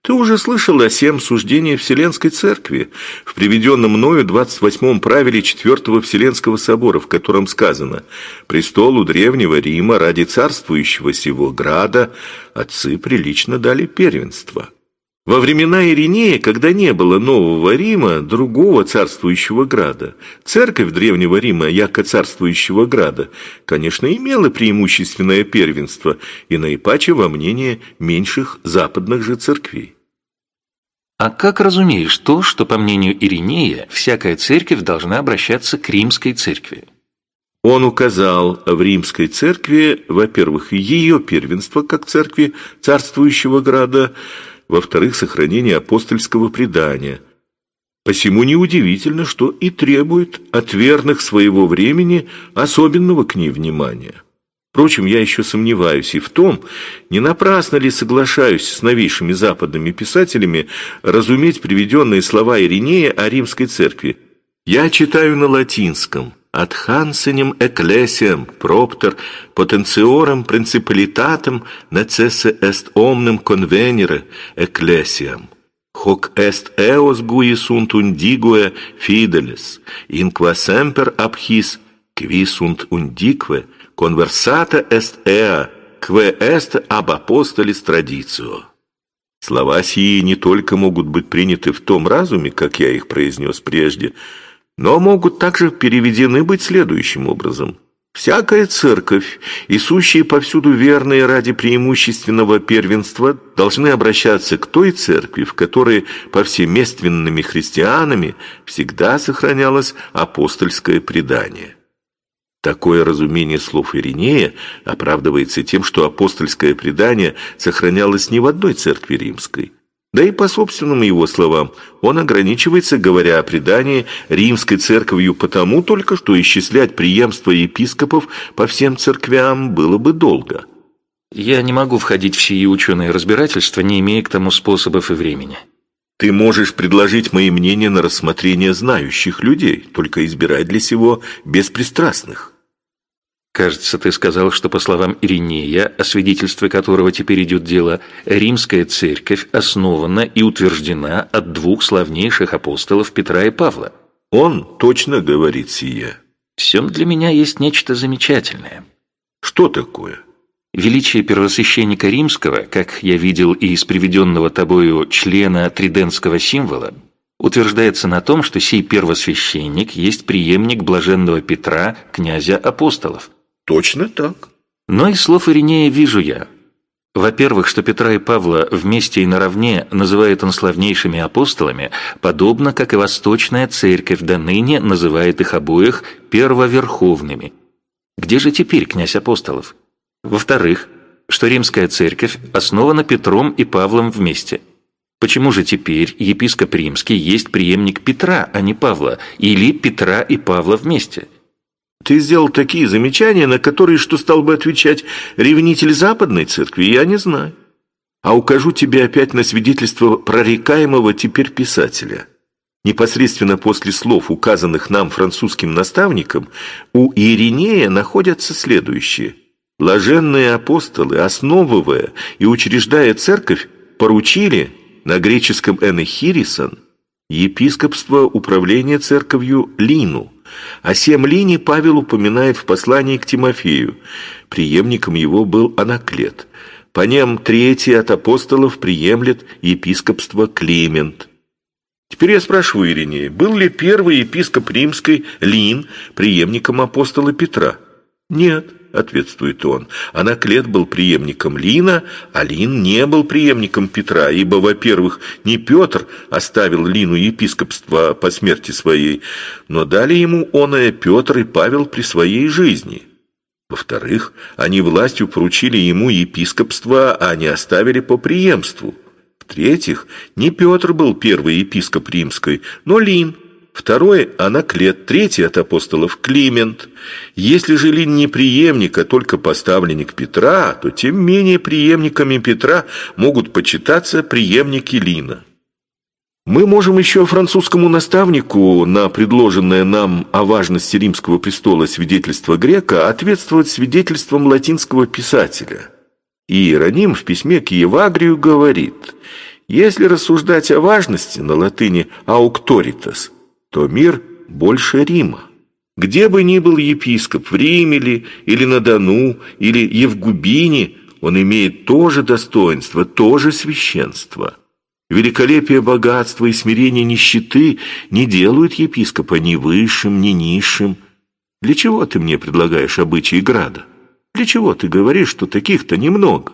Ты уже слышал о всем суждении Вселенской Церкви в приведенном мною 28-м правиле Четвертого Вселенского Собора, в котором сказано «Престолу Древнего Рима ради царствующего сего града отцы прилично дали первенство». Во времена Иринея, когда не было Нового Рима, другого царствующего града, церковь Древнего Рима, яко царствующего града, конечно, имела преимущественное первенство и наипаче во мнение меньших западных же церквей. А как разумеешь то, что, по мнению Иринея, всякая церковь должна обращаться к римской церкви? Он указал в римской церкви, во-первых, ее первенство как церкви царствующего града, во-вторых, сохранение апостольского предания. Посему неудивительно, что и требует от верных своего времени особенного к ней внимания. Впрочем, я еще сомневаюсь и в том, не напрасно ли соглашаюсь с новейшими западными писателями разуметь приведенные слова Иринея о римской церкви. Я читаю на латинском «От хансенем экклесиям проптер потенциором принципалитатом necesse est omnem convenire ecclesiam» hoc est eos gui sunt undigue fideles, in qua semper abhis, qui sunt undique, «Conversata est ea, que est ab apostolis traditio». Слова сии не только могут быть приняты в том разуме, как я их произнес прежде, но могут также переведены быть следующим образом. Всякая церковь и сущие повсюду верные ради преимущественного первенства должны обращаться к той церкви, в которой повсеместственными христианами всегда сохранялось апостольское предание. Такое разумение слов Иринея оправдывается тем, что апостольское предание сохранялось не в одной церкви римской. Да и по собственным его словам, он ограничивается, говоря о предании, римской церковью потому только, что исчислять преемство епископов по всем церквям было бы долго. Я не могу входить в сии ученые разбирательства, не имея к тому способов и времени. Ты можешь предложить мои мнения на рассмотрение знающих людей, только избирать для сего беспристрастных. Кажется, ты сказал, что, по словам Иринея, о свидетельстве которого теперь идет дело, римская церковь основана и утверждена от двух славнейших апостолов Петра и Павла. Он точно говорит сие. В всем для меня есть нечто замечательное. Что такое? Величие первосвященника римского, как я видел и из приведенного тобою члена тридентского символа, утверждается на том, что сей первосвященник есть преемник блаженного Петра, князя апостолов. Точно так. Но из слов Иринея вижу я. Во-первых, что Петра и Павла вместе и наравне называет он славнейшими апостолами, подобно как и Восточная Церковь до ныне называет их обоих первоверховными. Где же теперь князь апостолов? Во-вторых, что Римская Церковь основана Петром и Павлом вместе – Почему же теперь епископ римский есть преемник Петра, а не Павла, или Петра и Павла вместе? Ты сделал такие замечания, на которые, что стал бы отвечать ревнитель Западной Церкви, я не знаю. А укажу тебе опять на свидетельство прорекаемого теперь писателя. Непосредственно после слов, указанных нам французским наставником, у Иеринея находятся следующие. Блаженные апостолы, основывая и учреждая церковь, поручили на греческом «энехирисон» епископство управления церковью Лину, а семь линий Павел упоминает в послании к Тимофею. Преемником его был Анаклет. По нем третий от апостолов приемлет епископство Климент. Теперь я спрашиваю Иринея, был ли первый епископ римской Лин преемником апостола Петра? Нет ответствует он. Анаклет был преемником Лина, а Лин не был преемником Петра, ибо, во-первых, не Петр оставил Лину епископство по смерти своей, но дали ему оное Петр и Павел при своей жизни. Во-вторых, они властью поручили ему епископство, а не оставили по преемству. В-третьих, не Петр был первый епископ римской, но Лин – Второй – Анаклет, третий от апостолов – Климент. Если же Лин не преемник, а только поставленник Петра, то тем менее преемниками Петра могут почитаться преемники Лина. Мы можем еще французскому наставнику на предложенное нам о важности римского престола свидетельство грека ответствовать свидетельством латинского писателя. Иероним в письме к Евагрию говорит, если рассуждать о важности на латыни «аукторитас», то мир больше Рима. Где бы ни был епископ, в Риме ли, или на Дону, или Евгубине, он имеет то же достоинство, то же священство. Великолепие богатства и смирение нищеты не делают епископа ни высшим, ни низшим. Для чего ты мне предлагаешь обычаи града? Для чего ты говоришь, что таких-то немного?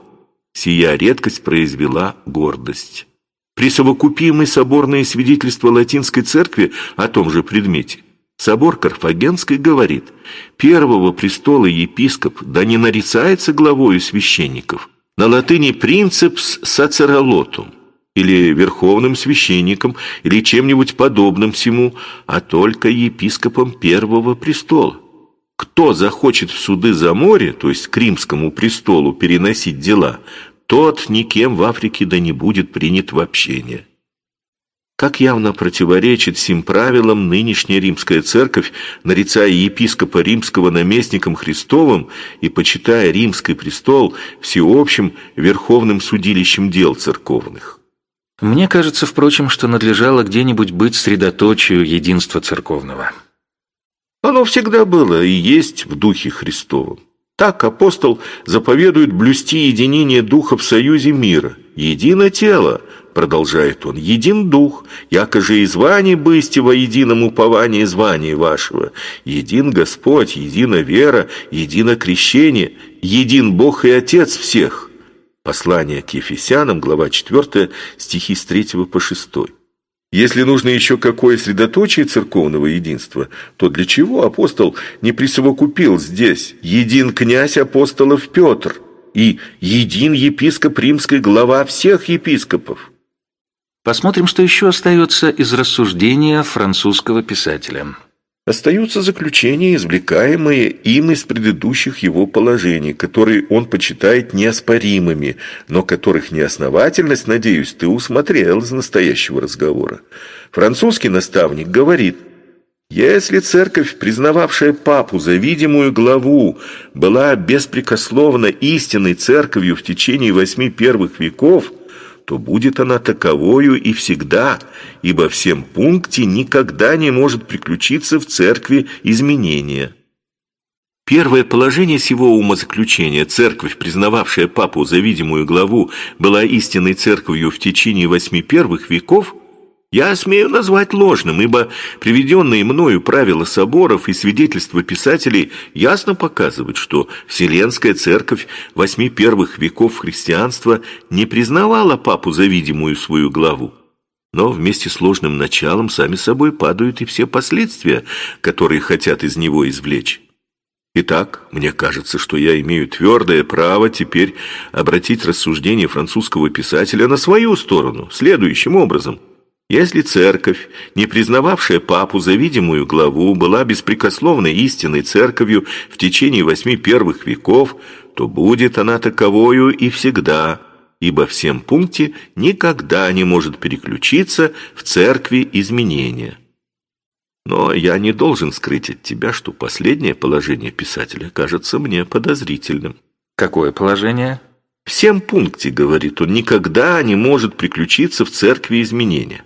Сия редкость произвела гордость присовокупимы соборные свидетельства Латинской Церкви о том же предмете. Собор Карфагенской говорит, первого престола епископ да не нарицается главою священников, на латыни «принцепс сацеролотум» или верховным священником, или чем-нибудь подобным всему, а только епископом первого престола. Кто захочет в суды за море, то есть к римскому престолу, переносить дела, тот никем в Африке да не будет принят в общение. Как явно противоречит сим правилам нынешняя римская церковь, нарицая епископа римского наместником Христовым и почитая римский престол всеобщим верховным судилищем дел церковных. Мне кажется, впрочем, что надлежало где-нибудь быть средоточию единства церковного. Оно всегда было и есть в духе Христовом. Так апостол заповедует блюсти единение духа в союзе мира. Едино тело, продолжает он, един дух, яко же и звание бысти во едином уповании звания вашего. Един Господь, едина вера, едино крещение, един Бог и Отец всех. Послание к Ефесянам, глава 4, стихи с 3 по 6. Если нужно еще какое средоточие церковного единства, то для чего апостол не присовокупил здесь «един князь апостолов Петр» и «един епископ римской глава всех епископов»? Посмотрим, что еще остается из рассуждения французского писателя. Остаются заключения, извлекаемые им из предыдущих его положений, которые он почитает неоспоримыми, но которых неосновательность, надеюсь, ты усмотрел из настоящего разговора. Французский наставник говорит, если церковь, признававшая папу за видимую главу, была беспрекословно истинной церковью в течение восьми первых веков – то будет она таковою и всегда, ибо всем пункте никогда не может приключиться в церкви изменения. Первое положение сего умозаключения, церковь, признававшая папу за видимую главу, была истинной церковью в течение восьми первых веков, я смею назвать ложным, ибо приведенные мною правила соборов и свидетельства писателей ясно показывают, что Вселенская церковь восьми первых веков христианства не признавала папу за видимую свою главу. Но вместе с ложным началом сами собой падают и все последствия, которые хотят из него извлечь. Итак, мне кажется, что я имею твердое право теперь обратить рассуждение французского писателя на свою сторону, следующим образом. Если церковь, не признававшая папу за видимую главу, была беспрекословной истинной церковью в течение восьми первых веков, то будет она таковою и всегда, ибо в всем пункте никогда не может переключиться в церкви изменения. Но я не должен скрыть от тебя, что последнее положение писателя кажется мне подозрительным. Какое положение? В всем пункте, говорит он, никогда не может приключиться в церкви изменения.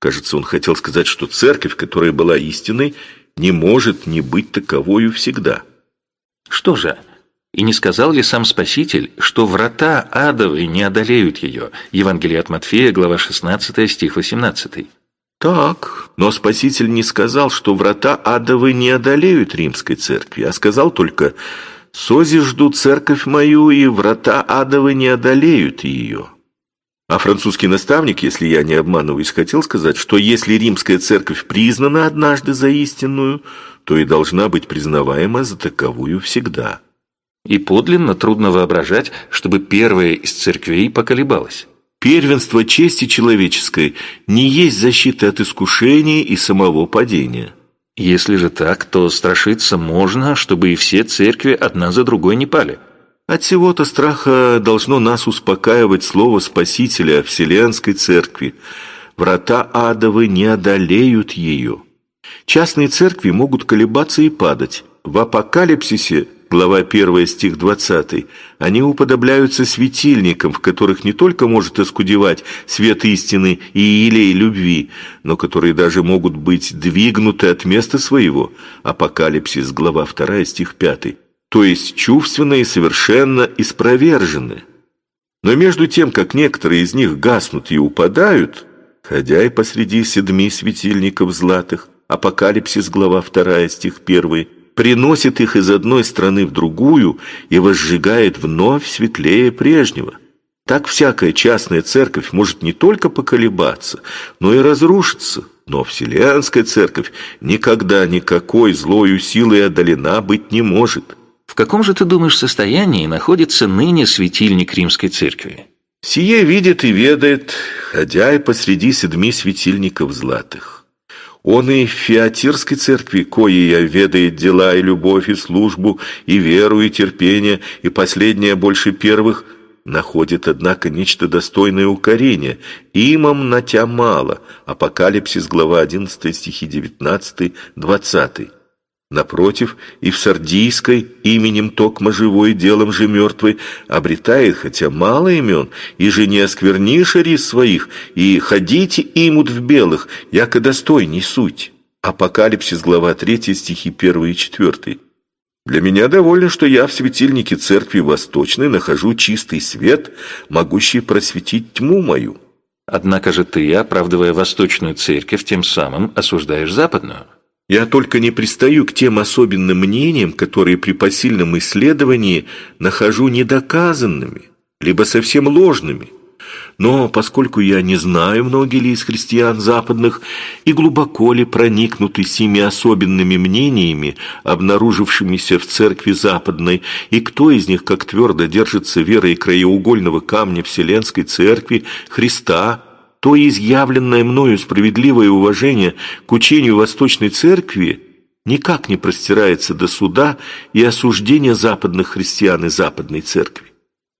Кажется, он хотел сказать, что церковь, которая была истинной, не может не быть таковою всегда. Что же, и не сказал ли сам Спаситель, что врата адовые не одолеют ее? Евангелие от Матфея, глава 16, стих 18. Так, но Спаситель не сказал, что врата адовы не одолеют римской церкви, а сказал только «Сози жду церковь мою, и врата адовы не одолеют ее». А французский наставник, если я не обманываюсь, хотел сказать, что если римская церковь признана однажды за истинную, то и должна быть признаваема за таковую всегда. И подлинно трудно воображать, чтобы первая из церквей поколебалась. Первенство чести человеческой не есть защита от искушений и самого падения. Если же так, то страшиться можно, чтобы и все церкви одна за другой не пали. От всего-то страха должно нас успокаивать слово Спасителя Вселенской Церкви. Врата адовы не одолеют ее. Частные церкви могут колебаться и падать. В апокалипсисе глава 1, стих 20, они уподобляются светильникам, в которых не только может оскудевать свет истины и елей любви, но которые даже могут быть двигнуты от места своего. Апокалипсис, глава 2, стих 5. То есть чувственно и совершенно испровержены. Но между тем, как некоторые из них гаснут и упадают, ходя и посреди седми светильников златых, Апокалипсис, глава 2, стих 1, приносит их из одной страны в другую и возжигает вновь светлее прежнего. Так всякая частная церковь может не только поколебаться, но и разрушиться, но Вселенская церковь никогда никакой злою силой одолена быть не может. Каком же, ты думаешь, состоянии находится ныне светильник Римской церкви? Сие видит и ведает, ходя и посреди седми светильников златых. Он и в Феатирской церкви, коей ведает дела и любовь, и службу, и веру, и терпение, и последнее больше первых, находит, однако, нечто достойное укорения. Имам на тя мало. Апокалипсис, глава 11, стихи 19, 20. Напротив, и в Сардийской именем Токма живой, делом же мертвый, обретает, хотя мало имен, и же не осквернишь рис своих, и ходите имут в белых, яко достойней суть. Апокалипсис, глава 3, стихи 1 и 4. Для меня довольно, что я в светильнике церкви Восточной нахожу чистый свет, могущий просветить тьму мою. Однако же ты, оправдывая Восточную церковь, тем самым осуждаешь Западную. Я только не пристаю к тем особенным мнениям, которые при посильном исследовании нахожу недоказанными, либо совсем ложными. Но поскольку я не знаю, многие ли из христиан западных и глубоко ли проникнуты сими особенными мнениями, обнаружившимися в церкви западной, и кто из них как твердо держится верой краеугольного камня Вселенской Церкви, Христа, то изъявленное мною справедливое уважение к учению Восточной Церкви никак не простирается до суда и осуждения западных христиан и Западной Церкви.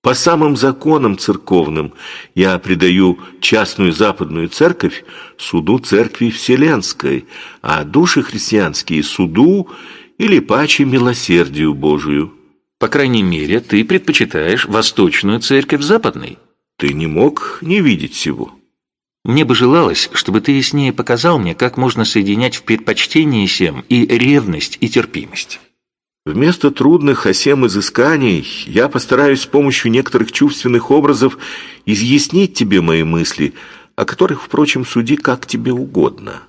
По самым законам церковным я предаю частную Западную Церковь суду Церкви Вселенской, а души христианские суду или паче милосердию Божию. По крайней мере, ты предпочитаешь Восточную Церковь Западной. Ты не мог не видеть всего. Мне бы желалось, чтобы ты яснее показал мне, как можно соединять в предпочтении всем и ревность, и терпимость. Вместо трудных осем изысканий я постараюсь с помощью некоторых чувственных образов изъяснить тебе мои мысли, о которых, впрочем, суди как тебе угодно.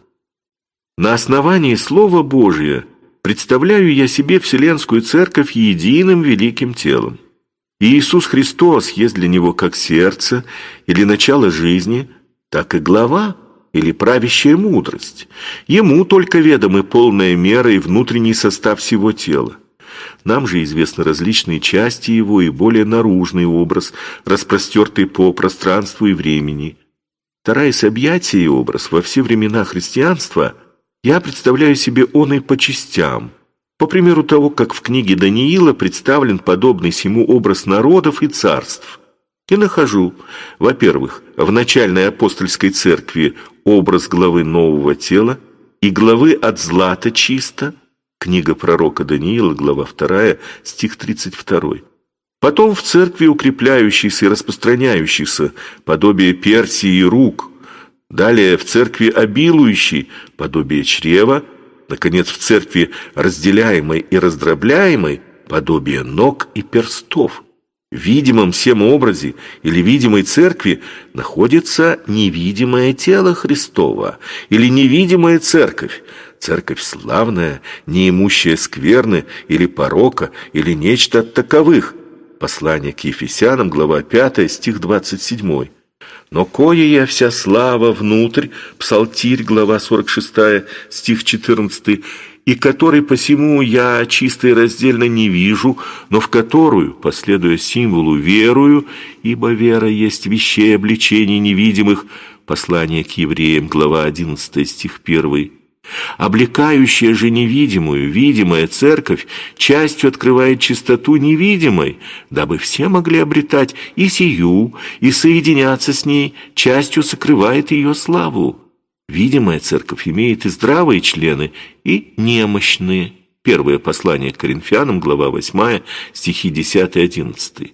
На основании Слова Божия представляю я себе Вселенскую Церковь единым великим телом. И Иисус Христос есть для него как сердце или начало жизни, так и глава или правящая мудрость. Ему только ведомы полная мера и внутренний состав всего тела. Нам же известны различные части его и более наружный образ, распростертый по пространству и времени. Стараясь объятие и образ во все времена христианства, я представляю себе он и по частям, по примеру того, как в книге Даниила представлен подобный сему образ народов и царств. И нахожу, во-первых, в начальной апостольской церкви образ главы нового тела и главы от злата чисто, Книга пророка Даниила, глава 2, стих 32. Потом в церкви укрепляющийся и распространяющийся, подобие Персии и рук. Далее в церкви обилующий, подобие чрева. Наконец в церкви разделяемой и раздробляемой, подобие ног и перстов. Видимом всем образе или видимой церкви находится невидимое тело Христова или невидимая церковь, церковь славная, не имущая скверны или порока, или нечто от таковых. Послание к Ефесянам, глава 5, стих 27. Но кое я вся слава внутрь, Псалтирь, глава 46, стих 14, и который посему я чисто и раздельно не вижу, но в которую, последуя символу, верую, ибо вера есть вещей обличений невидимых, послание к евреям, глава 11, стих 1, Облекающая же невидимую, видимая церковь частью открывает чистоту невидимой, дабы все могли обретать и сию, и соединяться с ней, частью сокрывает ее славу. Видимая церковь имеет и здравые члены, и немощные. Первое послание к Коринфянам, глава 8, стихи 10-11.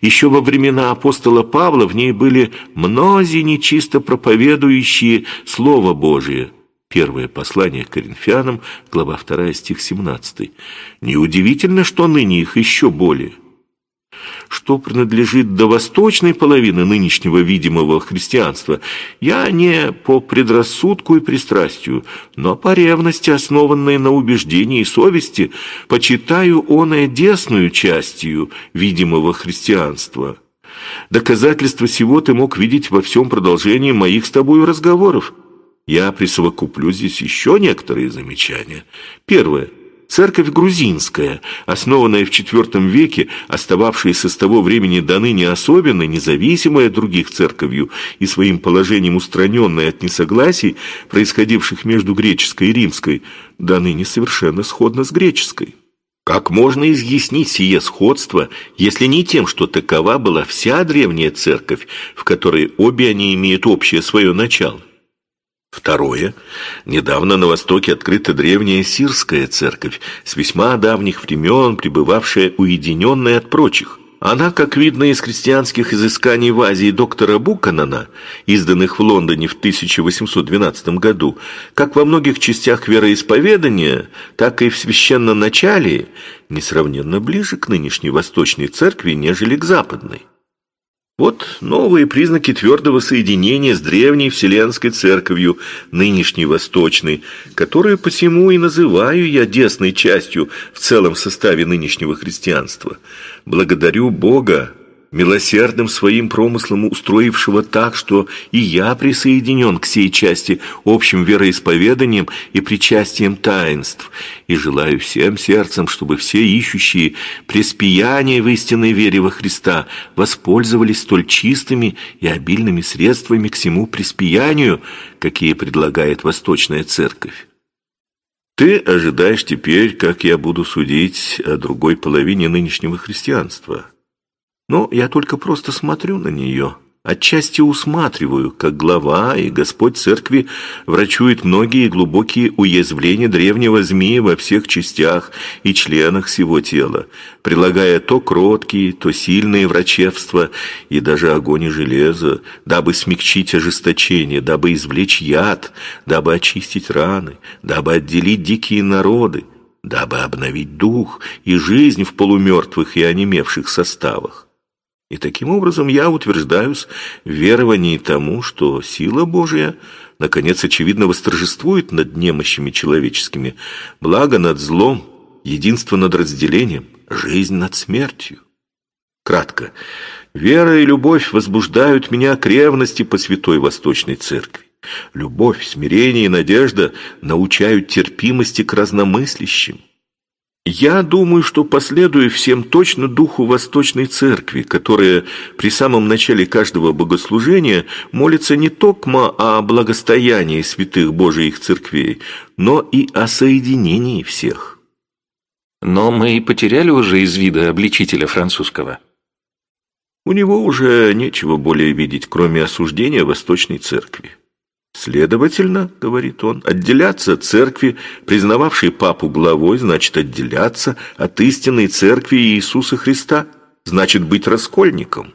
Еще во времена апостола Павла в ней были мнози нечисто проповедующие Слово Божие – Первое послание к Коринфянам, глава 2, стих 17. Неудивительно, что ныне их еще более. Что принадлежит до восточной половины нынешнего видимого христианства, я не по предрассудку и пристрастию, но по ревности, основанной на убеждении и совести, почитаю оное десную частью видимого христианства. Доказательство сего ты мог видеть во всем продолжении моих с тобою разговоров. Я присовокуплю здесь еще некоторые замечания. Первое. Церковь грузинская, основанная в IV веке, остававшаяся с того времени до ныне особенно, независимая других церковью и своим положением устраненная от несогласий, происходивших между греческой и римской, до ныне совершенно сходна с греческой. Как можно изъяснить сие сходство, если не тем, что такова была вся древняя церковь, в которой обе они имеют общее свое начало? Второе. Недавно на Востоке открыта древняя сирская церковь, с весьма давних времен пребывавшая уединенная от прочих. Она, как видно из христианских изысканий в Азии доктора Буканана, изданных в Лондоне в 1812 году, как во многих частях вероисповедания, так и в священном начале, несравненно ближе к нынешней Восточной Церкви, нежели к Западной. Вот новые признаки твердого соединения с древней Вселенской Церковью, нынешней Восточной, которую посему и называю я десной частью в целом составе нынешнего христианства. Благодарю Бога милосердным своим промыслом устроившего так, что и я присоединен к сей части общим вероисповеданием и причастием таинств, и желаю всем сердцем, чтобы все ищущие преспияние в истинной вере во Христа воспользовались столь чистыми и обильными средствами к всему преспиянию, какие предлагает Восточная Церковь. Ты ожидаешь теперь, как я буду судить о другой половине нынешнего христианства. Но я только просто смотрю на нее, отчасти усматриваю, как глава и Господь Церкви врачует многие глубокие уязвления древнего змея во всех частях и членах всего тела, прилагая то кроткие, то сильные врачевства и даже огонь и железо, дабы смягчить ожесточение, дабы извлечь яд, дабы очистить раны, дабы отделить дикие народы, дабы обновить дух и жизнь в полумертвых и онемевших составах. И таким образом я утверждаюсь в веровании тому, что сила Божия, наконец, очевидно восторжествует над немощами человеческими, благо над злом, единство над разделением, жизнь над смертью. Кратко, вера и любовь возбуждают меня к ревности по Святой Восточной Церкви. Любовь, смирение и надежда научают терпимости к разномыслящим. Я думаю, что последую всем точно духу Восточной Церкви, которая при самом начале каждого богослужения молится не только о благостоянии святых Божиих церквей, но и о соединении всех. Но мы потеряли уже из вида обличителя французского. У него уже нечего более видеть, кроме осуждения Восточной Церкви. Следовательно, говорит он, отделяться от церкви, признававшей папу главой, значит отделяться от истинной церкви Иисуса Христа, значит быть раскольником.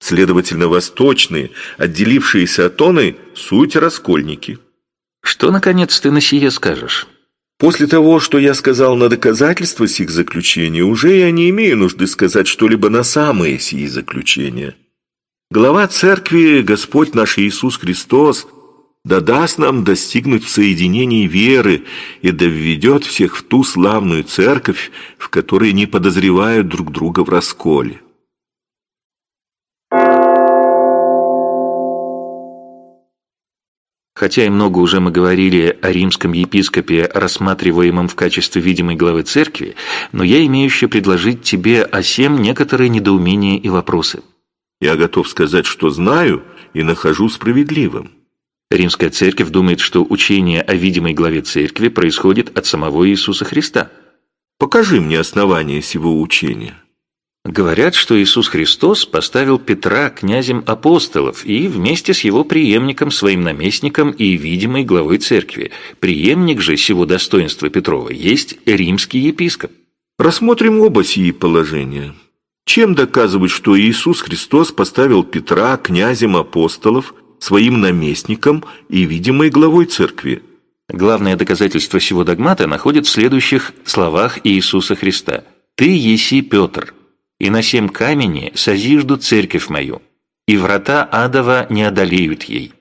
Следовательно, восточные, отделившиеся от оной, суть раскольники. Что, наконец, ты на сие скажешь? После того, что я сказал на доказательства сих заключений, уже я не имею нужды сказать что-либо на самые сии заключения. Глава церкви, Господь наш Иисус Христос – да даст нам достигнуть в соединении веры и да введет всех в ту славную церковь, в которой не подозревают друг друга в расколе. Хотя и много уже мы говорили о римском епископе, рассматриваемом в качестве видимой главы церкви, но я имею еще предложить тебе о сем некоторые недоумения и вопросы. Я готов сказать, что знаю и нахожу справедливым. Римская церковь думает, что учение о видимой главе церкви происходит от самого Иисуса Христа. Покажи мне основание сего учения. Говорят, что Иисус Христос поставил Петра князем апостолов и вместе с его преемником, своим наместником и видимой главой церкви. Преемник же сего достоинства Петрова есть римский епископ. Рассмотрим оба сии положения. Чем доказывать, что Иисус Христос поставил Петра князем апостолов своим наместником и видимой главой церкви. Главное доказательство сего догмата находит в следующих словах Иисуса Христа. «Ты еси Петр, и на семь камени созижду церковь мою, и врата адова не одолеют ей,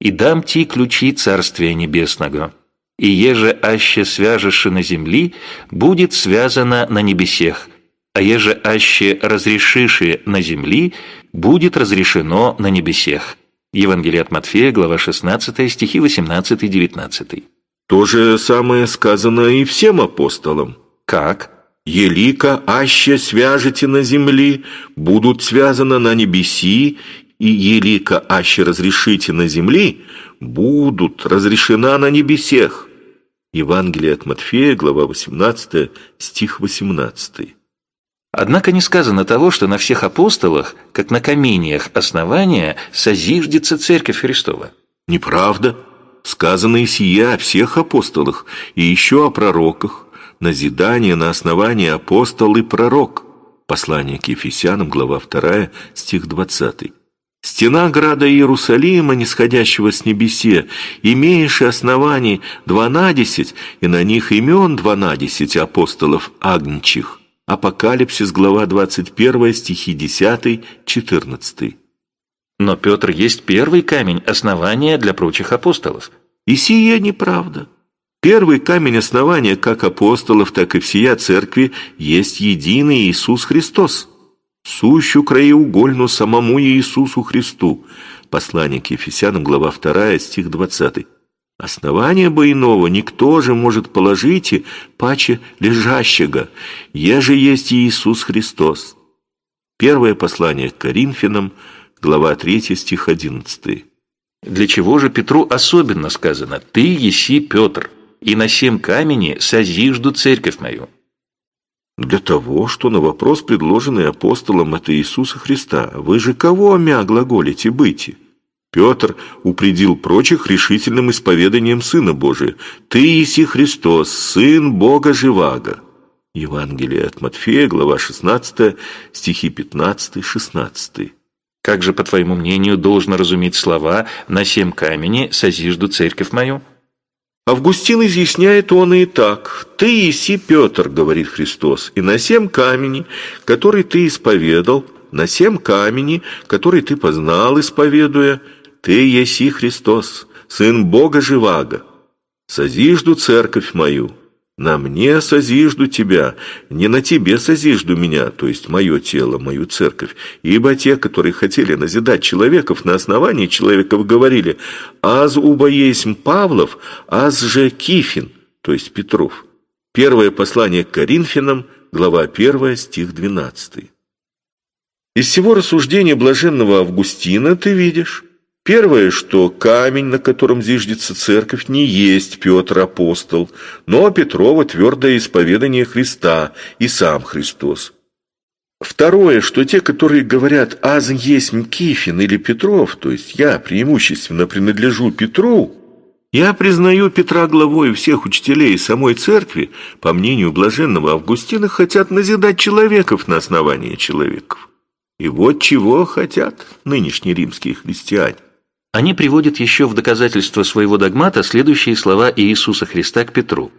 и дам ти ключи Царствия Небесного, и еже аще свяжеши на земли, будет связано на небесех, а еже аще разрешиши на земли, будет разрешено на небесех». Евангелие от Матфея, глава 16, стихи 18-19. То же самое сказано и всем апостолам. Как? «Елика аще свяжете на земли, будут связаны на небеси, и елика аще разрешите на земли, будут разрешена на небесех». Евангелие от Матфея, глава 18, стих 18. Однако не сказано того, что на всех апостолах, как на камениях основания, созиждется Церковь Христова. Неправда. Сказано и сия о всех апостолах, и еще о пророках. Назидание на основании апостол и пророк. Послание к Ефесянам, глава 2, стих 20. Стена града Иерусалима, нисходящего с небесе, имеешь оснований дванадесять, и на них имен дванадесять апостолов агнчих. Апокалипсис, глава 21, стихи 10, 14. Но Петр есть первый камень основания для прочих апостолов. И сие неправда. Первый камень основания как апостолов, так и всея церкви есть единый Иисус Христос. Сущу краеугольну самому Иисусу Христу. Послание к Ефесянам, глава 2, стих 20. Основание бы иного никто же может положить и паче лежащего, еже есть Иисус Христос. Первое послание к Коринфянам, глава 3, стих 11. Для чего же Петру особенно сказано «Ты еси Петр, и на семь камени созижду церковь мою»? Для того, что на вопрос, предложенный апостолом от Иисуса Христа, «Вы же кого мя глаголите быть?» Петр упредил прочих решительным исповеданием Сына Божия. «Ты еси Христос, Сын Бога Живаго». Евангелие от Матфея, глава 16, стихи 15-16. Как же, по твоему мнению, должно разуметь слова «на семь камени созижду церковь мою»? Августин изъясняет он и так. «Ты еси Петр, — говорит Христос, — и на семь камени, который ты исповедал, на семь камени, который ты познал, исповедуя, ты еси Христос, Сын Бога Живаго. Созижду церковь мою, на мне созижду тебя, не на тебе созижду меня, то есть мое тело, мою церковь. Ибо те, которые хотели назидать человеков на основании человеков, говорили, «Аз уба есть Павлов, аз же Кифин», то есть Петров. Первое послание к Коринфянам, глава 1, стих 12. Из всего рассуждения блаженного Августина ты видишь, Первое, что камень, на котором зиждется церковь, не есть Петр апостол, но Петрова твердое исповедание Христа и сам Христос. Второе, что те, которые говорят «аз есть Кифин» или Петров, то есть я преимущественно принадлежу Петру, я признаю Петра главой всех учителей самой церкви, по мнению блаженного Августина, хотят назидать человеков на основании человеков. И вот чего хотят нынешние римские христиане. Они приводят еще в доказательство своего догмата следующие слова Иисуса Христа к Петру.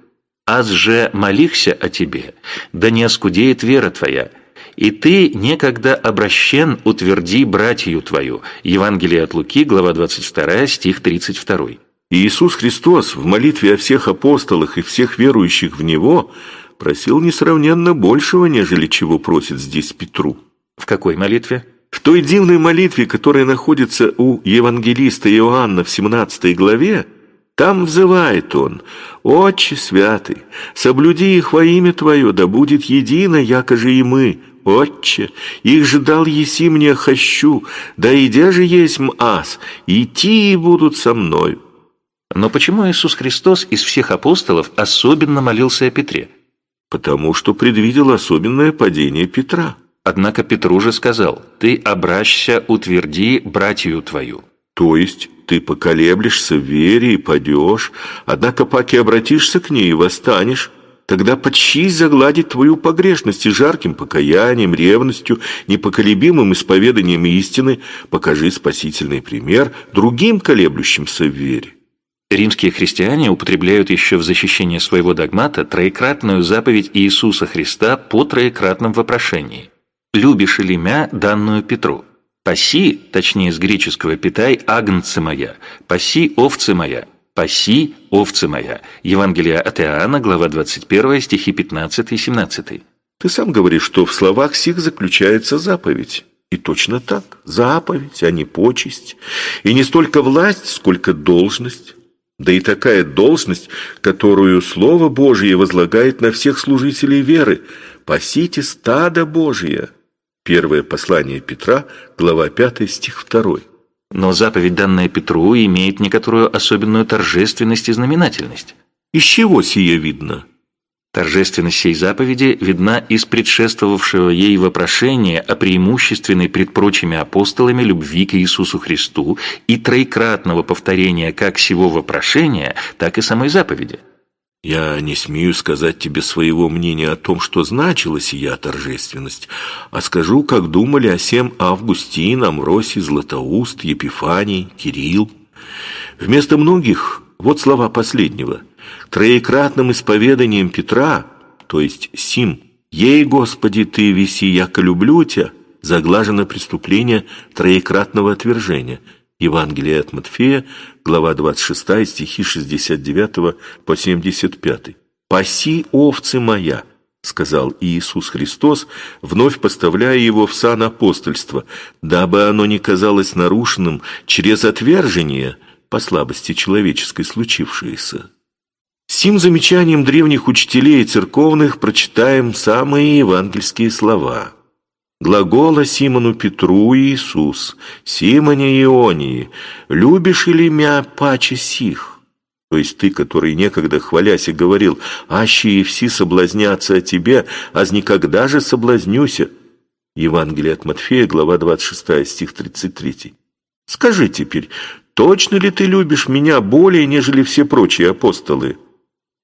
«Аз же молихся о тебе, да не оскудеет вера твоя, и ты некогда обращен утверди братью твою». Евангелие от Луки, глава 22, стих 32. Иисус Христос в молитве о всех апостолах и всех верующих в Него просил несравненно большего, нежели чего просит здесь Петру. В какой молитве? В той дивной молитве, которая находится у евангелиста Иоанна в 17 главе, там взывает он, «Отче святый, соблюди их во имя Твое, да будет едино, якоже и мы, Отче, их же дал еси мне хощу, да идя же есть ас, идти и будут со мною». Но почему Иисус Христос из всех апостолов особенно молился о Петре? Потому что предвидел особенное падение Петра. Однако Петру же сказал, «Ты обращся, утверди братью твою». То есть ты поколеблешься в вере и падешь, однако паки обратишься к ней и восстанешь, тогда подчись загладить твою погрешность и жарким покаянием, ревностью, непоколебимым исповеданием истины, покажи спасительный пример другим колеблющимся в вере. Римские христиане употребляют еще в защищении своего догмата троекратную заповедь Иисуса Христа по троекратном вопрошении – любишь ли мя данную Петру? Паси, точнее с греческого «питай агнцы моя», паси овцы моя, паси овцы моя. Евангелие от Иоанна, глава 21, стихи 15 и 17. Ты сам говоришь, что в словах сих заключается заповедь. И точно так, заповедь, а не почесть. И не столько власть, сколько должность. Да и такая должность, которую Слово Божие возлагает на всех служителей веры. «Пасите стадо Божие». Первое послание Петра, глава 5, стих 2. Но заповедь, данная Петру, имеет некоторую особенную торжественность и знаменательность. Из чего сие видно? Торжественность сей заповеди видна из предшествовавшего ей вопрошения о преимущественной пред прочими апостолами любви к Иисусу Христу и троекратного повторения как сего вопрошения, так и самой заповеди. Я не смею сказать тебе своего мнения о том, что значила сия торжественность, а скажу, как думали о сем Августин, Амвросий, Златоуст, Епифаний, Кирилл. Вместо многих, вот слова последнего, троекратным исповеданием Петра, то есть сим, «Ей, Господи, Ты виси, яко люблю Тебя», заглажено преступление троекратного отвержения – Евангелие от Матфея, глава 26, стихи 69 по 75. «Паси овцы моя», — сказал Иисус Христос, вновь поставляя его в сан апостольства, дабы оно не казалось нарушенным через отвержение по слабости человеческой случившееся. Сим замечанием древних учителей церковных прочитаем самые евангельские слова – Глагола Симону Петру Иисус, Симоне Ионии, «Любишь ли мя паче сих?» То есть ты, который некогда хвалясь и говорил, «Аще и все соблазнятся о тебе, аз никогда же соблазнюся». Евангелие от Матфея, глава 26, стих 33. Скажи теперь, точно ли ты любишь меня более, нежели все прочие апостолы?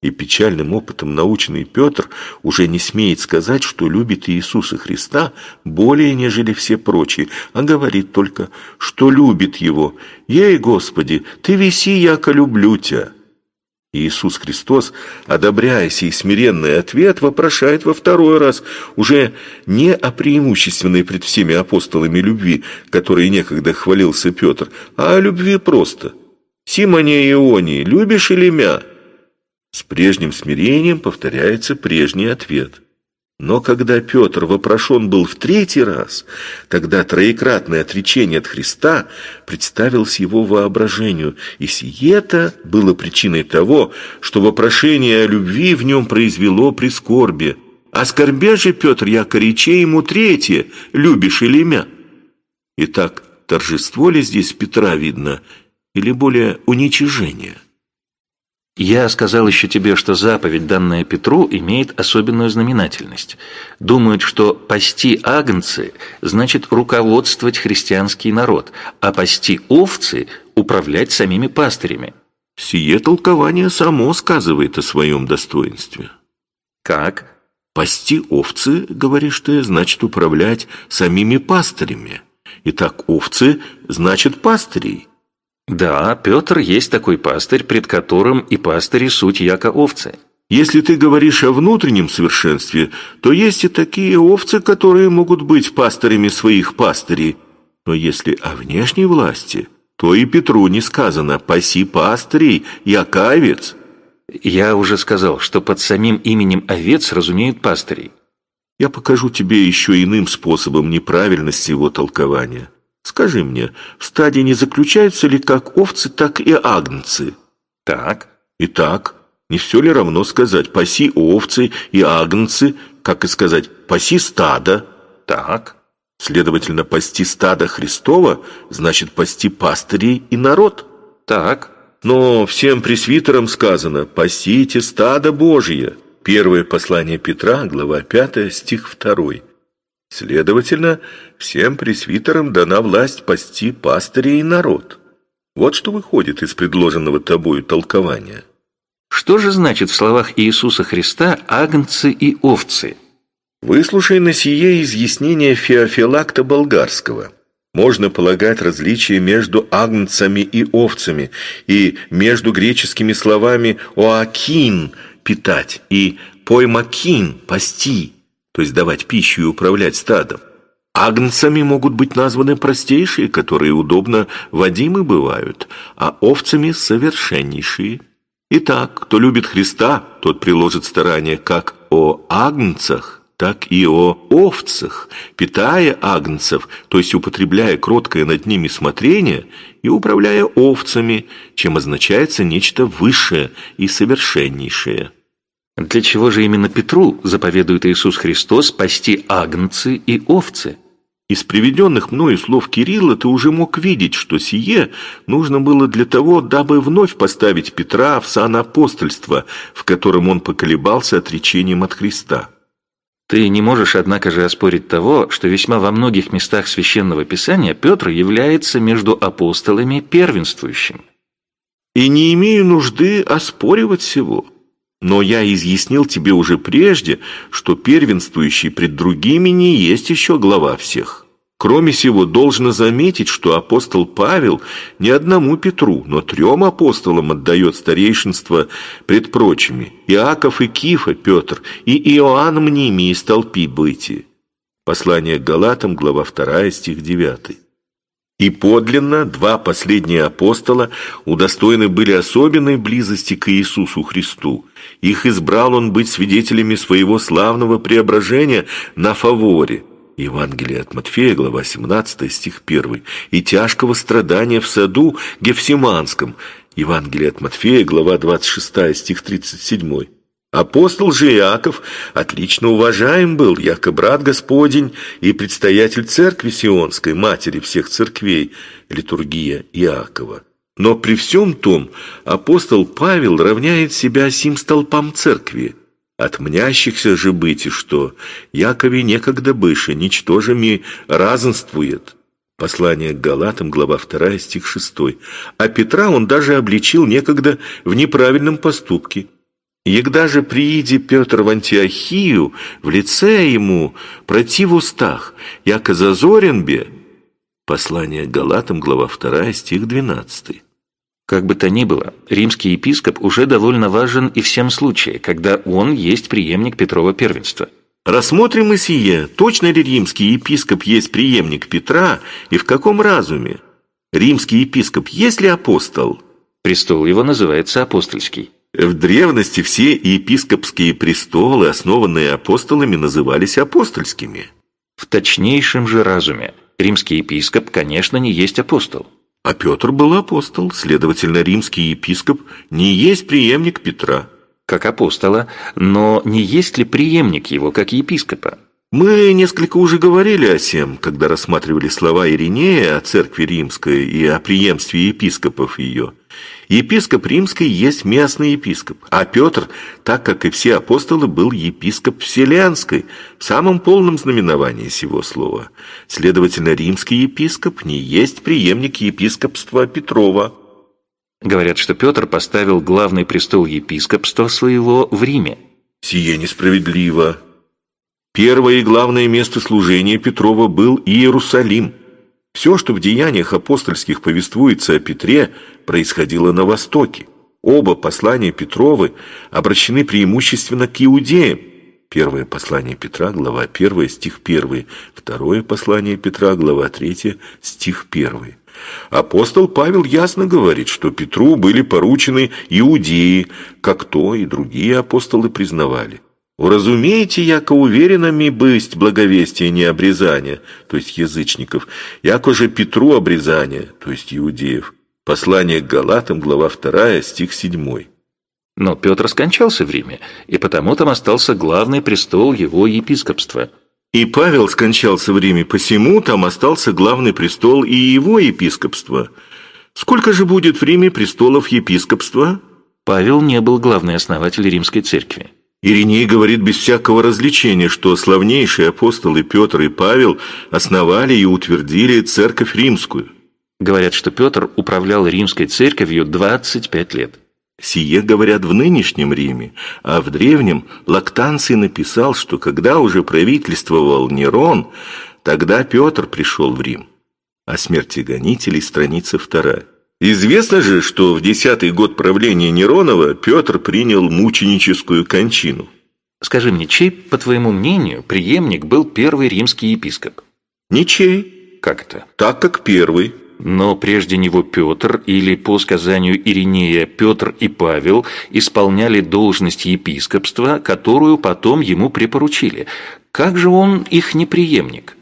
И печальным опытом наученный Петр уже не смеет сказать, что любит Иисуса Христа более, нежели все прочие, а говорит только, что любит Его. «Ей, Господи, Ты виси, яко люблю Тебя». Иисус Христос, одобряя сей смиренный ответ, вопрошает во второй раз уже не о преимущественной пред всеми апостолами любви, которой некогда хвалился Петр, а о любви просто. «Симоне Ионии, любишь или мя?» С прежним смирением повторяется прежний ответ. Но когда Петр вопрошен был в третий раз, тогда троекратное отречение от Христа представилось его воображению, и сие-то было причиной того, что вопрошение о любви в нем произвело прискорбие. А скорбя же, Петр, яко рече ему третье, любишь или мя? Итак, торжество ли здесь Петра видно, или более уничижение? Я сказал еще тебе, что заповедь, данная Петру, имеет особенную знаменательность. Думают, что пасти агнцы значит руководствовать христианский народ, а пасти овцы – управлять самими пастырями. Сие толкование само сказывает о своем достоинстве. Как? Пасти овцы, говоришь ты, значит управлять самими пастырями. Итак, овцы значит пастырей. Да, Петр есть такой пастырь, пред которым и пастыри суть яко овцы. Если ты говоришь о внутреннем совершенстве, то есть и такие овцы, которые могут быть пастырями своих пастырей. Но если о внешней власти, то и Петру не сказано «паси пастырей, яко овец». Я уже сказал, что под самим именем овец разумеют пастырей. Я покажу тебе еще иным способом неправильности его толкования. Скажи мне, в стаде не заключаются ли как овцы, так и агнцы? Так. Итак, не все ли равно сказать «паси овцы» и агнцы, как и сказать «паси стадо»? Так. Следовательно, пасти стадо Христова значит пасти пастырей и народ. Так. Но всем пресвитерам сказано «пасите стадо Божие». Первое послание Петра, глава 5, стих 2. Следовательно, всем пресвитерам дана власть пасти пастырей и народ. Вот что выходит из предложенного тобою толкования. Что же значит в словах Иисуса Христа «агнцы и овцы»? Выслушай на сие изъяснение Феофилакта Болгарского. Можно полагать различие между агнцами и овцами и между греческими словами «оакин» – питать и «поймакин» – пасти, то есть давать пищу и управлять стадом. Агнцами могут быть названы простейшие, которые удобно водимы бывают, а овцами совершеннейшие. Итак, кто любит Христа, тот приложит старания как о агнцах, так и о овцах, питая агнцев, то есть употребляя кроткое над ними смотрение и управляя овцами, чем означается нечто высшее и совершеннейшее. Для чего же именно Петру заповедует Иисус Христос спасти агнцы и овцы? Из приведенных мною слов Кирилла ты уже мог видеть, что сие нужно было для того, дабы вновь поставить Петра в сан апостольства, в котором он поколебался отречением от Христа. Ты не можешь, однако же, оспорить того, что весьма во многих местах Священного Писания Петр является между апостолами первенствующим. И не имею нужды оспоривать всего. Но я изъяснил тебе уже прежде, что первенствующий пред другими не есть еще глава всех. Кроме сего, должно заметить, что апостол Павел не одному Петру, но трем апостолам отдает старейшинство пред прочими. Иаков и Кифа, Петр, и Иоанн Мними из толпи быти. Послание к Галатам, глава 2, стих 9. И подлинно два последние апостола удостоены были особенной близости к Иисусу Христу. Их избрал он быть свидетелями своего славного преображения на фаворе. Евангелие от Матфея, глава 17, стих 1. И тяжкого страдания в саду Гефсиманском. Евангелие от Матфея, глава 26, стих 37. Апостол же Иаков отлично уважаем был, яко брат Господень и предстоятель церкви Сионской, матери всех церквей, литургия Иакова. Но при всем том апостол Павел равняет себя сим столпам церкви. От мнящихся же быть и что, Якове некогда быше, ничтожими разенствует. Послание к Галатам, глава 2, стих 6. А Петра он даже обличил некогда в неправильном поступке – Егда же прииди Петр в Антиохию, в лице ему против устах, яко зазорен бе. Послание Галатам, глава 2, стих 12. Как бы то ни было, римский епископ уже довольно важен и в всем случае, когда он есть преемник Петрова первенства. Рассмотрим и сие. Точно ли римский епископ есть преемник Петра и в каком разуме? Римский епископ есть ли апостол? Престол его называется апостольский. В древности все епископские престолы, основанные апостолами, назывались апостольскими. В точнейшем же разуме римский епископ, конечно, не есть апостол. А Петр был апостол, следовательно, римский епископ не есть преемник Петра. Как апостола, но не есть ли преемник его, как епископа? Мы несколько уже говорили о сем, когда рассматривали слова Иринея о церкви римской и о преемстве епископов ее. Епископ римский есть местный епископ, а Петр, так как и все апостолы, был епископ Вселенской, в самом полном знаменовании сего слова. Следовательно, римский епископ не есть преемник епископства Петрова. Говорят, что Петр поставил главный престол епископства своего в Риме. Сие несправедливо. Первое и главное место служения Петрова был Иерусалим. Все, что в деяниях апостольских повествуется о Петре, происходило на Востоке. Оба послания Петровы обращены преимущественно к иудеям. Первое послание Петра, глава 1, стих 1. Второе послание Петра, глава 3, стих 1. Апостол Павел ясно говорит, что Петру были поручены иудеи, как то и другие апостолы признавали. Уразумеете, яко уверенными бысть благовестие не обрезания, то есть язычников, яко же Петру обрезание, то есть иудеев. Послание к Галатам, глава 2, стих 7. Но Петр скончался в Риме, и потому там остался главный престол его епископства. И Павел скончался в Риме, посему там остался главный престол и его епископства. Сколько же будет в Риме престолов епископства? Павел не был главный основатель римской церкви. Ириней говорит без всякого развлечения, что славнейшие апостолы Петр и Павел основали и утвердили церковь римскую. Говорят, что Петр управлял римской церковью 25 лет. Сие говорят в нынешнем Риме, а в древнем Лактанций написал, что когда уже правительствовал Нерон, тогда Петр пришел в Рим. О смерти гонителей страница вторая. Известно же, что в десятый год правления Неронова Петр принял мученическую кончину. Скажи мне, чей, по твоему мнению, преемник был первый римский епископ? Ничей. Как это? Так как первый. Но прежде него Петр, или по сказанию Иринея Петр и Павел, исполняли должность епископства, которую потом ему припоручили. Как же он их не преемник?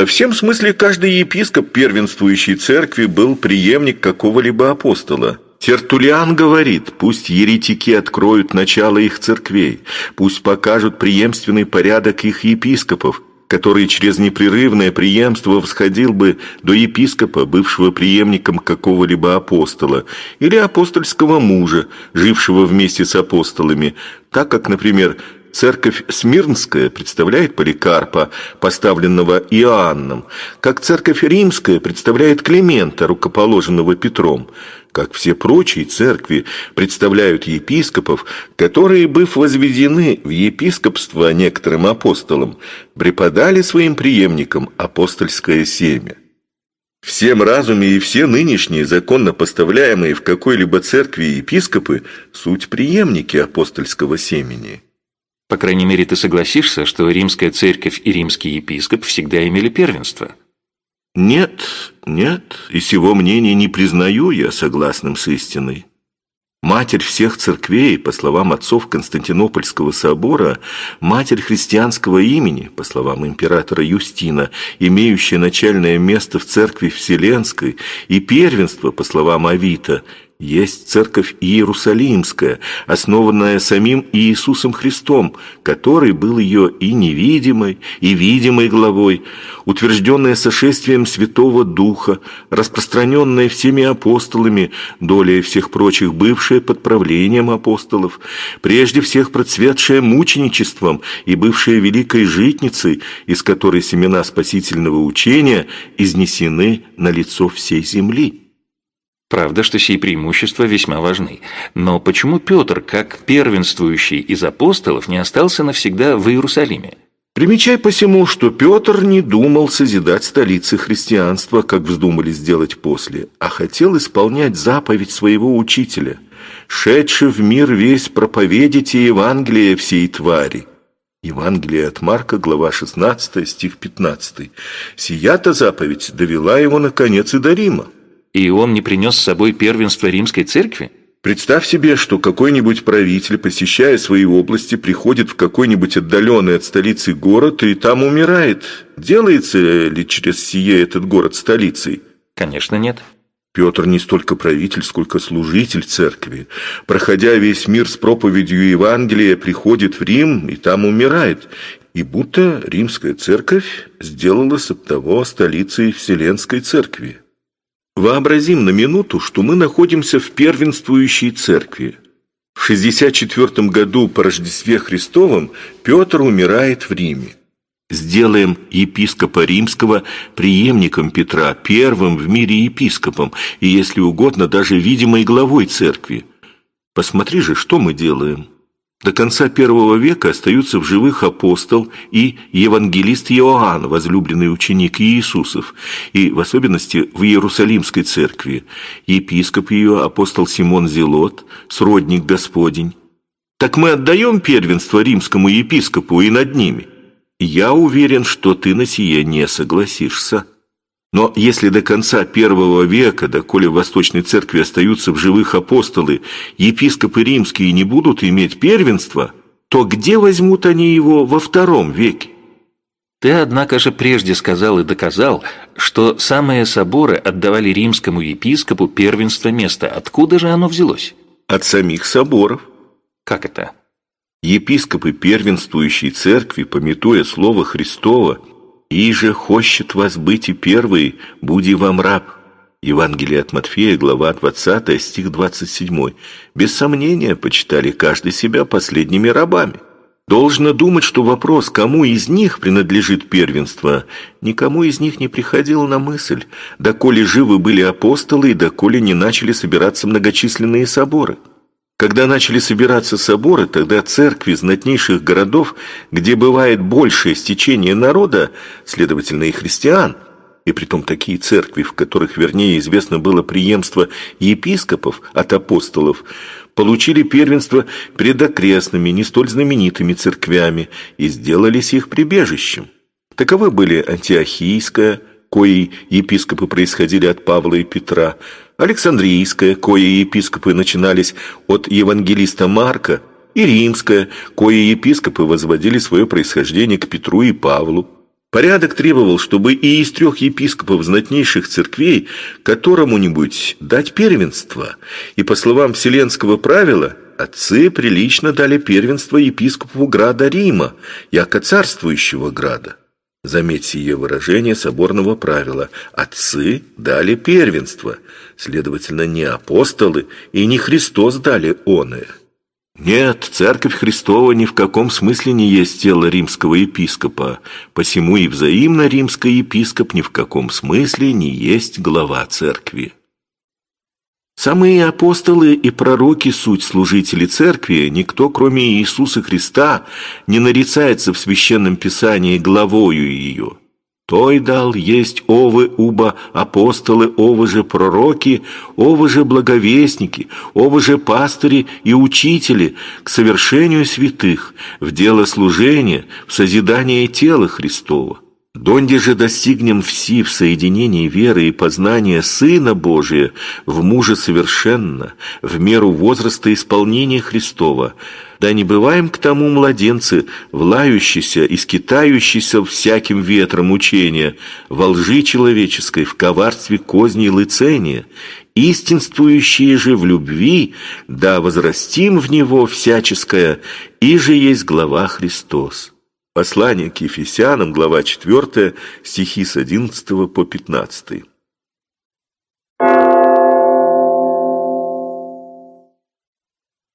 В всем смысле каждый епископ первенствующей церкви был преемник какого-либо апостола. Тертулиан говорит, пусть еретики откроют начало их церквей, пусть покажут преемственный порядок их епископов, который через непрерывное преемство всходил бы до епископа, бывшего преемником какого-либо апостола, или апостольского мужа, жившего вместе с апостолами, так как, например, Церковь Смирнская представляет Поликарпа, поставленного Иоанном, как церковь Римская представляет Климента, рукоположенного Петром, как все прочие церкви представляют епископов, которые, быв возведены в епископство некоторым апостолам, преподали своим преемникам апостольское семя. Всем разуме и все нынешние законно поставляемые в какой-либо церкви епископы – суть преемники апостольского семени. По крайней мере, ты согласишься, что римская церковь и римский епископ всегда имели первенство? Нет, нет, и сего мнения не признаю я согласным с истиной. Матерь всех церквей, по словам отцов Константинопольского собора, матерь христианского имени, по словам императора Юстина, имеющая начальное место в церкви Вселенской, и первенство, по словам Авита, есть церковь Иерусалимская, основанная самим Иисусом Христом, который был ее и невидимой, и видимой главой, утвержденная сошествием Святого Духа, распространенная всеми апостолами, долей всех прочих бывшая под правлением апостолов, прежде всех процветшая мученичеством и бывшая великой житницей, из которой семена спасительного учения изнесены на лицо всей земли. Правда, что сей преимущества весьма важны. Но почему Петр, как первенствующий из апостолов, не остался навсегда в Иерусалиме? Примечай посему, что Петр не думал созидать столицы христианства, как вздумали сделать после, а хотел исполнять заповедь своего учителя, шедший в мир весь проповедите Евангелие всей твари. Евангелие от Марка, глава 16, стих 15. Сия-то заповедь довела его, наконец, и до Рима. И он не принес с собой первенство римской церкви? Представь себе, что какой-нибудь правитель, посещая свои области, приходит в какой-нибудь отдаленный от столицы город и там умирает. Делается ли через сие этот город столицей? Конечно, нет. Петр не столько правитель, сколько служитель церкви. Проходя весь мир с проповедью Евангелия, приходит в Рим и там умирает. И будто римская церковь сделалась от того столицей Вселенской церкви. Вообразим на минуту, что мы находимся в первенствующей церкви. В 64 году по Рождестве Христовом Петр умирает в Риме. Сделаем епископа римского преемником Петра, первым в мире епископом, и, если угодно, даже видимой главой церкви. Посмотри же, что мы делаем. До конца первого века остаются в живых апостол и евангелист Иоанн, возлюбленный ученик Иисусов, и в особенности в Иерусалимской церкви, епископ ее апостол Симон Зелот, сродник Господень. Так мы отдаем первенство римскому епископу и над ними. Я уверен, что ты на сие не согласишься. Но если до конца первого века, доколе в Восточной Церкви остаются в живых апостолы, епископы римские не будут иметь первенства, то где возьмут они его во втором веке? Ты, однако же, прежде сказал и доказал, что самые соборы отдавали римскому епископу первенство места. Откуда же оно взялось? От самих соборов. Как это? Епископы первенствующей церкви, пометуя слово Христово, «И же хочет вас быть и первый, буди вам раб». Евангелие от Матфея, глава 20, стих 27. Без сомнения, почитали каждый себя последними рабами. Должно думать, что вопрос, кому из них принадлежит первенство, никому из них не приходил на мысль, доколе живы были апостолы и доколе не начали собираться многочисленные соборы. Когда начали собираться соборы, тогда церкви знатнейших городов, где бывает большее стечение народа, следовательно и христиан, и притом такие церкви, в которых, вернее, известно было преемство епископов от апостолов, получили первенство пред окрестными, не столь знаменитыми церквями и сделались их прибежищем. Таковы были Антиохийская, кои епископы происходили от Павла и Петра, Александрийская, кое епископы начинались от евангелиста Марка, и Римская, кое епископы возводили свое происхождение к Петру и Павлу. Порядок требовал, чтобы и из трех епископов знатнейших церквей которому-нибудь дать первенство, и, по словам вселенского правила, отцы прилично дали первенство епископу града Рима, яко царствующего града. Заметь сие выражение соборного правила. Отцы дали первенство, следовательно, не апостолы и не Христос дали оное. Нет, Церковь Христова ни в каком смысле не есть тело римского епископа, посему и взаимно римский епископ ни в каком смысле не есть глава Церкви. Самые апостолы и пророки – суть служители церкви, никто, кроме Иисуса Христа, не нарицается в Священном Писании главою ее. Той дал есть овы уба апостолы, овы же пророки, овы же благовестники, овы же пастыри и учители к совершению святых, в дело служения, в созидание тела Христова. Донде же достигнем все в соединении веры и познания Сына Божия в муже совершенно, в меру возраста исполнения Христова, да не бываем к тому младенцы, влающиеся и скитающиеся всяким ветром учения, во лжи человеческой, в коварстве козней лыцения, истинствующие же в любви, да возрастим в него всяческое, и же есть глава Христос. Послание к Ефесянам, глава 4, стихи с 11 по 15.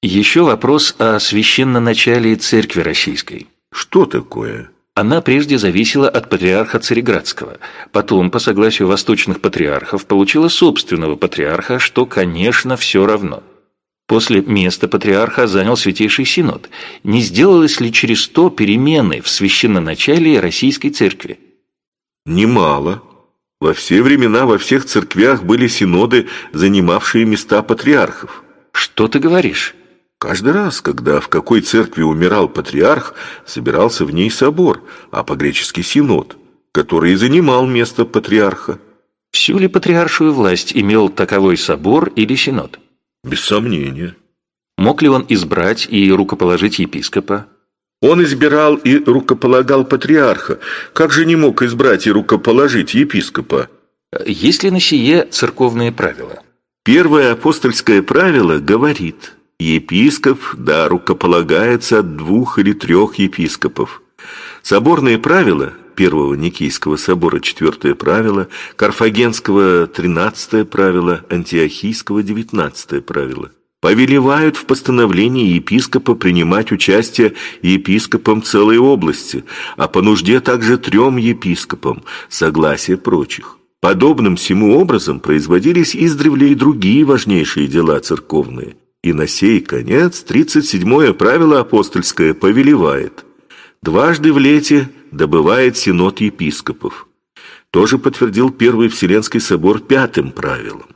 Еще вопрос о священноначалии Церкви Российской. Что такое? Она прежде зависела от патриарха Цареградского. Потом, по согласию восточных патриархов, получила собственного патриарха, что, конечно, все равно – После места патриарха занял Святейший Синод. Не сделалось ли через то перемены в священноначалии Российской Церкви? Немало. Во все времена во всех церквях были синоды, занимавшие места патриархов. Что ты говоришь? Каждый раз, когда в какой церкви умирал патриарх, собирался в ней собор, а по-гречески синод, который и занимал место патриарха. Всю ли патриаршую власть имел таковой собор или синод? Без сомнения. Мог ли он избрать и рукоположить епископа? Он избирал и рукополагал патриарха. Как же не мог избрать и рукоположить епископа? Есть ли на сие церковные правила? Первое апостольское правило говорит, епископ да рукополагается от двух или трех епископов. Соборные правила Первого Никейского собора четвертое правило, Карфагенского тринадцатое правило, Антиохийского девятнадцатое правило повелевают в постановлении епископа принимать участие епископам целой области, а по нужде также трем епископам, согласие прочих. Подобным всему образом производились издревле и другие важнейшие дела церковные. И на сей конец 37-е правило апостольское повелевает. Дважды в лете добывает синод епископов. Тоже подтвердил Первый Вселенский собор пятым правилом.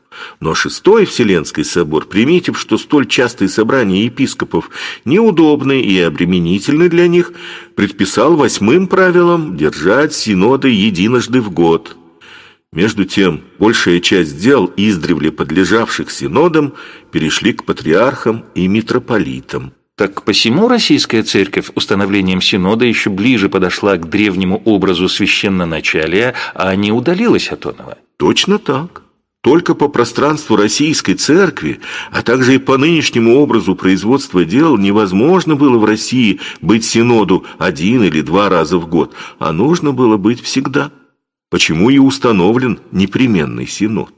Но Шестой Вселенский собор, приметив, что столь частые собрания епископов неудобны и обременительны для них, предписал восьмым правилом держать синоды единожды в год. Между тем, большая часть дел, издревле подлежавших синодам, перешли к патриархам и митрополитам. Так посему Российская Церковь установлением Синода еще ближе подошла к древнему образу священноначалия, а не удалилась от оного? Точно так. Только по пространству Российской Церкви, а также и по нынешнему образу производства дел невозможно было в России быть Синоду один или два раза в год, а нужно было быть всегда. Почему и установлен непременный Синод.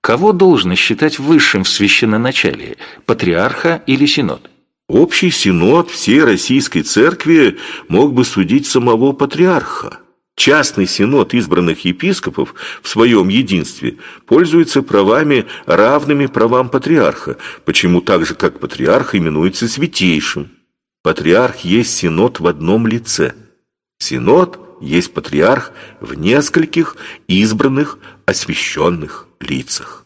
Кого должно считать высшим в священноначалии, патриарха или Синод? Общий синод всей Российской Церкви мог бы судить самого патриарха. Частный синод избранных епископов в своем единстве пользуется правами, равными правам патриарха, почему так же, как патриарх именуется святейшим. Патриарх есть синод в одном лице. Синод есть патриарх в нескольких избранных, освященных лицах.